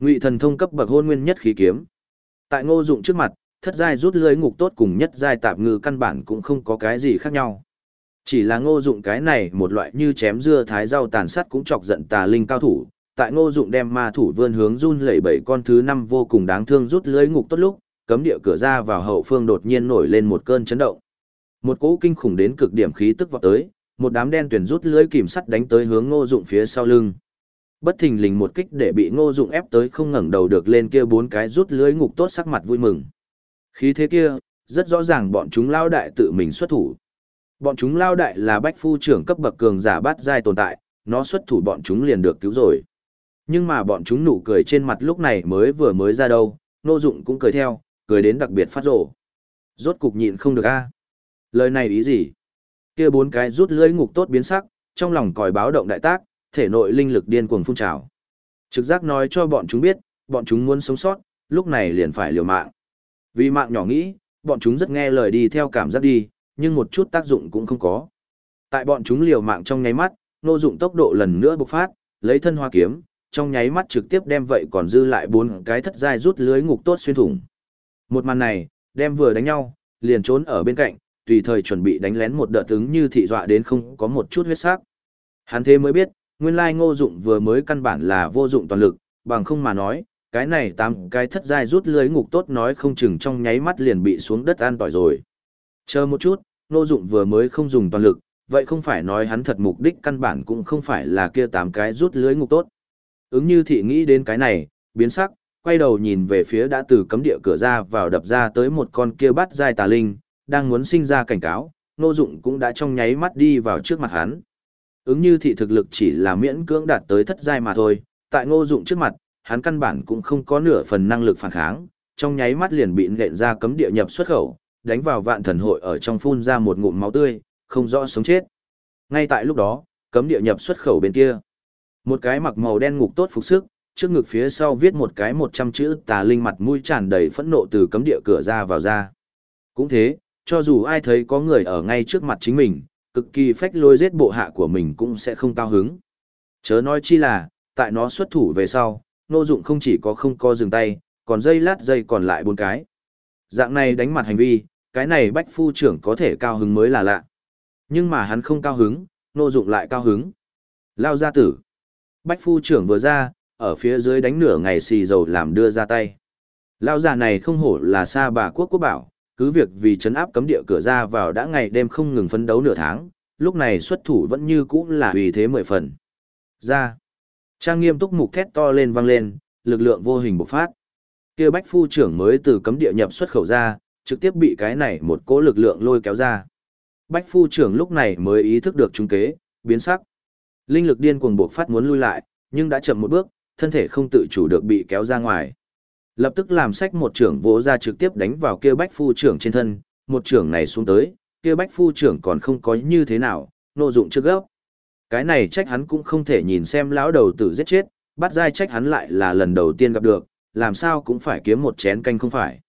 Ngụy thần thông cấp bậc hôn nguyên nhất khí kiếm. Tại ngô dụng trước mặt, thất giai rút lưới ngục tốt cùng nhất giai tạp ngư căn bản cũng không có cái gì khác nhau. Chỉ là ngô dụng cái này một loại như chém dưa thái rau tàn sát cũng chọc giận tà linh cao thủ. Tại ngô dụng đem ma thủ vươn hướng run lẩy bẩy con thứ năm vô cùng đáng thương rút lưới ngục tốt lúc, cấm địa cửa ra vào hậu phương đột nhiên nổi lên một cơn chấn động. Một cỗ kinh khủng đến cực điểm khí tức vọt tới, một đám đen tuyển rút lưới kìm sắt đánh tới hướng ngô dụng phía sau lưng. Bất thình lình một kích để bị ngô dụng ép tới không ngẩng đầu được lên kia bốn cái rút lưới ngục tốt sắc mặt vui mừng. Khí thế kia, rất rõ ràng bọn chúng lao đại tự mình xuất thủ. Bọn chúng lao đại là bách phu trưởng cấp bậc cường giả bát giai tồn tại, nó xuất thủ bọn chúng liền được cứu rồi. Nhưng mà bọn chúng nụ cười trên mặt lúc này mới vừa mới ra đâu, nô Dụng cũng cười theo, cười đến đặc biệt phát rồ. Rốt cục nhịn không được a. Lời này ý gì? Kia bốn cái rút lưỡi ngục tốt biến sắc, trong lòng còi báo động đại tác, thể nội linh lực điên cuồng phun trào. Trực giác nói cho bọn chúng biết, bọn chúng muốn sống sót, lúc này liền phải liều mạng. Vì mạng nhỏ nghĩ, bọn chúng rất nghe lời đi theo cảm giác đi, nhưng một chút tác dụng cũng không có. Tại bọn chúng liều mạng trong nháy mắt, nô dụng tốc độ lần nữa bộc phát, lấy thân hoa kiếm, trong nháy mắt trực tiếp đem vậy còn dư lại bốn cái thất giai rút lưới ngục tốt xuyên thủng. Một màn này, đem vừa đánh nhau, liền trốn ở bên cạnh, tùy thời chuẩn bị đánh lén một đợt ứng như thị dọa đến không có một chút huyết sắc. Hắn thế mới biết, nguyên lai ngô dụng vừa mới căn bản là vô dụng toàn lực, bằng không mà nói, cái này tám cái thất giai rút lưới ngục tốt nói không chừng trong nháy mắt liền bị xuống đất an tỏi rồi. Chờ một chút, ngô dụng vừa mới không dùng toàn lực, vậy không phải nói hắn thật mục đích căn bản cũng không phải là kia tám cái rút lưới ngục tốt. Ứng như thị nghĩ đến cái này, biến sắc, quay đầu nhìn về phía đã từ cấm địa cửa ra vào đập ra tới một con kia bắt giai tà linh, đang muốn sinh ra cảnh cáo, Ngô Dụng cũng đã trong nháy mắt đi vào trước mặt hắn. Ứng như thị thực lực chỉ là miễn cưỡng đạt tới thất giai mà thôi, tại Ngô Dụng trước mặt, hắn căn bản cũng không có nửa phần năng lực phản kháng, trong nháy mắt liền bị nện ra cấm địa nhập xuất khẩu, đánh vào vạn thần hội ở trong phun ra một ngụm máu tươi, không rõ sống chết. Ngay tại lúc đó, cấm địa nhập xuất khẩu bên kia. Một cái mặc màu đen ngục tốt phục sức, trước ngực phía sau viết một cái một trăm chữ tà linh mặt mũi tràn đầy phẫn nộ từ cấm địa cửa ra vào ra. Cũng thế, cho dù ai thấy có người ở ngay trước mặt chính mình, cực kỳ phách lôi giết bộ hạ của mình cũng sẽ không cao hứng. Chớ nói chi là, tại nó xuất thủ về sau, nô dụng không chỉ có không co dừng tay, còn dây lát dây còn lại bốn cái. Dạng này đánh mặt hành vi, cái này bách phu trưởng có thể cao hứng mới là lạ. Nhưng mà hắn không cao hứng, nô dụng lại cao hứng. Lao ra tử. Bách phu trưởng vừa ra, ở phía dưới đánh nửa ngày xì dầu làm đưa ra tay. Lao già này không hổ là xa bà quốc quốc bảo, cứ việc vì chấn áp cấm địa cửa ra vào đã ngày đêm không ngừng phấn đấu nửa tháng, lúc này xuất thủ vẫn như cũ là vì thế mười phần. Ra. Trang nghiêm túc mục thét to lên vang lên, lực lượng vô hình bộc phát. Kia bách phu trưởng mới từ cấm địa nhập xuất khẩu ra, trực tiếp bị cái này một cỗ lực lượng lôi kéo ra. Bách phu trưởng lúc này mới ý thức được trung kế, biến sắc. Linh lực điên cuồng bộc phát muốn lui lại, nhưng đã chậm một bước, thân thể không tự chủ được bị kéo ra ngoài. Lập tức làm sách một trưởng vỗ ra trực tiếp đánh vào kia bách phu trưởng trên thân, một trưởng này xuống tới, kia bách phu trưởng còn không có như thế nào, nộ dụng trước gốc. Cái này trách hắn cũng không thể nhìn xem lão đầu tử giết chết, bắt dai trách hắn lại là lần đầu tiên gặp được, làm sao cũng phải kiếm một chén canh không phải.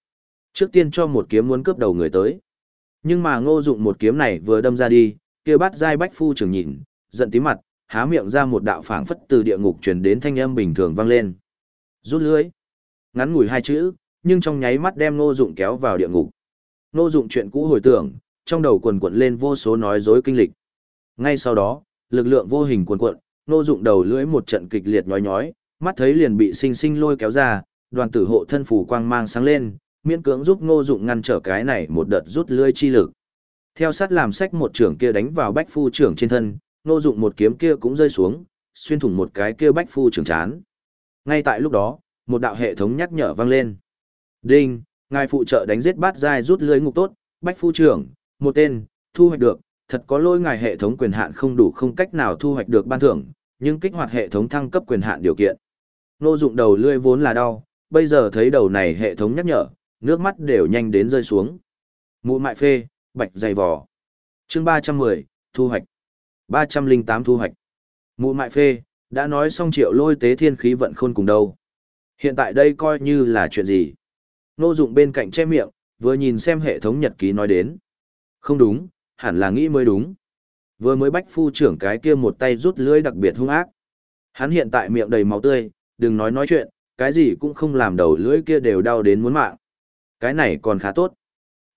Trước tiên cho một kiếm muốn cướp đầu người tới. Nhưng mà ngô dụng một kiếm này vừa đâm ra đi, kia bắt dai bách phu trưởng nhìn, giận tí mặt, há miệng ra một đạo phảng phất từ địa ngục truyền đến thanh âm bình thường vang lên. Rút lưới. Ngắn ngủi hai chữ, nhưng trong nháy mắt đem ngô dụng kéo vào địa ngục. Ngô dụng chuyện cũ hồi tưởng, trong đầu quần quận lên vô số nói dối kinh lịch. Ngay sau đó, lực lượng vô hình cuồn cuộn, ngô dụng đầu lưỡi một trận kịch liệt nhói nhói, mắt thấy liền bị sinh sinh lôi kéo ra, đoàn tử hộ thân phủ quang mang sáng lên, miễn cưỡng giúp ngô dụng ngăn trở cái này một đợt rút lưỡi chi lực. Theo sát làm sách một trưởng kia đánh vào bách phu trưởng trên thân, ngô dụng một kiếm kia cũng rơi xuống, xuyên thủng một cái kia bách phu trưởng chán. Ngay tại lúc đó, một đạo hệ thống nhắc nhở vang lên. Đinh, ngài phụ trợ đánh giết bát giai rút lưới ngục tốt, bách phu trưởng, một tên, thu hoạch được, thật có lỗi ngài hệ thống quyền hạn không đủ không cách nào thu hoạch được ban thưởng, nhưng kích hoạt hệ thống thăng cấp quyền hạn điều kiện. Nô dụng đầu lưỡi vốn là đau, bây giờ thấy đầu này hệ thống nhắc nhở, nước mắt đều nhanh đến rơi xuống. Mụ mại phê, bạch dày vò. Chương 310, thu hoạch. 308 thu hoạch. Mụ mại phê, đã nói xong triệu lôi tế thiên khí vận khôn cùng đâu. Hiện tại đây coi như là chuyện gì? Nô dụng bên cạnh che miệng, vừa nhìn xem hệ thống nhật ký nói đến. Không đúng, hẳn là nghĩ mới đúng. Vừa mới bách phu trưởng cái kia một tay rút lưỡi đặc biệt hung ác. Hắn hiện tại miệng đầy máu tươi, đừng nói nói chuyện, cái gì cũng không làm đầu lưỡi kia đều đau đến muốn mạng. Cái này còn khá tốt.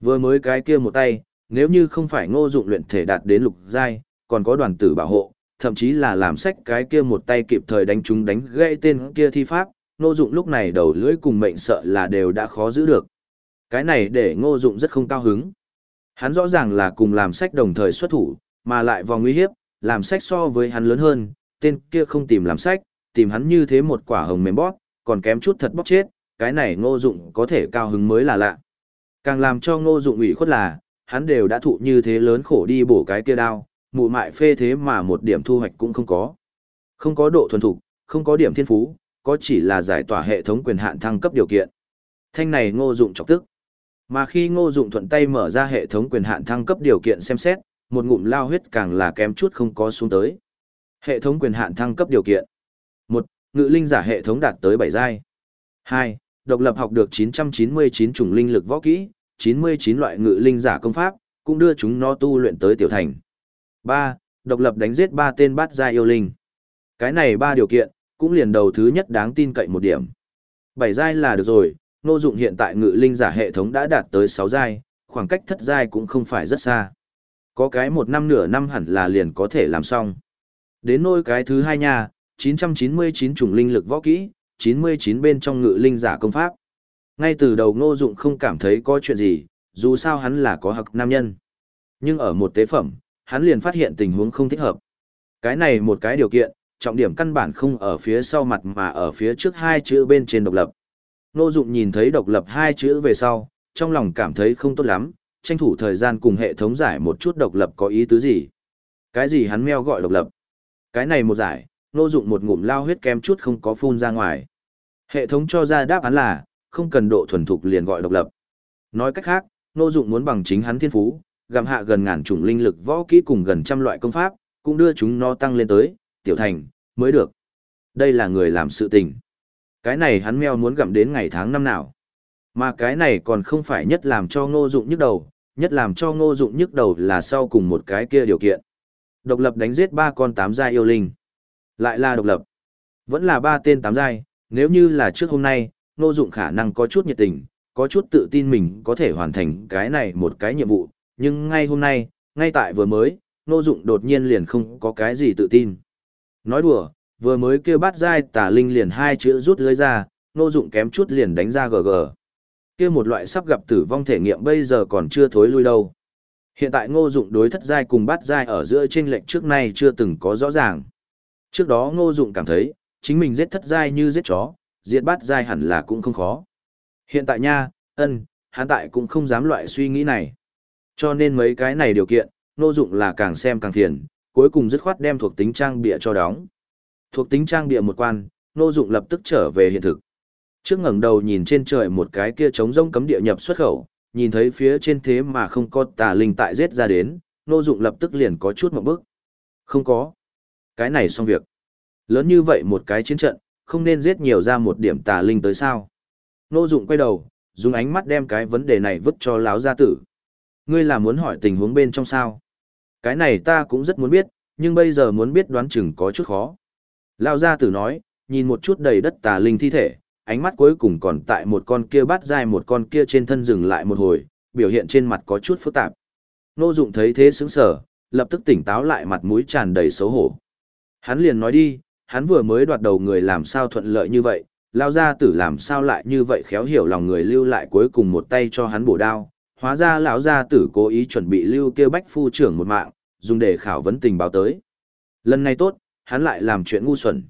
Vừa mới cái kia một tay, nếu như không phải ngô dụng luyện thể đạt đến lục giai, còn có đoàn tử bảo hộ, thậm chí là làm sách cái kia một tay kịp thời đánh chúng đánh gãy tên kia thi pháp, ngô dụng lúc này đầu lưỡi cùng mệnh sợ là đều đã khó giữ được. Cái này để ngô dụng rất không cao hứng. Hắn rõ ràng là cùng làm sách đồng thời xuất thủ, mà lại vòng nguy hiếp, làm sách so với hắn lớn hơn, tên kia không tìm làm sách, tìm hắn như thế một quả hồng mềm bóp, còn kém chút thật bóp chết, cái này ngô dụng có thể cao hứng mới là lạ. Càng làm cho ngô dụng ủy khuất là, hắn đều đã thụ như thế lớn khổ đi bổ cái kia đao, mụ mại phê thế mà một điểm thu hoạch cũng không có. Không có độ thuần thục, không có điểm thiên phú, có chỉ là giải tỏa hệ thống quyền hạn thăng cấp điều kiện. Thanh này ngô dụng chọc tức. Mà khi ngô dụng thuận tay mở ra hệ thống quyền hạn thăng cấp điều kiện xem xét, một ngụm lao huyết càng là kém chút không có xuống tới. Hệ thống quyền hạn thăng cấp điều kiện. một Ngự linh giả hệ thống đạt tới bảy giai. hai Độc lập học được 999 chủng linh lực võ kỹ, 99 loại ngự linh giả công pháp, cũng đưa chúng nó tu luyện tới tiểu thành. ba Độc lập đánh giết ba tên bát giai yêu linh. Cái này ba điều kiện, cũng liền đầu thứ nhất đáng tin cậy một điểm. Bảy giai là được rồi, nô dụng hiện tại ngự linh giả hệ thống đã đạt tới 6 giai, khoảng cách thất giai cũng không phải rất xa. Có cái một năm nửa năm hẳn là liền có thể làm xong. Đến nôi cái thứ hai nha, 999 chủng linh lực võ kỹ, 99 bên trong ngự linh giả công pháp. Ngay từ đầu ngô dụng không cảm thấy có chuyện gì, dù sao hắn là có học nam nhân. Nhưng ở một tế phẩm, hắn liền phát hiện tình huống không thích hợp. Cái này một cái điều kiện, trọng điểm căn bản không ở phía sau mặt mà ở phía trước hai chữ bên trên độc lập. Ngô Dụng nhìn thấy độc lập hai chữ về sau, trong lòng cảm thấy không tốt lắm, tranh thủ thời gian cùng hệ thống giải một chút độc lập có ý tứ gì. Cái gì hắn meo gọi độc lập? Cái này một giải, Ngô Dụng một ngụm lao huyết kém chút không có phun ra ngoài. Hệ thống cho ra đáp án là, không cần độ thuần thục liền gọi độc lập. Nói cách khác, Ngô Dụng muốn bằng chính hắn thiên phú, gặm hạ gần ngàn chủng linh lực võ kỹ cùng gần trăm loại công pháp, cũng đưa chúng nó tăng lên tới, tiểu thành, mới được. Đây là người làm sự tình. Cái này hắn meo muốn gặm đến ngày tháng năm nào. Mà cái này còn không phải nhất làm cho ngô dụng nhức đầu, nhất làm cho ngô dụng nhức đầu là sau cùng một cái kia điều kiện. Độc lập đánh giết ba con tám giai yêu linh. Lại là độc lập. Vẫn là ba tên tám giai, nếu như là trước hôm nay, ngô dụng khả năng có chút nhiệt tình, có chút tự tin mình có thể hoàn thành cái này một cái nhiệm vụ, nhưng ngay hôm nay, ngay tại vừa mới, ngô dụng đột nhiên liền không có cái gì tự tin. Nói đùa, vừa mới kêu bắt dai tà linh liền hai chữ rút lưới ra, ngô dụng kém chút liền đánh ra gg kia một loại sắp gặp tử vong thể nghiệm bây giờ còn chưa thối lui đâu. Hiện tại ngô dụng đối thất giai cùng bát giai ở giữa trên lệnh trước nay chưa từng có rõ ràng. Trước đó ngô dụng cảm thấy, chính mình giết thất giai như giết chó, diệt bát giai hẳn là cũng không khó. Hiện tại nha, ân, hắn tại cũng không dám loại suy nghĩ này. Cho nên mấy cái này điều kiện, ngô dụng là càng xem càng thiền, cuối cùng dứt khoát đem thuộc tính trang bịa cho đóng. Thuộc tính trang địa một quan, ngô dụng lập tức trở về hiện thực trước ngẩng đầu nhìn trên trời một cái kia trống rông cấm địa nhập xuất khẩu, nhìn thấy phía trên thế mà không có tà linh tại giết ra đến, nô dụng lập tức liền có chút một bước. Không có. Cái này xong việc. Lớn như vậy một cái chiến trận, không nên giết nhiều ra một điểm tà linh tới sao. Nô dụng quay đầu, dùng ánh mắt đem cái vấn đề này vứt cho láo gia tử. Ngươi là muốn hỏi tình huống bên trong sao? Cái này ta cũng rất muốn biết, nhưng bây giờ muốn biết đoán chừng có chút khó. Lao gia tử nói, nhìn một chút đầy đất tà linh thi thể, ánh mắt cuối cùng còn tại một con kia bắt dai một con kia trên thân dừng lại một hồi, biểu hiện trên mặt có chút phức tạp. Nô Dụng thấy thế sững sờ, lập tức tỉnh táo lại mặt mũi tràn đầy xấu hổ. Hắn liền nói đi, hắn vừa mới đoạt đầu người làm sao thuận lợi như vậy, lao gia tử làm sao lại như vậy khéo hiểu lòng người lưu lại cuối cùng một tay cho hắn bổ đao. Hóa ra lão gia tử cố ý chuẩn bị lưu kia bách phu trưởng một mạng, dùng để khảo vấn tình báo tới. Lần này tốt, hắn lại làm chuyện ngu xuẩn.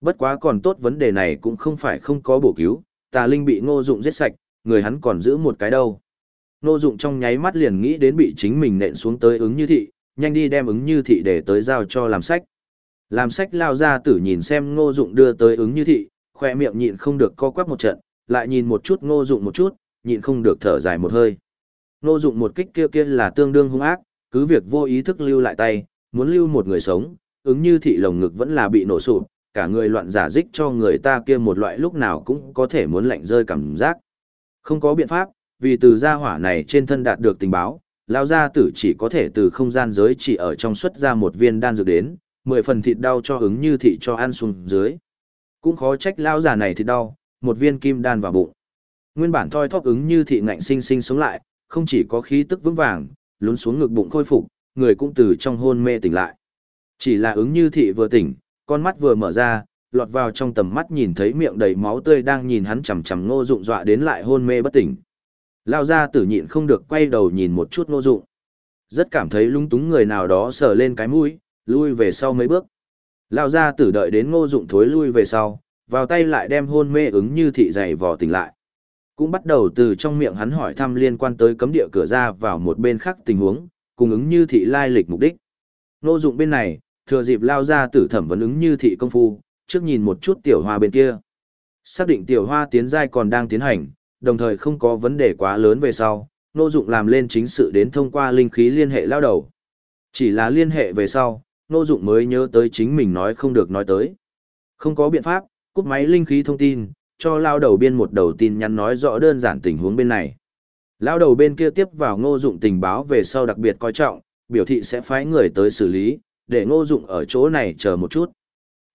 Bất quá còn tốt vấn đề này cũng không phải không có bổ cứu, tà linh bị ngô dụng giết sạch, người hắn còn giữ một cái đâu. Ngô dụng trong nháy mắt liền nghĩ đến bị chính mình nện xuống tới ứng như thị, nhanh đi đem ứng như thị để tới giao cho làm sách. Làm sách lao ra tử nhìn xem ngô dụng đưa tới ứng như thị, khoe miệng nhịn không được co quắp một trận, lại nhìn một chút ngô dụng một chút, nhịn không được thở dài một hơi. Ngô dụng một kích kia kia là tương đương hung ác, cứ việc vô ý thức lưu lại tay, muốn lưu một người sống, ứng như thị lồng ngực vẫn là bị nổ sụp, cả người loạn giả dích cho người ta kia một loại lúc nào cũng có thể muốn lạnh rơi cảm giác. Không có biện pháp, vì từ gia hỏa này trên thân đạt được tình báo, lao gia tử chỉ có thể từ không gian giới chỉ ở trong xuất ra một viên đan dược đến, mười phần thịt đau cho ứng như thị cho ăn xuống dưới. Cũng khó trách lao già này thịt đau, một viên kim đan vào bụng. Nguyên bản thoi thóp ứng như thị ngạnh sinh sinh sống lại, không chỉ có khí tức vững vàng, lún xuống ngực bụng khôi phục, người cũng từ trong hôn mê tỉnh lại. Chỉ là ứng như thị vừa tỉnh, con mắt vừa mở ra, lọt vào trong tầm mắt nhìn thấy miệng đầy máu tươi đang nhìn hắn chằm chằm ngô dụng dọa đến lại hôn mê bất tỉnh. Lao ra tử nhịn không được quay đầu nhìn một chút ngô dụng. Rất cảm thấy lung túng người nào đó sờ lên cái mũi, lui về sau mấy bước. Lao ra tử đợi đến ngô dụng thối lui về sau, vào tay lại đem hôn mê ứng như thị dày vò tỉnh lại. Cũng bắt đầu từ trong miệng hắn hỏi thăm liên quan tới cấm địa cửa ra vào một bên khác tình huống, cùng ứng như thị lai lịch mục đích. Ngô dụng bên này, thừa dịp lao ra tử thẩm vấn ứng như thị công phu, trước nhìn một chút tiểu hoa bên kia. Xác định tiểu hoa tiến giai còn đang tiến hành, đồng thời không có vấn đề quá lớn về sau, nô dụng làm lên chính sự đến thông qua linh khí liên hệ lao đầu. Chỉ là liên hệ về sau, nô dụng mới nhớ tới chính mình nói không được nói tới. Không có biện pháp, cúp máy linh khí thông tin, cho lao đầu biên một đầu tin nhắn nói rõ đơn giản tình huống bên này. Lao đầu bên kia tiếp vào ngô dụng tình báo về sau đặc biệt coi trọng, biểu thị sẽ phái người tới xử lý, để ngô dụng ở chỗ này chờ một chút.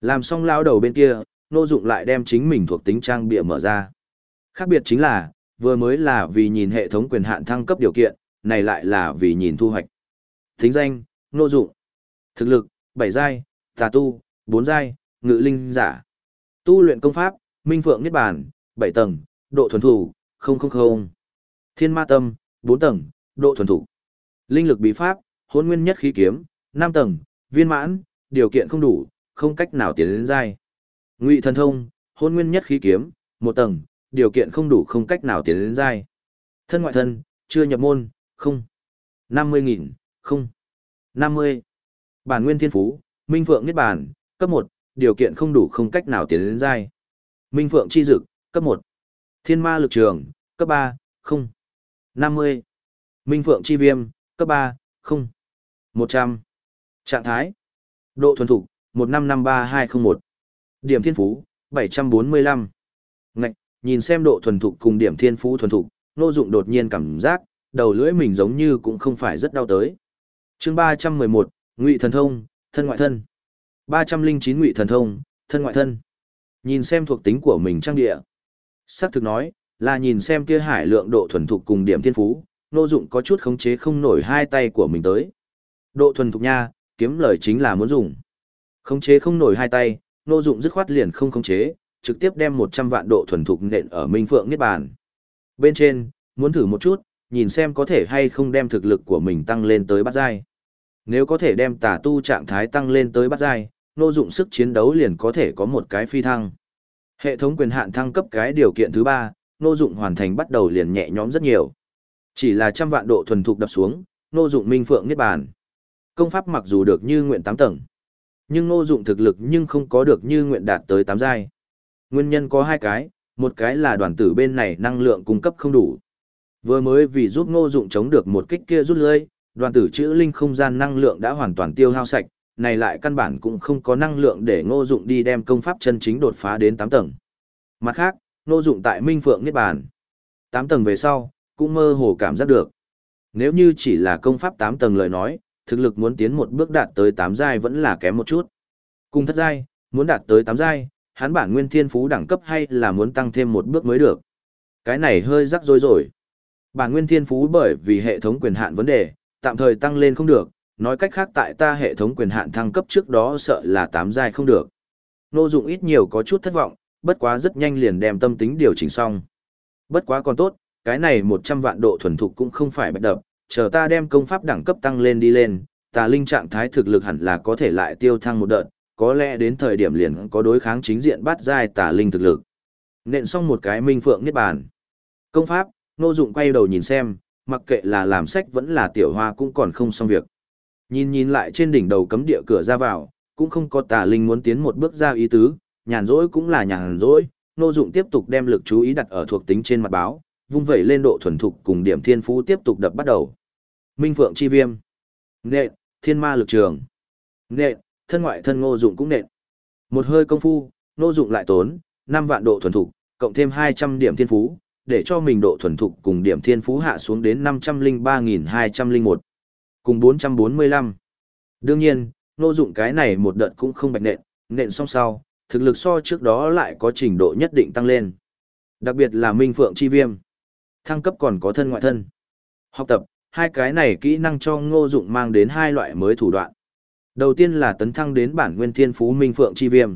Làm xong lao đầu bên kia, ngô dụng lại đem chính mình thuộc tính trang bịa mở ra. Khác biệt chính là, vừa mới là vì nhìn hệ thống quyền hạn thăng cấp điều kiện, này lại là vì nhìn thu hoạch. Thính danh, ngô dụng. Thực lực, bảy giai, tà tu, bốn giai, ngự linh giả. Tu luyện công pháp, minh phượng niết bàn, bảy tầng, độ thuần thủ, 000. Thiên ma tâm, bốn tầng, độ thuần thủ. Linh lực bí pháp, hôn nguyên nhất khí kiếm, năm tầng, viên mãn, điều kiện không đủ, không cách nào tiến đến giai. Ngụy thần thông, hôn nguyên nhất khí kiếm, một tầng, điều kiện không đủ không cách nào tiến đến giai. Thân ngoại thân, chưa nhập môn, không. 50.000, không. 50. Bản nguyên thiên phú, minh phượng niết bàn, cấp 1, điều kiện không đủ không cách nào tiến đến giai. Minh Phượng chi dực, cấp 1. Thiên ma lực trường, cấp 3, không. 50. Minh Phượng chi viêm, cấp 3, không. 100. Trạng thái. Độ thuần thục, 1553201. Điểm thiên phú, 745. Ngạch, nhìn xem độ thuần thục cùng điểm thiên phú thuần thục, nô dụng đột nhiên cảm giác, đầu lưỡi mình giống như cũng không phải rất đau tới. chương 311, Ngụy Thần Thông, Thân Ngoại Thân. 309 Ngụy Thần Thông, Thân Ngoại Thân. Nhìn xem thuộc tính của mình trang địa. Sắc thực nói, là nhìn xem kia hải lượng độ thuần thục cùng điểm thiên phú, nô dụng có chút khống chế không nổi hai tay của mình tới. Độ thuần thục nha, kiếm lời chính là muốn dùng. Khống chế không nổi hai tay, nô dụng dứt khoát liền không khống chế, trực tiếp đem 100 vạn độ thuần thục nện ở Minh Phượng Niết Bàn. Bên trên, muốn thử một chút, nhìn xem có thể hay không đem thực lực của mình tăng lên tới bát giai. Nếu có thể đem tà tu trạng thái tăng lên tới bát giai, nô dụng sức chiến đấu liền có thể có một cái phi thăng. Hệ thống quyền hạn thăng cấp cái điều kiện thứ ba, nô dụng hoàn thành bắt đầu liền nhẹ nhõm rất nhiều. Chỉ là trăm vạn độ thuần thục đập xuống, nô dụng minh phượng niết bàn. Công pháp mặc dù được như nguyện 8 tầng, nhưng Ngô dụng thực lực nhưng không có được như nguyện đạt tới 8 giai. Nguyên nhân có hai cái, một cái là đoàn tử bên này năng lượng cung cấp không đủ. Vừa mới vì giúp ngô dụng chống được một kích kia rút lưới, đoàn tử chữ linh không gian năng lượng đã hoàn toàn tiêu hao sạch, này lại căn bản cũng không có năng lượng để ngô dụng đi đem công pháp chân chính đột phá đến 8 tầng. Mặt khác, ngô dụng tại Minh Phượng Niết Bàn. 8 tầng về sau, cũng mơ hồ cảm giác được. Nếu như chỉ là công pháp 8 tầng lời nói, thực lực muốn tiến một bước đạt tới 8 giai vẫn là kém một chút. Cùng thất giai, muốn đạt tới 8 giai, hắn bản nguyên thiên phú đẳng cấp hay là muốn tăng thêm một bước mới được. Cái này hơi rắc rối rồi. Bản nguyên thiên phú bởi vì hệ thống quyền hạn vấn đề, tạm thời tăng lên không được, nói cách khác tại ta hệ thống quyền hạn thăng cấp trước đó sợ là tám giai không được. Nô dụng ít nhiều có chút thất vọng, bất quá rất nhanh liền đem tâm tính điều chỉnh xong. Bất quá còn tốt, cái này 100 vạn độ thuần thục cũng không phải bạch đập, chờ ta đem công pháp đẳng cấp tăng lên đi lên, tà linh trạng thái thực lực hẳn là có thể lại tiêu thăng một đợt, có lẽ đến thời điểm liền có đối kháng chính diện bắt giai tà linh thực lực. Nện xong một cái minh phượng niết bàn. Công pháp, Nô Dụng quay đầu nhìn xem, mặc kệ là làm sách vẫn là tiểu hoa cũng còn không xong việc. Nhìn nhìn lại trên đỉnh đầu cấm địa cửa ra vào, cũng không có tà linh muốn tiến một bước ra ý tứ, nhàn rỗi cũng là nhàn rỗi, Nô Dụng tiếp tục đem lực chú ý đặt ở thuộc tính trên mặt báo, vung vẩy lên độ thuần thục cùng điểm thiên phú tiếp tục đập bắt đầu. Minh Phượng chi viêm, nện, thiên ma lực trường, nện, thân ngoại thân Ngô Dụng cũng nện. Một hơi công phu, Ngô Dụng lại tốn 5 vạn độ thuần thục, cộng thêm 200 điểm thiên phú, để cho mình độ thuần thục cùng điểm thiên phú hạ xuống đến 503.201, cùng 445. Đương nhiên, Ngô dụng cái này một đợt cũng không bạch nện, nện xong sau, thực lực so trước đó lại có trình độ nhất định tăng lên. Đặc biệt là Minh Phượng Chi Viêm. Thăng cấp còn có thân ngoại thân. Học tập, hai cái này kỹ năng cho ngô dụng mang đến hai loại mới thủ đoạn. Đầu tiên là tấn thăng đến bản nguyên thiên phú Minh Phượng Chi Viêm.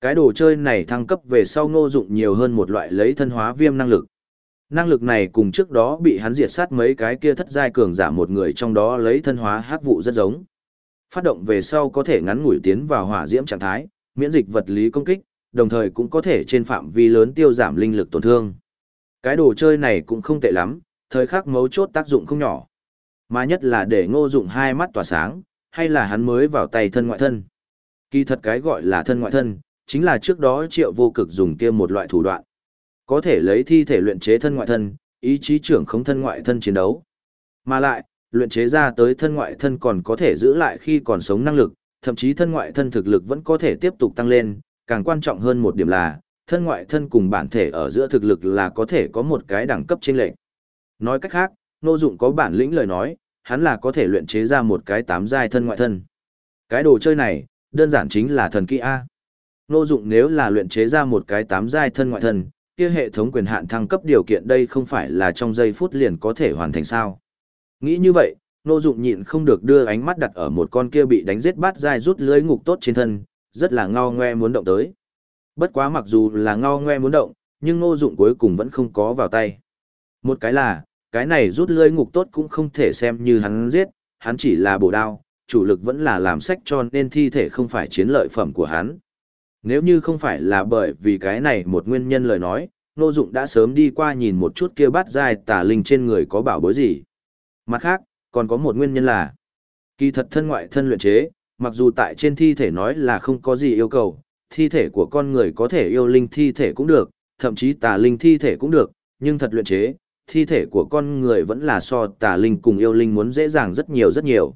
Cái đồ chơi này thăng cấp về sau ngô dụng nhiều hơn một loại lấy thân hóa viêm năng lực. Năng lực này cùng trước đó bị hắn diệt sát mấy cái kia thất giai cường giả một người trong đó lấy thân hóa hắc vụ rất giống. Phát động về sau có thể ngắn ngủi tiến vào hỏa diễm trạng thái, miễn dịch vật lý công kích, đồng thời cũng có thể trên phạm vi lớn tiêu giảm linh lực tổn thương. Cái đồ chơi này cũng không tệ lắm, thời khắc mấu chốt tác dụng không nhỏ. Mà nhất là để ngô dụng hai mắt tỏa sáng, hay là hắn mới vào tay thân ngoại thân. Kỳ thật cái gọi là thân ngoại thân, chính là trước đó triệu vô cực dùng kia một loại thủ đoạn. Có thể lấy thi thể luyện chế thân ngoại thân, ý chí trưởng không thân ngoại thân chiến đấu. Mà lại, luyện chế ra tới thân ngoại thân còn có thể giữ lại khi còn sống năng lực, thậm chí thân ngoại thân thực lực vẫn có thể tiếp tục tăng lên, càng quan trọng hơn một điểm là, thân ngoại thân cùng bản thể ở giữa thực lực là có thể có một cái đẳng cấp chênh lệch. Nói cách khác, Nô Dụng có bản lĩnh lời nói, hắn là có thể luyện chế ra một cái tám giai thân ngoại thân. Cái đồ chơi này, đơn giản chính là thần kỹ a. Nô dụng nếu là luyện chế ra một cái tám giai thân ngoại thân, kia hệ thống quyền hạn thăng cấp điều kiện đây không phải là trong giây phút liền có thể hoàn thành sao. Nghĩ như vậy, nô dụng nhịn không được đưa ánh mắt đặt ở một con kia bị đánh giết bát giai rút lưới ngục tốt trên thân, rất là ngao ngoe muốn động tới. Bất quá mặc dù là ngao ngoe muốn động, nhưng nô dụng cuối cùng vẫn không có vào tay. Một cái là, cái này rút lưỡi ngục tốt cũng không thể xem như hắn giết, hắn chỉ là bổ đao, chủ lực vẫn là làm sách cho nên thi thể không phải chiến lợi phẩm của hắn. Nếu như không phải là bởi vì cái này một nguyên nhân lời nói, Nô Dụng đã sớm đi qua nhìn một chút kia bát giai tà linh trên người có bảo bối gì. Mặt khác, còn có một nguyên nhân là, kỳ thật thân ngoại thân luyện chế, mặc dù tại trên thi thể nói là không có gì yêu cầu, thi thể của con người có thể yêu linh thi thể cũng được, thậm chí tà linh thi thể cũng được, nhưng thật luyện chế, thi thể của con người vẫn là so tà linh cùng yêu linh muốn dễ dàng rất nhiều rất nhiều.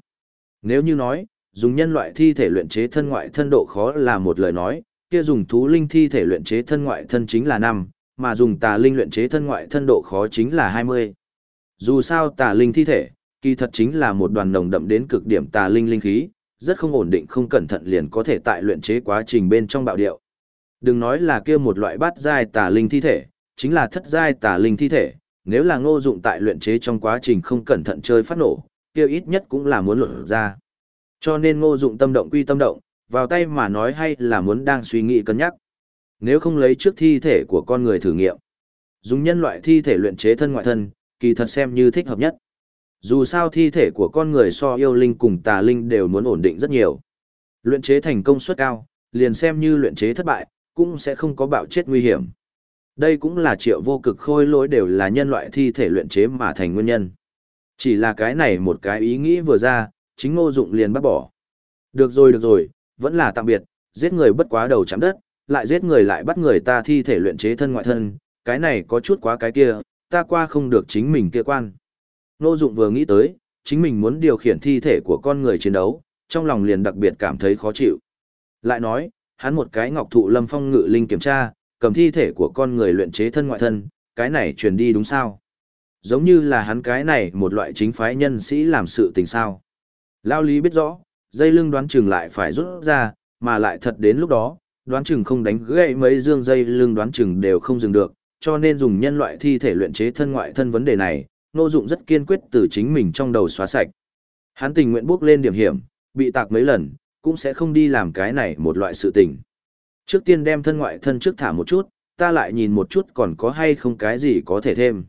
Nếu như nói, dùng nhân loại thi thể luyện chế thân ngoại thân độ khó là một lời nói, kia dùng thú linh thi thể luyện chế thân ngoại thân chính là 5, mà dùng tà linh luyện chế thân ngoại thân độ khó chính là 20. Dù sao tà linh thi thể, kỳ thật chính là một đoàn nồng đậm đến cực điểm tà linh linh khí, rất không ổn định không cẩn thận liền có thể tại luyện chế quá trình bên trong bạo điệu. Đừng nói là kia một loại bát giai tà linh thi thể, chính là thất giai tà linh thi thể, nếu là ngô dụng tại luyện chế trong quá trình không cẩn thận chơi phát nổ, kia ít nhất cũng là muốn luận ra. Cho nên ngô dụng tâm động quy tâm động, vào tay mà nói hay là muốn đang suy nghĩ cân nhắc. Nếu không lấy trước thi thể của con người thử nghiệm, dùng nhân loại thi thể luyện chế thân ngoại thân, kỳ thật xem như thích hợp nhất. Dù sao thi thể của con người so yêu linh cùng tà linh đều muốn ổn định rất nhiều. Luyện chế thành công suất cao, liền xem như luyện chế thất bại, cũng sẽ không có bạo chết nguy hiểm. Đây cũng là triệu vô cực khôi lỗi đều là nhân loại thi thể luyện chế mà thành nguyên nhân. Chỉ là cái này một cái ý nghĩ vừa ra, chính ngô dụng liền bắt bỏ. Được rồi được rồi, vẫn là tạm biệt, giết người bất quá đầu chạm đất, lại giết người lại bắt người ta thi thể luyện chế thân ngoại thân, cái này có chút quá cái kia, ta qua không được chính mình kia quan. Ngô dụng vừa nghĩ tới, chính mình muốn điều khiển thi thể của con người chiến đấu, trong lòng liền đặc biệt cảm thấy khó chịu. Lại nói, hắn một cái ngọc thụ lâm phong ngự linh kiểm tra, cầm thi thể của con người luyện chế thân ngoại thân, cái này truyền đi đúng sao? Giống như là hắn cái này một loại chính phái nhân sĩ làm sự tình sao. Lao lý biết rõ, dây lưng đoán chừng lại phải rút ra, mà lại thật đến lúc đó, đoán chừng không đánh gãy mấy dương dây lưng đoán chừng đều không dừng được, cho nên dùng nhân loại thi thể luyện chế thân ngoại thân vấn đề này, Nô Dụng rất kiên quyết từ chính mình trong đầu xóa sạch. Hắn tình nguyện bước lên điểm hiểm, bị tạc mấy lần, cũng sẽ không đi làm cái này một loại sự tình. Trước tiên đem thân ngoại thân trước thả một chút, ta lại nhìn một chút còn có hay không cái gì có thể thêm.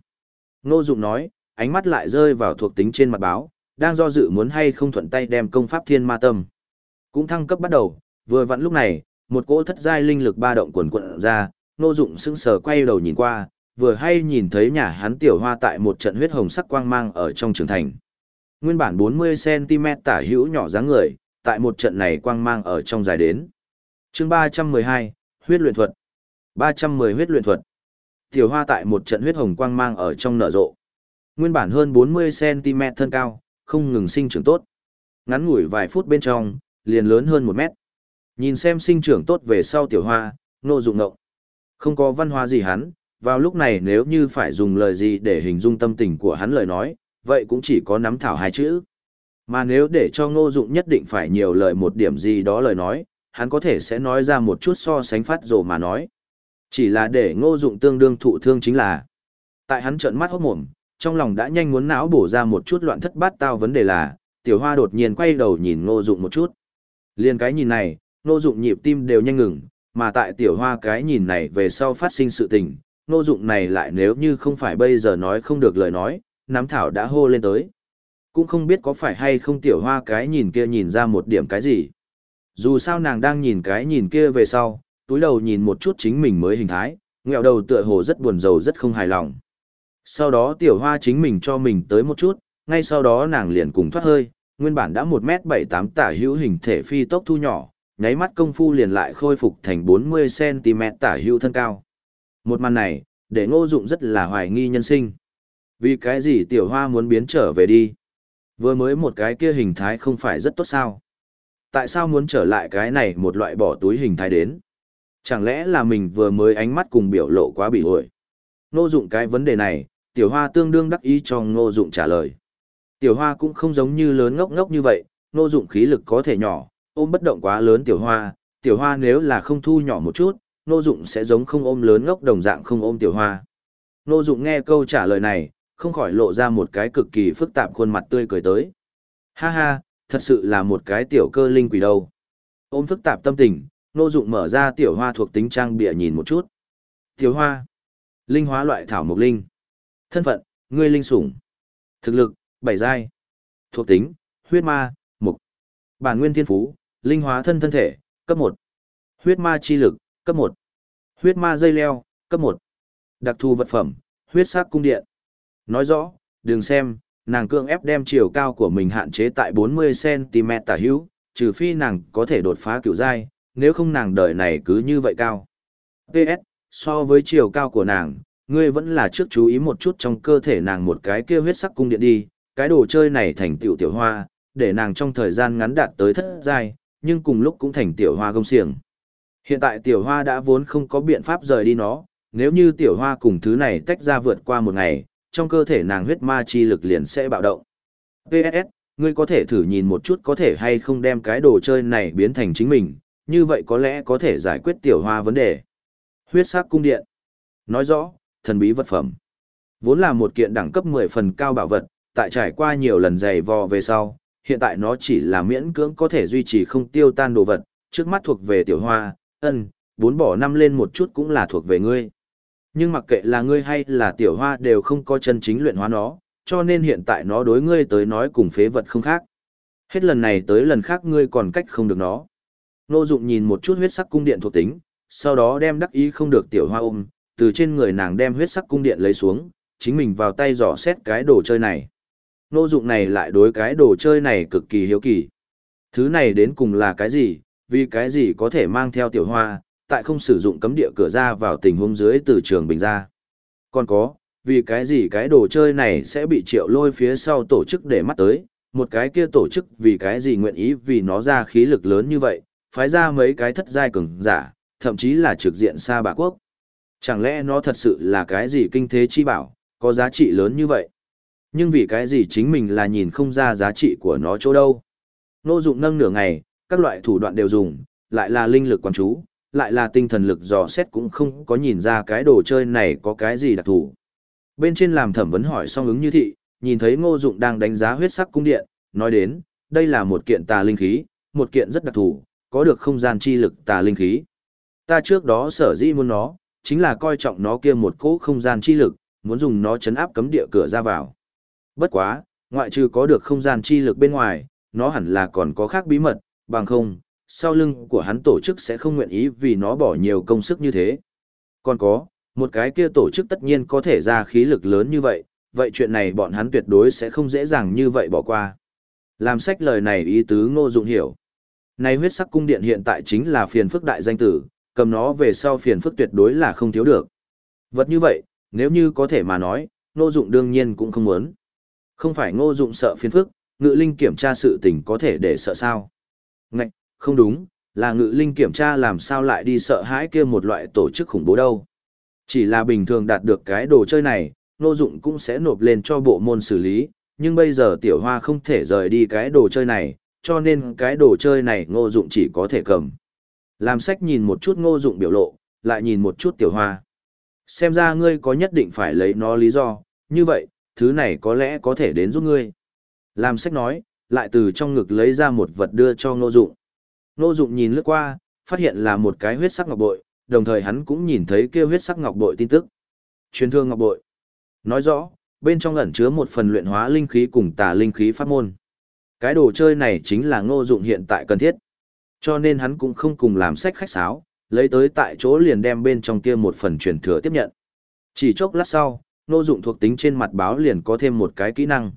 Ngô Dụng nói, ánh mắt lại rơi vào thuộc tính trên mặt báo, đang do dự muốn hay không thuận tay đem công pháp thiên ma tâm. Cũng thăng cấp bắt đầu, vừa vặn lúc này, một cỗ thất giai linh lực ba động quần quận ra, Ngô Dụng sững sờ quay đầu nhìn qua, vừa hay nhìn thấy nhà hắn tiểu hoa tại một trận huyết hồng sắc quang mang ở trong trường thành. Nguyên bản 40cm tả hữu nhỏ dáng người, tại một trận này quang mang ở trong dài đến chương 312, huyết luyện thuật. 310 huyết luyện thuật. Tiểu hoa tại một trận huyết hồng quang mang ở trong nở rộ. Nguyên bản hơn 40cm thân cao, không ngừng sinh trưởng tốt. Ngắn ngủi vài phút bên trong, liền lớn hơn 1 mét. Nhìn xem sinh trưởng tốt về sau tiểu hoa, nô dụng ngộng. Không có văn hóa gì hắn, vào lúc này nếu như phải dùng lời gì để hình dung tâm tình của hắn lời nói, vậy cũng chỉ có nắm thảo hai chữ. Mà nếu để cho ngô dụng nhất định phải nhiều lời một điểm gì đó lời nói, hắn có thể sẽ nói ra một chút so sánh phát rồ mà nói. Chỉ là để ngô dụng tương đương thụ thương chính là. Tại hắn trợn mắt hốt mồm, trong lòng đã nhanh muốn não bổ ra một chút loạn thất bát tao vấn đề là, tiểu hoa đột nhiên quay đầu nhìn ngô dụng một chút. Liên cái nhìn này, ngô dụng nhịp tim đều nhanh ngừng, mà tại tiểu hoa cái nhìn này về sau phát sinh sự tình, ngô dụng này lại nếu như không phải bây giờ nói không được lời nói, nắm thảo đã hô lên tới. Cũng không biết có phải hay không tiểu hoa cái nhìn kia nhìn ra một điểm cái gì. Dù sao nàng đang nhìn cái nhìn kia về sau, túi đầu nhìn một chút chính mình mới hình thái, ngẹo đầu tựa hồ rất buồn rầu rất không hài lòng. Sau đó tiểu hoa chính mình cho mình tới một chút, ngay sau đó nàng liền cùng thoát hơi, nguyên bản đã 1m78 tả hữu hình thể phi tốc thu nhỏ, nháy mắt công phu liền lại khôi phục thành 40cm tả hữu thân cao. Một màn này, để ngô dụng rất là hoài nghi nhân sinh. Vì cái gì tiểu hoa muốn biến trở về đi? Vừa mới một cái kia hình thái không phải rất tốt sao? Tại sao muốn trở lại cái này một loại bỏ túi hình thái đến? Chẳng lẽ là mình vừa mới ánh mắt cùng biểu lộ quá bị ổi? Ngô dụng cái vấn đề này, tiểu hoa tương đương đắc ý cho ngô dụng trả lời. Tiểu hoa cũng không giống như lớn ngốc ngốc như vậy, ngô dụng khí lực có thể nhỏ, ôm bất động quá lớn tiểu hoa, tiểu hoa nếu là không thu nhỏ một chút, Nô Dụng sẽ giống không ôm lớn ngốc đồng dạng không ôm tiểu hoa. Nô Dụng nghe câu trả lời này, không khỏi lộ ra một cái cực kỳ phức tạp khuôn mặt tươi cười tới. Ha ha, thật sự là một cái tiểu cơ linh quỷ đâu. Ôm phức tạp tâm tình, Nô Dụng mở ra tiểu hoa thuộc tính trang bìa nhìn một chút. Tiểu hoa, linh hóa loại thảo mộc linh. Thân phận, ngươi linh sủng. Thực lực, bảy giai. Thuộc tính, huyết ma, mục. Bản nguyên thiên phú, linh hóa thân thân thể, cấp một. Huyết ma chi lực, cấp một huyết ma dây leo cấp một đặc thù vật phẩm huyết sắc cung điện nói rõ đừng xem nàng cương ép đem chiều cao của mình hạn chế tại 40 cm tả hữu trừ phi nàng có thể đột phá cựu giai nếu không nàng đời này cứ như vậy cao. PS, so với chiều cao của nàng, ngươi vẫn là trước chú ý một chút trong cơ thể nàng một cái kia huyết sắc cung điện đi, cái đồ chơi này thành tiểu tiểu hoa, để nàng trong thời gian ngắn đạt tới thất giai, nhưng cùng lúc cũng thành tiểu hoa gông xiềng. Hiện tại tiểu hoa đã vốn không có biện pháp rời đi nó, nếu như tiểu hoa cùng thứ này tách ra vượt qua một ngày, trong cơ thể nàng huyết ma chi lực liền sẽ bạo động. PSS, ngươi có thể thử nhìn một chút có thể hay không đem cái đồ chơi này biến thành chính mình, như vậy có lẽ có thể giải quyết tiểu hoa vấn đề. Huyết sắc cung điện. Nói rõ, thần bí vật phẩm. Vốn là một kiện đẳng cấp 10 phần cao bảo vật, tại trải qua nhiều lần dày vò về sau, hiện tại nó chỉ là miễn cưỡng có thể duy trì không tiêu tan đồ vật, trước mắt thuộc về tiểu hoa, ân, bốn bỏ năm lên một chút cũng là thuộc về ngươi. Nhưng mặc kệ là ngươi hay là tiểu hoa đều không có chân chính luyện hóa nó, cho nên hiện tại nó đối ngươi tới nói cùng phế vật không khác. Hết lần này tới lần khác ngươi còn cách không được nó. Nô dụng nhìn một chút huyết sắc cung điện thuộc tính, sau đó đem đắc ý không được tiểu hoa ôm, từ trên người nàng đem huyết sắc cung điện lấy xuống, chính mình vào tay dò xét cái đồ chơi này. Nô dụng này lại đối cái đồ chơi này cực kỳ hiếu kỳ. Thứ này đến cùng là cái gì, vì cái gì có thể mang theo tiểu hoa, tại không sử dụng cấm địa cửa ra vào tình huống dưới từ trường bình ra. Còn có, vì cái gì cái đồ chơi này sẽ bị triệu lôi phía sau tổ chức để mắt tới, một cái kia tổ chức vì cái gì nguyện ý vì nó ra khí lực lớn như vậy, phái ra mấy cái thất giai cường giả, thậm chí là trực diện xa bà quốc. Chẳng lẽ nó thật sự là cái gì kinh thế chi bảo, có giá trị lớn như vậy? Nhưng vì cái gì chính mình là nhìn không ra giá trị của nó chỗ đâu? Nô dụng nâng nửa ngày, các loại thủ đoạn đều dùng, lại là linh lực quan chú, lại là tinh thần lực dò xét cũng không có nhìn ra cái đồ chơi này có cái gì đặc thù. Bên trên làm thẩm vấn hỏi song ứng như thị, nhìn thấy ngô dụng đang đánh giá huyết sắc cung điện, nói đến, đây là một kiện tà linh khí, một kiện rất đặc thù, có được không gian chi lực tà linh khí. Ta trước đó sở dĩ muốn nó, chính là coi trọng nó kia một cỗ không gian chi lực, muốn dùng nó chấn áp cấm địa cửa ra vào. Bất quá, ngoại trừ có được không gian chi lực bên ngoài, nó hẳn là còn có khác bí mật, bằng không, sau lưng của hắn tổ chức sẽ không nguyện ý vì nó bỏ nhiều công sức như thế. Còn có, một cái kia tổ chức tất nhiên có thể ra khí lực lớn như vậy, vậy chuyện này bọn hắn tuyệt đối sẽ không dễ dàng như vậy bỏ qua. Làm sách lời này ý tứ ngô dụng hiểu. Này huyết sắc cung điện hiện tại chính là phiền phức đại danh tử, cầm nó về sau phiền phức tuyệt đối là không thiếu được. Vật như vậy, nếu như có thể mà nói, ngô dụng đương nhiên cũng không muốn. Không phải ngô dụng sợ phiền phức, ngự linh kiểm tra sự tình có thể để sợ sao. Ngạch, không đúng, là ngự linh kiểm tra làm sao lại đi sợ hãi kia một loại tổ chức khủng bố đâu. Chỉ là bình thường đạt được cái đồ chơi này, nô dụng cũng sẽ nộp lên cho bộ môn xử lý, nhưng bây giờ tiểu hoa không thể rời đi cái đồ chơi này, cho nên cái đồ chơi này ngô dụng chỉ có thể cầm. Làm sách nhìn một chút ngô dụng biểu lộ, lại nhìn một chút tiểu hoa. Xem ra ngươi có nhất định phải lấy nó lý do, như vậy, thứ này có lẽ có thể đến giúp ngươi. Làm sách nói, lại từ trong ngực lấy ra một vật đưa cho ngô dụng. Ngô dụng nhìn lướt qua, phát hiện là một cái huyết sắc ngọc bội, đồng thời hắn cũng nhìn thấy kia huyết sắc ngọc bội tin tức. Truyền thương ngọc bội. Nói rõ, bên trong ẩn chứa một phần luyện hóa linh khí cùng tà linh khí pháp môn. Cái đồ chơi này chính là ngô dụng hiện tại cần thiết. Cho nên hắn cũng không cùng làm sách khách sáo, lấy tới tại chỗ liền đem bên trong kia một phần truyền thừa tiếp nhận. Chỉ chốc lát sau, ngô dụng thuộc tính trên mặt báo liền có thêm một cái kỹ năng.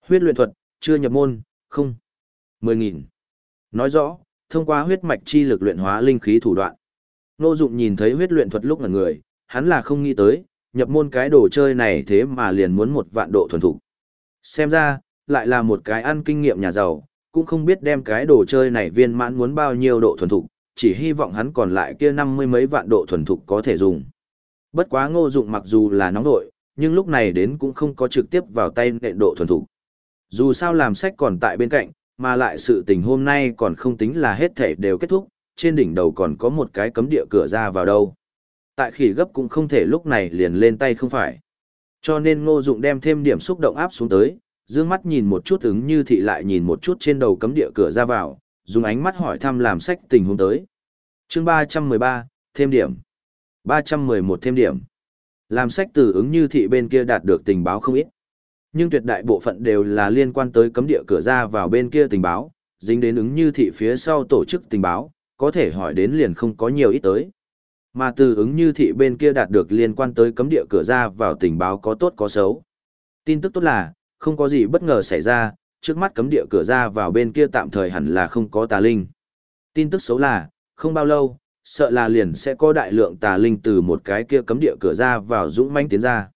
Huyết luyện thuật, chưa nhập môn, không. 10000. Nói rõ, thông qua huyết mạch chi lực luyện hóa linh khí thủ đoạn. Nô Dụng nhìn thấy huyết luyện thuật lúc ngẩn người, hắn là không nghĩ tới, nhập môn cái đồ chơi này thế mà liền muốn một vạn độ thuần thục. Xem ra, lại là một cái ăn kinh nghiệm nhà giàu, cũng không biết đem cái đồ chơi này viên mãn muốn bao nhiêu độ thuần thục, chỉ hy vọng hắn còn lại kia năm mươi mấy vạn độ thuần thục có thể dùng. Bất quá Ngô Dụng mặc dù là nóng đội, nhưng lúc này đến cũng không có trực tiếp vào tay nện độ thuần thục. Dù sao làm sách còn tại bên cạnh, mà lại sự tình hôm nay còn không tính là hết thể đều kết thúc, trên đỉnh đầu còn có một cái cấm địa cửa ra vào đâu. Tại khỉ gấp cũng không thể lúc này liền lên tay không phải. Cho nên ngô dụng đem thêm điểm xúc động áp xuống tới, dương mắt nhìn một chút ứng như thị lại nhìn một chút trên đầu cấm địa cửa ra vào, dùng ánh mắt hỏi thăm làm sách tình huống tới. chương 313, thêm điểm. 311 thêm điểm. Làm sách từ ứng như thị bên kia đạt được tình báo không ít. Nhưng tuyệt đại bộ phận đều là liên quan tới cấm địa cửa ra vào bên kia tình báo, dính đến ứng như thị phía sau tổ chức tình báo, có thể hỏi đến liền không có nhiều ít tới. Mà từ ứng như thị bên kia đạt được liên quan tới cấm địa cửa ra vào tình báo có tốt có xấu. Tin tức tốt là, không có gì bất ngờ xảy ra, trước mắt cấm địa cửa ra vào bên kia tạm thời hẳn là không có tà linh. Tin tức xấu là, không bao lâu, sợ là liền sẽ có đại lượng tà linh từ một cái kia cấm địa cửa ra vào dũng mãnh tiến ra.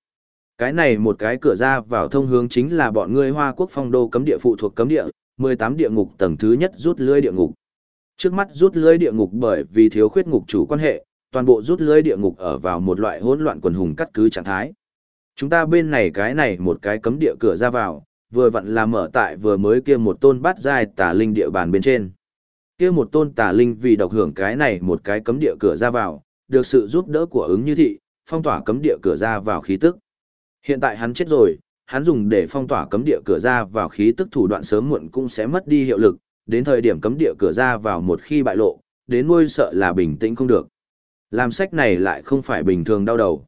Cái này một cái cửa ra vào thông hướng chính là bọn ngươi Hoa Quốc phong đô cấm địa phụ thuộc cấm địa, 18 địa ngục tầng thứ nhất rút lưới địa ngục. Trước mắt rút lưới địa ngục bởi vì thiếu khuyết ngục chủ quan hệ, toàn bộ rút lưới địa ngục ở vào một loại hỗn loạn quần hùng cắt cứ trạng thái. Chúng ta bên này cái này một cái cấm địa cửa ra vào, vừa vặn là mở tại vừa mới kia một tôn bát giai tà linh địa bàn bên trên. Kia một tôn tà linh vì độc hưởng cái này một cái cấm địa cửa ra vào, được sự giúp đỡ của ứng như thị, phong tỏa cấm địa cửa ra vào khí tức. Hiện tại hắn chết rồi, hắn dùng để phong tỏa cấm địa cửa ra vào khí tức thủ đoạn sớm muộn cũng sẽ mất đi hiệu lực, đến thời điểm cấm địa cửa ra vào một khi bại lộ, đến nuôi sợ là bình tĩnh không được. Làm sách này lại không phải bình thường đau đầu.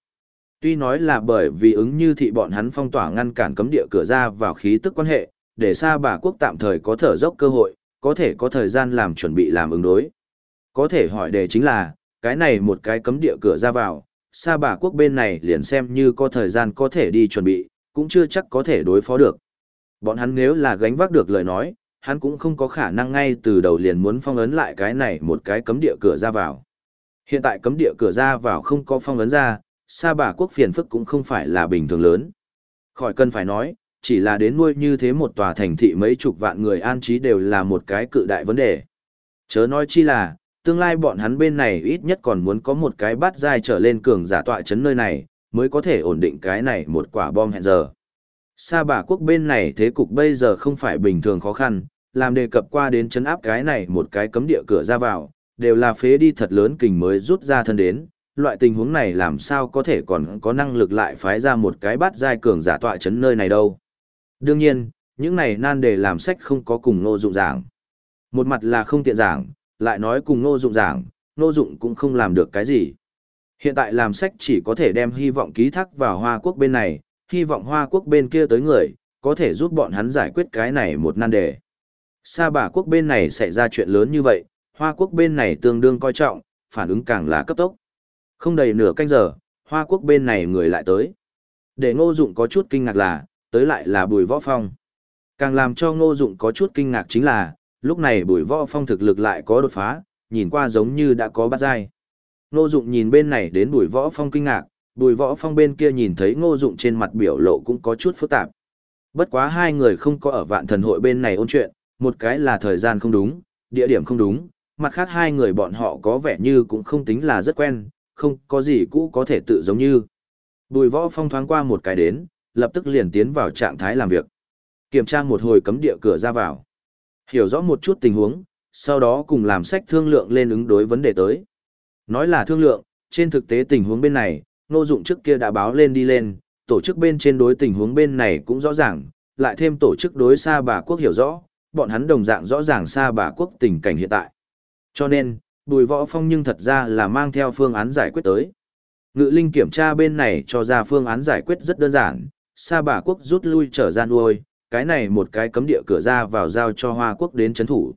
Tuy nói là bởi vì ứng như thị bọn hắn phong tỏa ngăn cản cấm địa cửa ra vào khí tức quan hệ, để xa bà quốc tạm thời có thở dốc cơ hội, có thể có thời gian làm chuẩn bị làm ứng đối. Có thể hỏi đề chính là, cái này một cái cấm địa cửa ra vào, Sa bà quốc bên này liền xem như có thời gian có thể đi chuẩn bị, cũng chưa chắc có thể đối phó được. Bọn hắn nếu là gánh vác được lời nói, hắn cũng không có khả năng ngay từ đầu liền muốn phong ấn lại cái này một cái cấm địa cửa ra vào. Hiện tại cấm địa cửa ra vào không có phong ấn ra, sa bà quốc phiền phức cũng không phải là bình thường lớn. Khỏi cần phải nói, chỉ là đến nuôi như thế một tòa thành thị mấy chục vạn người an trí đều là một cái cự đại vấn đề. Chớ nói chi là, tương lai bọn hắn bên này ít nhất còn muốn có một cái bát dai trở lên cường giả tọa chấn nơi này, mới có thể ổn định cái này một quả bom hẹn giờ. Sa bà quốc bên này thế cục bây giờ không phải bình thường khó khăn, làm đề cập qua đến chấn áp cái này một cái cấm địa cửa ra vào, đều là phế đi thật lớn kình mới rút ra thân đến, loại tình huống này làm sao có thể còn có năng lực lại phái ra một cái bát giai cường giả tọa chấn nơi này đâu. Đương nhiên, những này nan đề làm sách không có cùng nô dụng giảng. Một mặt là không tiện giảng, lại nói cùng nô dụng giảng, nô dụng cũng không làm được cái gì. Hiện tại làm sách chỉ có thể đem hy vọng ký thác vào Hoa Quốc bên này, hy vọng Hoa Quốc bên kia tới người, có thể giúp bọn hắn giải quyết cái này một nan đề. Sa bà quốc bên này xảy ra chuyện lớn như vậy, Hoa Quốc bên này tương đương coi trọng, phản ứng càng là cấp tốc. Không đầy nửa canh giờ, Hoa Quốc bên này người lại tới. Để ngô dụng có chút kinh ngạc là, tới lại là bùi võ phong. Càng làm cho ngô dụng có chút kinh ngạc chính là, lúc này bùi võ phong thực lực lại có đột phá, nhìn qua giống như đã có bắt dai. Ngô dụng nhìn bên này đến bùi võ phong kinh ngạc, bùi võ phong bên kia nhìn thấy ngô dụng trên mặt biểu lộ cũng có chút phức tạp. Bất quá hai người không có ở vạn thần hội bên này ôn chuyện, một cái là thời gian không đúng, địa điểm không đúng, mặt khác hai người bọn họ có vẻ như cũng không tính là rất quen, không có gì cũ có thể tự giống như. Bùi võ phong thoáng qua một cái đến, lập tức liền tiến vào trạng thái làm việc. Kiểm tra một hồi cấm địa cửa ra vào. Hiểu rõ một chút tình huống, sau đó cùng làm sách thương lượng lên ứng đối vấn đề tới. Nói là thương lượng, trên thực tế tình huống bên này, nô dụng trước kia đã báo lên đi lên, tổ chức bên trên đối tình huống bên này cũng rõ ràng, lại thêm tổ chức đối xa bà quốc hiểu rõ, bọn hắn đồng dạng rõ ràng xa bà quốc tình cảnh hiện tại. Cho nên, Bùi Võ Phong nhưng thật ra là mang theo phương án giải quyết tới. Ngự linh kiểm tra bên này cho ra phương án giải quyết rất đơn giản, Sa bà quốc rút lui trở ra nuôi, cái này một cái cấm địa cửa ra vào giao cho Hoa quốc đến chấn thủ.